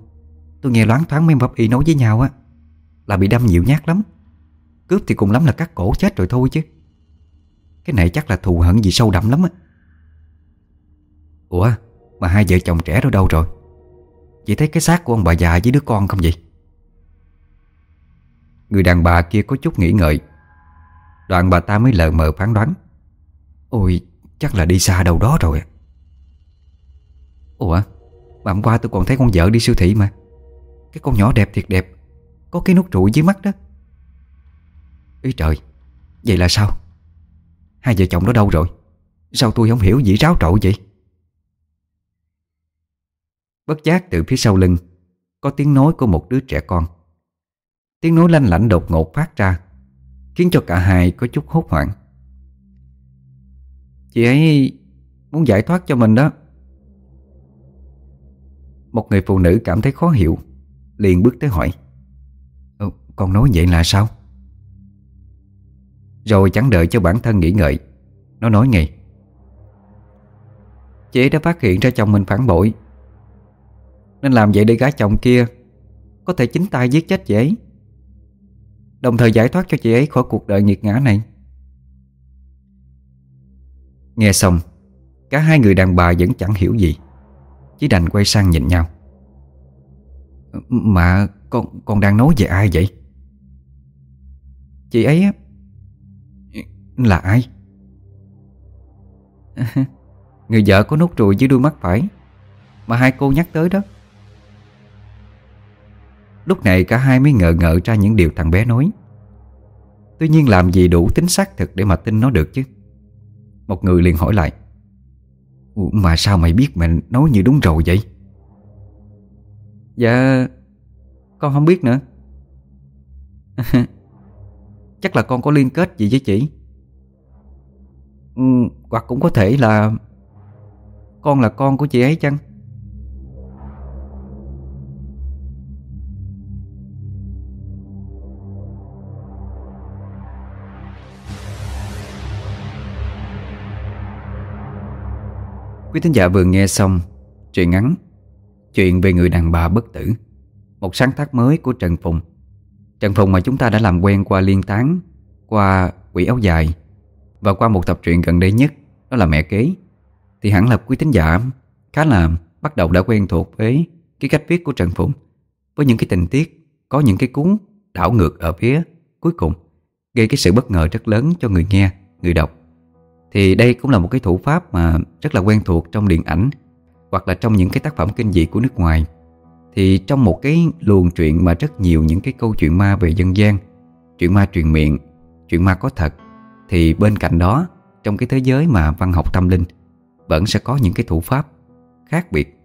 Tôi nghe loáng thoáng mấy pháp y nói với nhau á Là bị đâm nhiều nhát lắm. Cướp thì cùng lắm là cắt cổ chết rồi thôi chứ. Cái này chắc là thù hận gì sâu đậm lắm á. Ủa, Mà hai vợ chồng trẻ đó đâu rồi? Chị thấy cái xác của ông bà già với đứa con không vậy? Người đàn bà kia có chút nghĩ ngợi. Đoạn bà ta mới lờ mờ phán đoán. Ôi, chắc là đi xa đâu đó rồi Ủa, Mà hôm qua tôi còn thấy con vợ đi siêu thị mà. Cái con nhỏ đẹp thiệt đẹp. Có cái nút trụ dưới mắt đó. Ý trời, Vậy là sao? Hai vợ chồng đó đâu rồi? Sao tôi không hiểu gì ráo trộn vậy? Bất giác từ phía sau lưng, Có tiếng nói của một đứa trẻ con. Tiếng nói lanh lảnh đột ngột phát ra, Khiến cho cả hai có chút hốt hoảng. Chị ấy muốn giải thoát cho mình đó. Một người phụ nữ cảm thấy khó hiểu, Liền bước tới hỏi. Con nói vậy là sao? Rồi chẳng đợi cho bản thân nghĩ ngợi. Nó nói ngay. Chị ấy đã phát hiện ra chồng mình phản bội. Nên làm vậy để gái chồng kia Có thể chính tay giết chết chị ấy. Đồng thời giải thoát cho chị ấy khỏi cuộc đời nghiệt ngã này. Nghe xong, Cả hai người đàn bà vẫn chẳng hiểu gì. Chỉ đành quay sang nhìn nhau. Mà con con đang nói về ai vậy? Chị ấy là ai? Người vợ có nốt ruồi dưới đuôi mắt phải Mà hai cô nhắc tới đó. Lúc này cả hai mới ngờ ngợ ra những điều thằng bé nói. Tuy nhiên làm gì đủ tính xác thực để mà tin nó được chứ? Một người liền hỏi lại. Mà sao mày biết mình nói như đúng rồi vậy? Dạ Con không biết nữa. Chắc là con có liên kết gì với chị ừ, Hoặc cũng có thể là Con là con của chị ấy chăng? Quý thính giả vừa nghe xong Chuyện ngắn Chuyện về người đàn bà bất tử Một sáng tác mới của Trần Phùng. Trần Phùng mà chúng ta đã làm quen qua liên tán Qua quỷ áo dài. Và qua một tập truyện gần đây nhất Đó là Mẹ Kế Thì hẳn là quý tín giả khá là bắt đầu đã quen thuộc với cái cách viết của Trần Phụng Với những cái tình tiết Có những cái cuốn đảo ngược ở phía cuối cùng Gây cái sự bất ngờ rất lớn cho người nghe, người đọc. Thì đây cũng là một cái thủ pháp mà rất là quen thuộc trong điện ảnh Hoặc là trong những cái tác phẩm kinh dị của nước ngoài. Thì trong một cái luồng truyện mà rất nhiều những cái câu chuyện ma về dân gian Chuyện ma truyền miệng, chuyện ma có thật thì bên cạnh đó, trong cái thế giới mà văn học tâm linh Vẫn sẽ có những cái thủ pháp khác biệt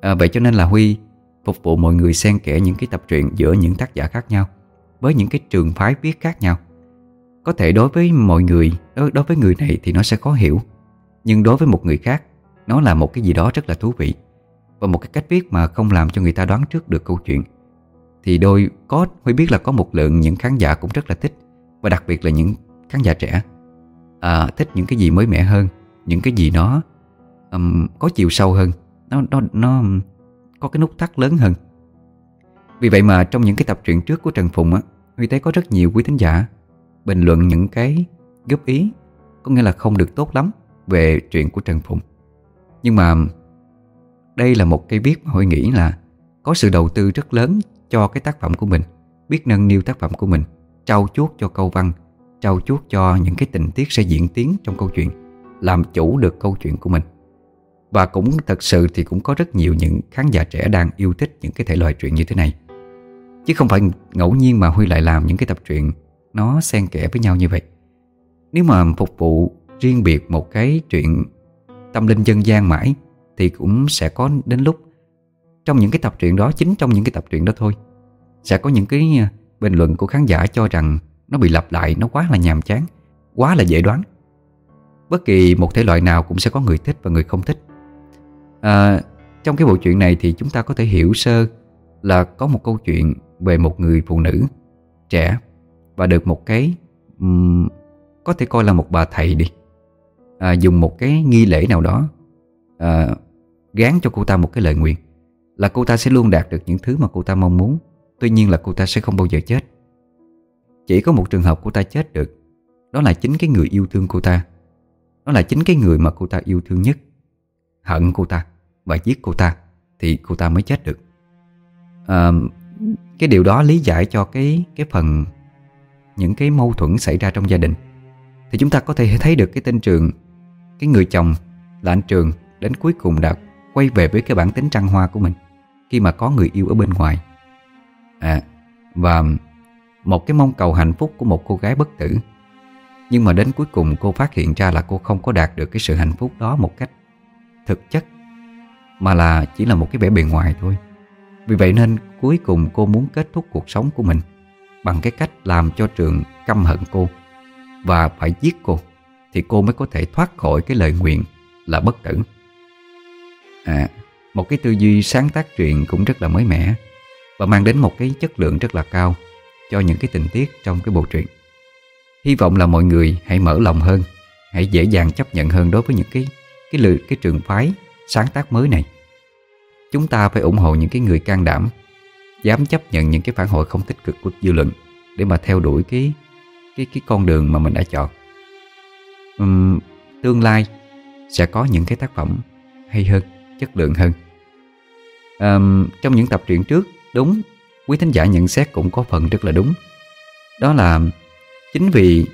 à, Vậy cho nên là Huy phục vụ mọi người xen kẽ những cái tập truyện giữa những tác giả khác nhau với những cái trường phái viết khác nhau. Có thể đối với mọi người, đối, đối với người này thì nó sẽ khó hiểu, nhưng đối với một người khác, nó là một cái gì đó rất là thú vị và một cái cách viết mà không làm cho người ta đoán trước được câu chuyện. Thì đôi có Huy biết là có một lượng những khán giả cũng rất là thích và đặc biệt là những khán giả trẻ à, thích những cái gì mới mẻ hơn, những cái gì nó um, có chiều sâu hơn, nó nó nó có cái nút thắt lớn hơn. Vì vậy mà trong những cái tập truyện trước của Trần Phùng á Huy thấy có rất nhiều quý thính giả Bình luận những cái góp ý Có nghĩa là không được tốt lắm Về chuyện của Trần Phùng Nhưng mà Đây là một cây viết mà Huy nghĩ là Có sự đầu tư rất lớn cho cái tác phẩm của mình Biết nâng niu tác phẩm của mình Trau chuốt cho câu văn Trau chuốt cho những cái tình tiết sẽ diễn tiến trong câu chuyện, Làm chủ được câu chuyện của mình. Và cũng thật sự thì cũng có rất nhiều những khán giả trẻ đang yêu thích những cái thể loại truyện như thế này. Chứ không phải ngẫu nhiên mà Huy lại làm những cái tập truyện Nó xen kẽ với nhau như vậy. Nếu mà phục vụ riêng biệt một cái chuyện tâm linh dân gian mãi, Thì cũng sẽ có đến lúc Trong những cái tập truyện đó, Chính trong những cái tập truyện đó thôi, Sẽ có những cái à, bình luận của khán giả cho rằng nó bị lặp lại Nó quá là nhàm chán Quá là dễ đoán. Bất kỳ một thể loại nào cũng sẽ có người thích và người không thích. À, Trong cái bộ truyện này thì chúng ta có thể hiểu sơ Là có một câu chuyện về một người phụ nữ trẻ và được một cái um, có thể coi là một bà thầy đi. À, dùng một cái nghi lễ nào đó à, gán cho cô ta một cái lời nguyện là cô ta sẽ luôn đạt được những thứ mà cô ta mong muốn. Tuy nhiên là cô ta sẽ không bao giờ chết chỉ có một trường hợp cô ta chết được. Đó là chính cái người yêu thương cô ta. Đó là chính cái người mà cô ta yêu thương nhất. Hận cô ta và giết cô ta thì cô ta mới chết được. À, cái điều đó lý giải cho cái cái phần những cái mâu thuẫn xảy ra trong gia đình. Thì chúng ta có thể thấy được cái tên Trường cái người chồng là anh Trường đến cuối cùng đã quay về với cái bản tính trăng hoa của mình khi mà có người yêu ở bên ngoài. À và một cái mong cầu hạnh phúc của một cô gái bất tử. Nhưng mà đến cuối cùng cô phát hiện ra là cô không có đạt được cái sự hạnh phúc đó một cách thực chất mà là chỉ là một cái vẻ bề ngoài thôi. Vì vậy nên cuối cùng cô muốn kết thúc cuộc sống của mình Bằng cái cách làm cho trường căm hận cô Và phải giết cô Thì cô mới có thể thoát khỏi cái lời nguyện là bất tử. À, một cái tư duy sáng tác truyện cũng rất là mới mẻ Và mang đến một cái chất lượng rất là cao. Cho những cái tình tiết trong cái bộ truyện. Hy vọng là mọi người hãy mở lòng hơn Hãy dễ dàng chấp nhận hơn đối với những cái cái lựa cái trường phái sáng tác mới này. Chúng ta phải ủng hộ những cái người can đảm Dám chấp nhận những cái phản hồi không tích cực của dư luận Để mà theo đuổi cái cái cái con đường mà mình đã chọn. Uhm, Tương lai sẽ có những cái tác phẩm hay hơn, chất lượng hơn. Uhm, Trong những tập truyện trước, đúng Quý thính giả nhận xét cũng có phần rất là đúng Đó là chính vì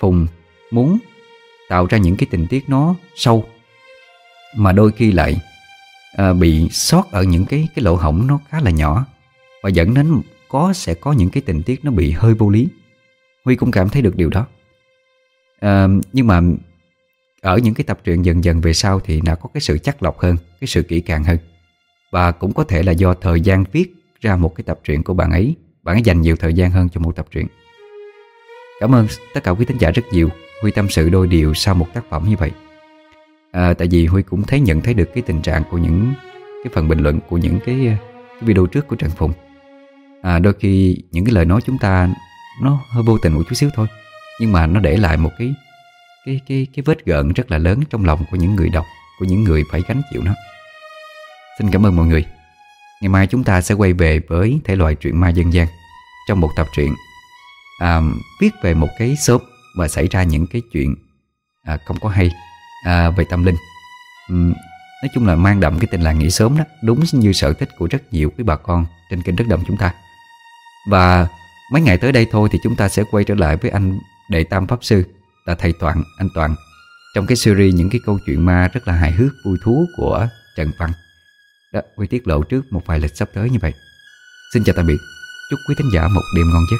Phùng muốn tạo ra những cái tình tiết nó sâu Mà đôi khi lại à, bị sót ở những cái cái lỗ hổng nó khá là nhỏ và dẫn đến có sẽ có những cái tình tiết nó bị hơi vô lý. Huy cũng cảm thấy được điều đó. À, nhưng mà ở những cái tập truyện dần dần về sau thì đã có cái sự chắc lọc hơn, cái sự kỹ càng hơn. Và cũng có thể là do thời gian viết ra một cái tập truyện của bạn ấy, bạn ấy dành nhiều thời gian hơn cho một tập truyện. Cảm ơn tất cả quý thính giả rất nhiều. Huy tâm sự đôi điều sau một tác phẩm như vậy. À, Tại vì Huy cũng thấy nhận thấy được cái tình trạng của những cái phần bình luận của những cái, cái video trước của Trần Phùng. À, Đôi khi những cái lời nói chúng ta nó hơi vô tình một chút xíu thôi Nhưng mà nó để lại một cái cái cái cái vết gợn rất là lớn trong lòng của những người đọc Của những người phải gánh chịu nó. Xin cảm ơn mọi người. Ngày mai chúng ta sẽ quay về với thể loại truyện ma dân gian Trong một tập truyện à, Viết về một cái shop Và xảy ra những cái chuyện à, Không có hay à, Về tâm linh. Uhm, Nói chung là mang đậm cái tình làng nghỉ sớm đó Đúng như sở thích của rất nhiều quý bà con Trên kênh Đất Đồng chúng ta. Và mấy ngày tới đây thôi Thì chúng ta sẽ quay trở lại với anh Đệ Tam Pháp Sư Là thầy Toàn, anh Toàn Trong cái series những cái câu chuyện ma rất là hài hước Vui thú của Trần Văn. Đó, Quy tiết lộ trước một vài lịch sắp tới như vậy. Xin chào tạm biệt. Chúc quý thính giả một đêm ngon giấc.